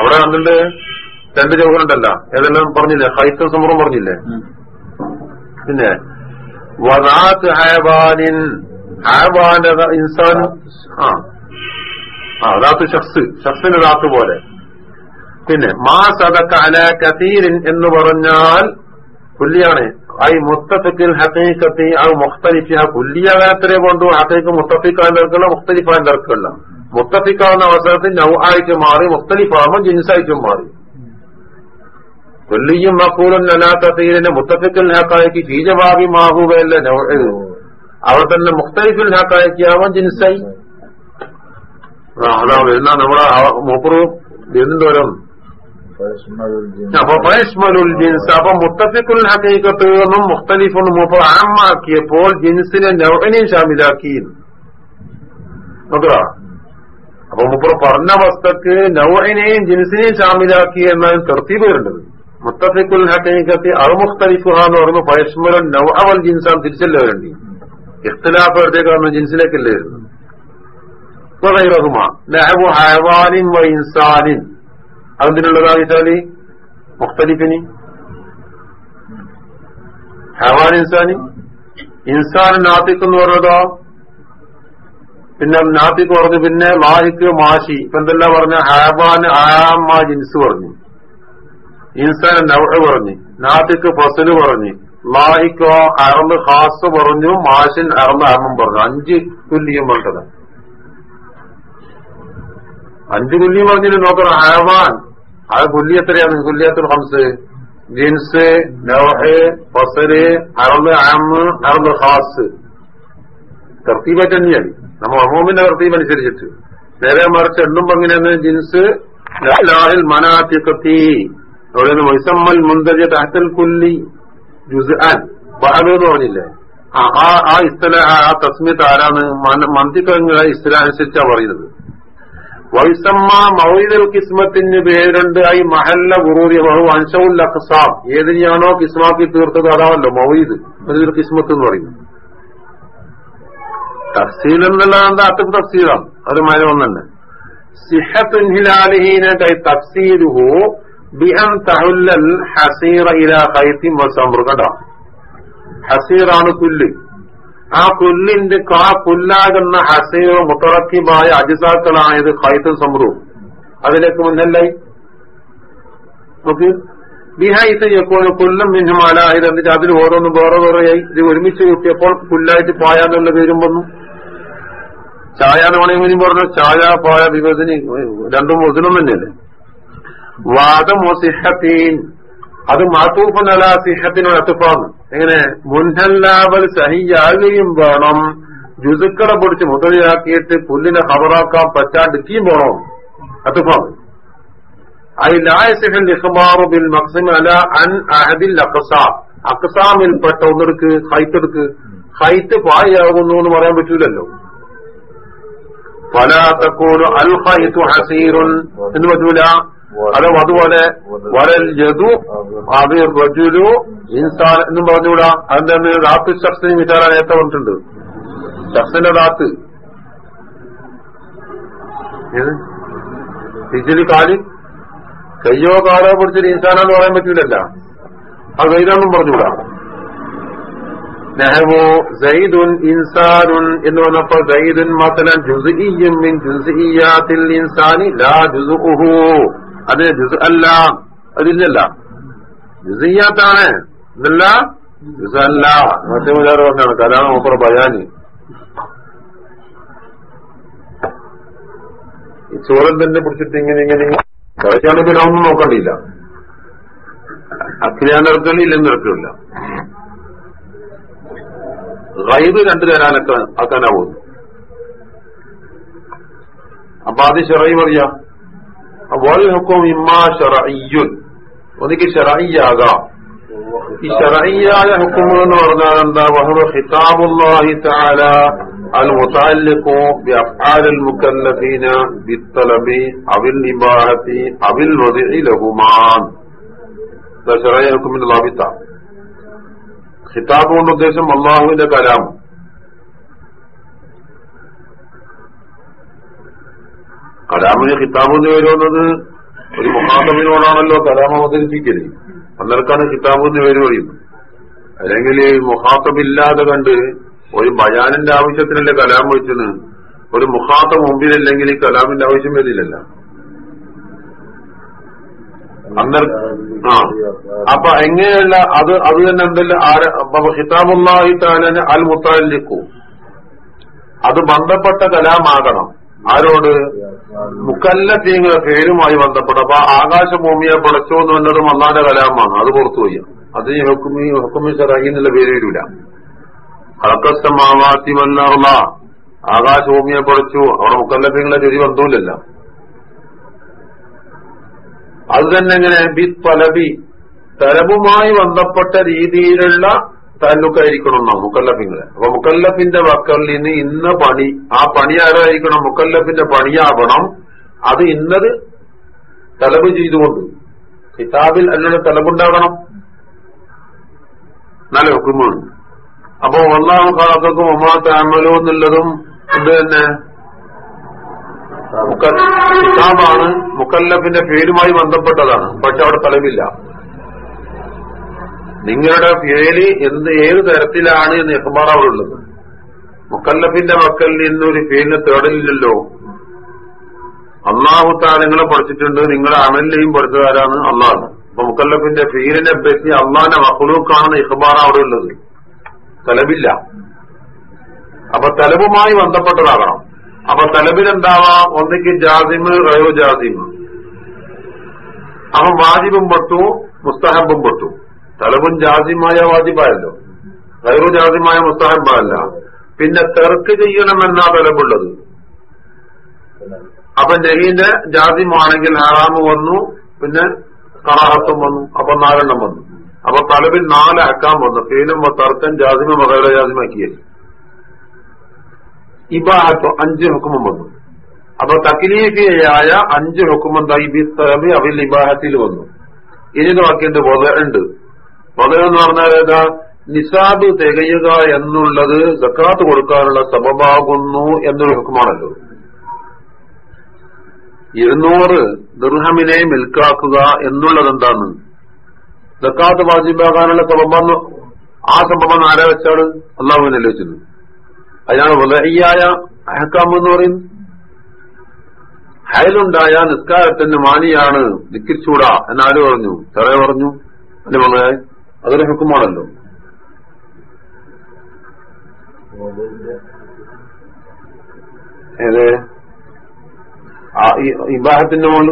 [SPEAKER 3] അവിടെ വന്നിട്ട് രണ്ട് ജൗഹറുണ്ടല്ല. ഏതെല്ലാം പറഞ്ഞില്ലേ? ഹൈത്തും സമൂഹം പറഞ്ഞില്ലേ? പിന്നെ വദാത്ത് ഹയവാനിൻ ഹയവാന്റെ ഇൻസാൻ ആ ആ ദാത്ത് ഷഖ്സ് ഷഖ്സിന്റെ പോലെ. പിന്നെ മാ സദക്ക അല കീരിൻ എന്ന് പറഞ്ഞാൽ പുല്ലിയാണ്. ഐ മുത്തഫിക്കിൽ ഹക്കീക്കത്തി അത് ആ കുല്ലിയാകാത്തരെ കൊണ്ടു ഹസീഖ് മുത്തഫിക്കാൻ തിരക്കുള്ള മുഖ്തലിഫാൻ തിരക്കുള്ള മുത്തഫിക്കാവുന്ന അവസരത്തിൽ നൗ ആയിട്ട് മാറി മുഖ്തലിഫാകുമ്പോൾ ജിൻസായിട്ടും മാറി. കൊല്ലിയും മക്കൂലും നലാത്തീരിന്റെ മുത്തഫിക്കൽ ഹാക്കായിക്ക് ഫീജവാബി മാഹുവല്ല അവർ തന്നെ മുഖ്തലിഫിൽ ഹാക്കായ്ക്കാവാൻ ജിൻസായി. അതാ വരുന്ന നമ്മളെ ആ- മൂപ്പറ് വരുന്നോരം അപ്പൊ ഫയഷ്മലുൽ ജിൻസ് അപ്പൊ മുത്തഫിക്കുൽ ഹക്കീക്കത്ത് എന്നും മുഖ്തലിഫും മൂപ്പർ ആമാക്കിയപ്പോൾ ജിൻസിനെ നവനെയും ഷാമിലാക്കി നോക്കുക അപ്പൊ മൂപ്പർ പറഞ്ഞ വസ്തുക്ക് നൗഹിനെയും ജിൻസിനെയും ഷാമിലാക്കി എന്നാണ് തെർത്തീപ് വരേണ്ടത് മുത്തഫിക്കുൽ ഹക്കീക്കത്തി അത് മുഖ്തലിഫുഹ എന്ന് പറയുമ്പോൾ ഫയഷ്മലുൽ നൗഅവൽ ജിൻസാൻ തിരിച്ചല്ലേ വരേണ്ടി ഇഖ്തിലാഫ് എടുത്തേക്കാണ് ജിൻസിലേക്കല്ലേ വരുന്നത് വഗൈറഹുമ ലഹബു ഹയവാനിൻ വ ഇൻസാനിൻ അതെന്തിനുള്ളതാ വെച്ചാൽ മുഖ്തലിഫിന് ഹവാൻ ഇൻസാനി ഇൻസാൻ നാത്തിക്ക് എന്ന് പറഞ്ഞതോ. പിന്നെ നാത്തിക്ക് പറഞ്ഞു പിന്നെ മാഹിക്ക് മാഷി. ഇപ്പൊ എന്തെല്ലാം പറഞ്ഞ? ഹവാൻ ആമാ ജിൻസ് പറഞ്ഞു. ഇൻസാൻ നവഹ് പറഞ്ഞു. നാത്തിക്ക് ഫസൽ പറഞ്ഞു. മാഹിക്കോ അറന്ന് ഖാസ് പറഞ്ഞു. മാഷിൻ അറന്ന് അഹമ്മം പറഞ്ഞു. അഞ്ച് തുല്യം പറഞ്ഞത്. അഞ്ച് കുല്യം പറഞ്ഞിട്ട് നോക്കണം. ഹയവാൻ അത് കുല്ലി എത്രയാണ് കുല്ലിയത്തുൽ ഹംസ്. ജിൻസ് ലോഹ് ഫസൽ അറബ് ആമ് അറബ് ഹാസ് തർത്തീബായിട്ട് തന്നെയാണ് നമ്മൾ അമൂമിന്റെ തർത്തീബ് അനുസരിച്ചിട്ട്. നേരെ മറിച്ച് എണ്ണും എങ്ങനെയാണ് ജിൻസ് ലാഹിൽ മനാത്തിക്കത്തി അവിടെ നിന്ന് മൊയ്സമ്മൽ മുന്തജ തഹത്തൽ കുല്ലി ജുസ്ആൻ. ബഹബ് എന്ന് പറഞ്ഞില്ലേ? ആ ആ- ഇസ്തല ആ തസ്മിത്ത് ആരാണ്? മന്തിക്കങ്ങൾ ഇസ്ലാ അനുസരിച്ചാണ് പറയുന്നത്. വൈസമ്മ മൗലിദൽ കിസ്മത്തിന് പേരുണ്ട്. ഐ മഹല്ല ഗുറൂരി ബഹു അൻഷവുൽ അഖ്സാം. ഏതിനെയാണോ കിസ്മാക്കി തീർത്തത്? അതാണല്ലോ മൗലിദ് മൗലിദൽ കിസ്മത്ത് എന്ന് പറയുന്നത്. തഫ്സീൽ എന്നുള്ളത് അത്തം തഫ്സീലാണ്. അത് മന ഒന്നെ സിഹത്തുൻ ഹിലാലിഹീന കൈ തഫ്സീലുഹു ബിഅൻ തഹുല്ലൽ ഹസീറ ഇലാ ഖൈത്തിൻ വസംറ കണ്ടോ ഹസീറാണ് പുല്ല്. ആ പുല്ലിന്റെ ആ പുല്ലാകുന്ന ഹസീർ മുത്തറക്കിമായ അജിസാക്കളായത് ഹൈത്തും സമൃവും അതിലേക്ക് മുന്നല്ലായി നോക്ക്. ബിഹൈത്ത് യക്കോന് കൊല്ലം മിന്നുമാലായത് എന്നിട്ട് അതിൽ ഓരോന്നും വേറെ വേറെയായി ഇത് ഒരുമിച്ച് കൂട്ടിയപ്പോൾ പുല്ലായിട്ട് പായ എന്നുള്ള പേരും വന്നു. ചായ എന്ന് വേണമെങ്കിൽ പറഞ്ഞു? ചായ പായ വിഭജന രണ്ടും മുസ്ലിം തന്നെയല്ലേ? വാദമോ സിഹത്തീൻ അത് മാത്തൂഫനല സിഹത്തിനോട് അത്തുപ്പാണ് എങ്ങനെ മുൻഹല്ലാവൽ സഹിയാകുകയും വേണം. ജുസുക്കളെ പൊടിച്ച് മുതലയാക്കിയിട്ട് പുല്ലിനെ ഹവറാക്കാൻ പറ്റാണ്ടിരിക്കുകയും വേണം. ഇഖ്ബാറു ബിൽ മഖ്സിം അല അൻ അഹദിൽ അഖ്സാം. അഖ്സാമിൽപ്പെട്ട ഒന്നെടുക്ക് ഹൈത്തെടുക്ക് ഹൈത്ത് പായയാകുന്നു എന്ന് പറയാൻ പറ്റൂലല്ലോ. പല തക്കോട് അൽ ഹൈത്തു ഹസീറുൻ എന്ന് പറ്റൂല. അത് അതുപോലെ വരൽ ജതു അത്. റജുലു ഇൻസാൻ എന്നും പറഞ്ഞുകൂടാ. അതിന്റെ റാത്ത് ഷഖ്സിന് വിചാരം നേരത്തെ പറഞ്ഞിട്ടുണ്ട് ഷഖ്സിന്റെ റാത്ത്. ഏത്? ഹിജിലി കാലി. കയ്യോ കാലോ പിടിച്ചൊരു ഇൻസാനാന്ന് പറയാൻ പറ്റൂലല്ല. അത് കൈതാണെന്നും പറഞ്ഞുകൂടാ. നെഹവോ സൈദുൻ ഇൻസാനുൻ എന്ന് പറഞ്ഞപ്പോ സൈദുൻ മസലൻ ജുസുഇയും ഇൻസാനി ലാ ജുസ്ഉഹു. അത് ജുസ് അല്ല. അതില്ലല്ല. ജുസിയാത്താണ് എന്നല്ല ജുസല്ല. മറ്റേ പറഞ്ഞാണ്. കലാണ് മൂപ്പറ ബയാന്. ഈ ചോരൻ തന്നെ പിടിച്ചിട്ട് ഇങ്ങനെ ഇങ്ങനെ. കളിക്കാണ് പിന്നെ ഒന്നും നോക്കണ്ടില്ല ഇല്ലെന്ന് ഇല്ലെന്നിറക്കില്ല റൈബ് രണ്ടു തരാനൊക്കെ ആക്കാനാവുന്നു അപ്പൊ അത് ചെറൈ പറയാ. والحكم ما شرعي. ودیکھ شرعی آگا شرعی آیا حکم وردارندہ وہو خطاب اللہ تعالی المتعلق بأفعال المكلفين بالطلب أو الإباحة أو الوضع لهما. ده شرعي حكم من الله خطاب الله كلام. കലാമിന് ഖിതാബ് എന്ന് വരുന്നത് ഒരു മുഹാത്തമിനോടാണല്ലോ കലാം അവതരിപ്പിക്കൽ. അന്നേരക്കാണ് പേര് പറയുന്നത് അല്ലെങ്കിൽ മുഹാത്തമില്ലാതെ കണ്ട് ഒരു ബയാനിന്റെ ആവശ്യത്തിനല്ലേ കലാം വിളിച്ചത് ഒരു മുഹാത്ത മുമ്പിലല്ലെങ്കിൽ ഈ കലാമിന്റെ ആവശ്യം വരില്ലല്ല. അന്നർ ആ. അപ്പൊ എങ്ങനെയല്ല അത് അത് തന്നെ എന്തല്ല? ഹിതാബുല്ലാഹി താലന് അൽ മുത്താലിക്കു അത് ബന്ധപ്പെട്ട കലാമാകണം. ആരോട്? മുക്കല്ലത്തീങ്ങളെ പേരുമായി ബന്ധപ്പെട്ട അപ്പൊ ആകാശഭൂമിയെ പടച്ചോ എന്ന് പറഞ്ഞതും അള്ളാന്റെ കലാമാണ്. അത് പുറത്തുപോയി അത് ഹുക്കുമി ഹുക്കുമി എന്നുള്ള പേര് വരില്ല കളക്കസ്തമാവാത്തി വന്നർല ആകാശഭൂമിയെ പടച്ചു. അവിടെ മുക്കല്ലത്തീങ്ങളെ ചെറിയ ബന്ധവുമില്ലല്ല അത് തന്നെ എങ്ങനെ? ബി തലബി തലബുമായി ബന്ധപ്പെട്ട രീതിയിലുള്ള താലൂക്കായിരിക്കണം എന്നാ മുക്കല്ലഫിങ്ങളെ അപ്പൊ മുക്കല്ലഫിന്റെ നിന്ന് ഇന്ന പണി ആ പണി ആരായിരിക്കണം? മുക്കല്ലഫിന്റെ പണിയാവണം. അത് ഇന്നത് തലബ് ചെയ്തുകൊണ്ട്. കിതാബിൽ അതിനുള്ള തലബുണ്ടാകണം. നല്ല ഹുക്കുമാണ്. അപ്പൊ ഒന്നാം കാലത്തേക്കും ഒമാ താമലോ എന്നുള്ളതും ഇത് തന്നെ കിതാബാണ് മുക്കല്ലഫിന്റെ പേരുമായി ബന്ധപ്പെട്ടതാണ്. പക്ഷെ അവിടെ തലവില്ല. നിങ്ങളുടെ പേര് എന്ത് ഏത് തരത്തിലാണ് എന്ന് ഉള്ളത് മുക്കല്ലഫിന്റെ മക്കളിൽ നിന്നൊരു പേരിനെ തേടലില്ലല്ലോ. അള്ളാഹു താരങ്ങളെ പഠിച്ചിട്ടുണ്ട്. നിങ്ങളുടെ അമലിനെയും പഠിച്ചതാരാണ് അള്ളാഹ്. അപ്പൊ മുക്കല്ലഫിന്റെ പേരിനെ പറ്റി അള്ളാഹിന്റെ മഹ്ലൂക്കാണെന്ന് ഇഹ്ബാർ അവിടെ ഉള്ളത്. തലബില്ല അപ്പൊ തലബുമായി ബന്ധപ്പെട്ടതാകണം. അപ്പൊ തലബിലെന്താവാം ഒന്നിക്ക് ജാസിമ് റയോ ജാസിമ് അപ്പൊ വാജിബും പെട്ടു മുസ്തഹബും പെട്ടു. തലബും ജാസിമായ വാജിബായല്ലോ. റയോ ജാസിമായ മുസ്തഹബല്ല പിന്നെ തെർക്ക് ചെയ്യണമെന്നാ തലവുള്ളത് അപ്പൊ നെഹീന്റെ ജാസിമാണെങ്കിൽ ഹറാമ് വന്നു പിന്നെ കറാഹത്തും വന്നു അപ്പൊ നാലെണ്ണം വന്നു. അപ്പൊ തലബിൽ നാലാക്കാൻ വന്നു. ഫീലും തർക്കൻ ജാസിമ മകര ജാതിമാക്കിയ ഇബാഹത്തോ അഞ്ച് ഹുക്കുമം വന്നു. അപ്പൊ തക്ലീഫിയായ അഞ്ച് ഹുക്കുമെന്തായി ബിസ്തബി അവിൽ ഇബാഹത്തിൽ വന്നു. ഇനി വധയുണ്ട് വധ എന്ന് പറഞ്ഞാൽ ഏതാ? നിസാബ് തികയുക എന്നുള്ളത് സക്കാത്ത് കൊടുക്കാനുള്ള സബബാകുന്നു എന്നൊരു ഹുക്കുമാണല്ലോ. ഇരുന്നൂറ് ദുർഹമിനെ മിൽക്കാക്കുക എന്നുള്ളത് എന്താണ് സക്കാത്ത് വാജിബാകാനുള്ള സബബാന്ന് ആ സബബം ആരാ വെച്ചാണ്? അള്ളാഹുവിനല്ലേ വെച്ചത് അതിനാണ് വലഹിയായ അഹക്കാമ്പ് എന്ന് പറയുന്നത്. ഹയലുണ്ടായ നിസ്കാരത്തിന്റെ മാനിയാണ് നിക്കിച്ചൂടാ എന്നാരും പറഞ്ഞു? ചെറിയ പറഞ്ഞു. അല്ലെ വളരെ അതൊരു ഹുക്കുമാണല്ലോ. ഏത്? ഇബാഹത്തിന്റെ മോൾ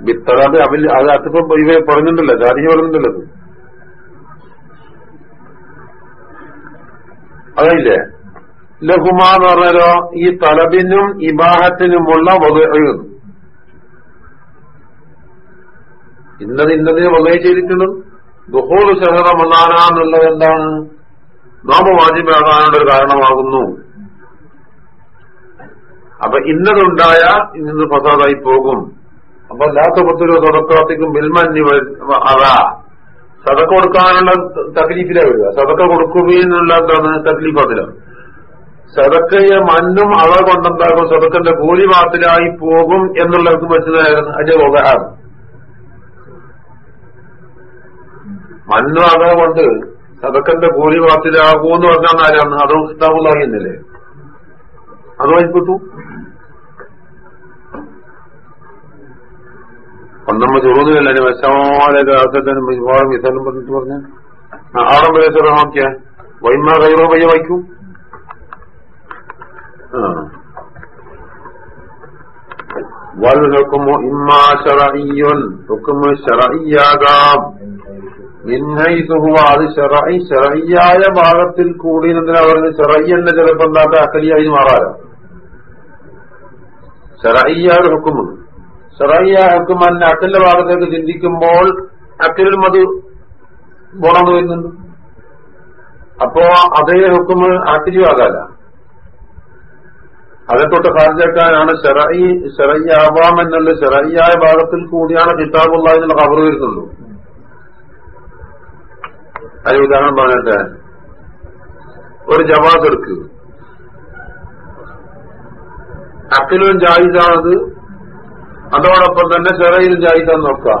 [SPEAKER 3] വിത്തറാത് അവൽ അത് അതിപ്പം ഇവ പറഞ്ഞിട്ടുണ്ടല്ലോ ജാതി പറഞ്ഞിട്ടുണ്ടല്ലോ അത്. അതല്ലേ? ലഹുമ എന്ന് പറഞ്ഞാലോ ഈ തലബിനും ഇബാഹത്തിനുമുള്ള വധുഴുന്നു ഇന്നത് ഇന്നതിനെ വധയ ചെയ്തിട്ടുണ്ട് ദുഹോൾ ഷഹറ മദാന എന്നുള്ളത് എന്താണ്? നോമ്പ് വാജിബാകാനുള്ള ഒരു കാരണമാകുന്നു. അപ്പൊ ഇന്നതുണ്ടായ ഇന്ന് ഫസാദായി പോകും. അപ്പൊ അല്ലാത്ത പത്തൊരു തുടക്കത്തിക്കും ബിൽമന്നി അതാ. സതക്ക കൊടുക്കാനുള്ള തക്ലീഫിലാ വരിക. സതക്ക കൊടുക്കുകയെന്നുള്ള എന്താണ്? തക്ലീഫ് അതിലാണ് സതക്കയെ മണ്ണും അവ കൊണ്ടെന്താകും? സതക്കന്റെ കൂലി പോകും എന്നുള്ളവർക്ക് മനസ്സിലായിരുന്നു അതിന്റെ ഉപകാരം മണ്ണും അവ കൊണ്ട് സതക്കന്റെ കൂലി പാത്തിലാകൂ എന്ന് പറഞ്ഞാൽ ആരാണ് അതോ എന്നല്ലേ അത് വായിപ്പെട്ടു ഒന്നമ്മ ചുറുന്നില്ല അതിന് വിശമാലൊക്കെ ആസത്തിന് മിക്കവാറും മിസാലും പറഞ്ഞിട്ട് പറഞ്ഞ. ആറം വരെ നോക്കിയ വൈമ കൈറോ പയ്യ വയ്ക്കും വൽ ഹുക്കുമു ഇമ്മാ ശറഇയ്യുൻ. ഹുക്കുമ് ശറഇയ്യാകാം. മിൻഹൈസുഹുവ അത് ശറഇ ചെറയ്യായ ഭാഗത്തിൽ കൂടി എന്തിനാ പറയുന്നത് എന്ന ചിലപ്പോ എന്താക്ക അക്കലിയായി മാറാലോ? ചെറയ്യായ ഒരു ഹുക്കുമുണ്ട് ചെറയ്യായ ഹുക്കുമാൻ അക്കലിന്റെ ഭാഗത്തേക്ക് ചിന്തിക്കുമ്പോൾ അക്കലിൽ അത് ഗുണം വരുന്നുണ്ട്. അപ്പോ അതേ ഹുക്കുമ് ആക്രിയാകാല അതെ തൊട്ട് ഹാജാക്കാനാണ് ചെറൈ ആവാം എന്നുള്ള ചെറയ്യായ ഭാഗത്തിൽ കൂടിയാണ് കിതാബുള്ള എന്നുള്ള കവർ വരുന്നുള്ളൂ അതിന് ഉദാഹരണം പറഞ്ഞിട്ട് ഒരു ജവാസ് എടുക്കുക അക്കലും ജായിസാണത് അതോടൊപ്പം തന്നെ ചെറയിലും ജായിസാന്ന് നോക്കുക.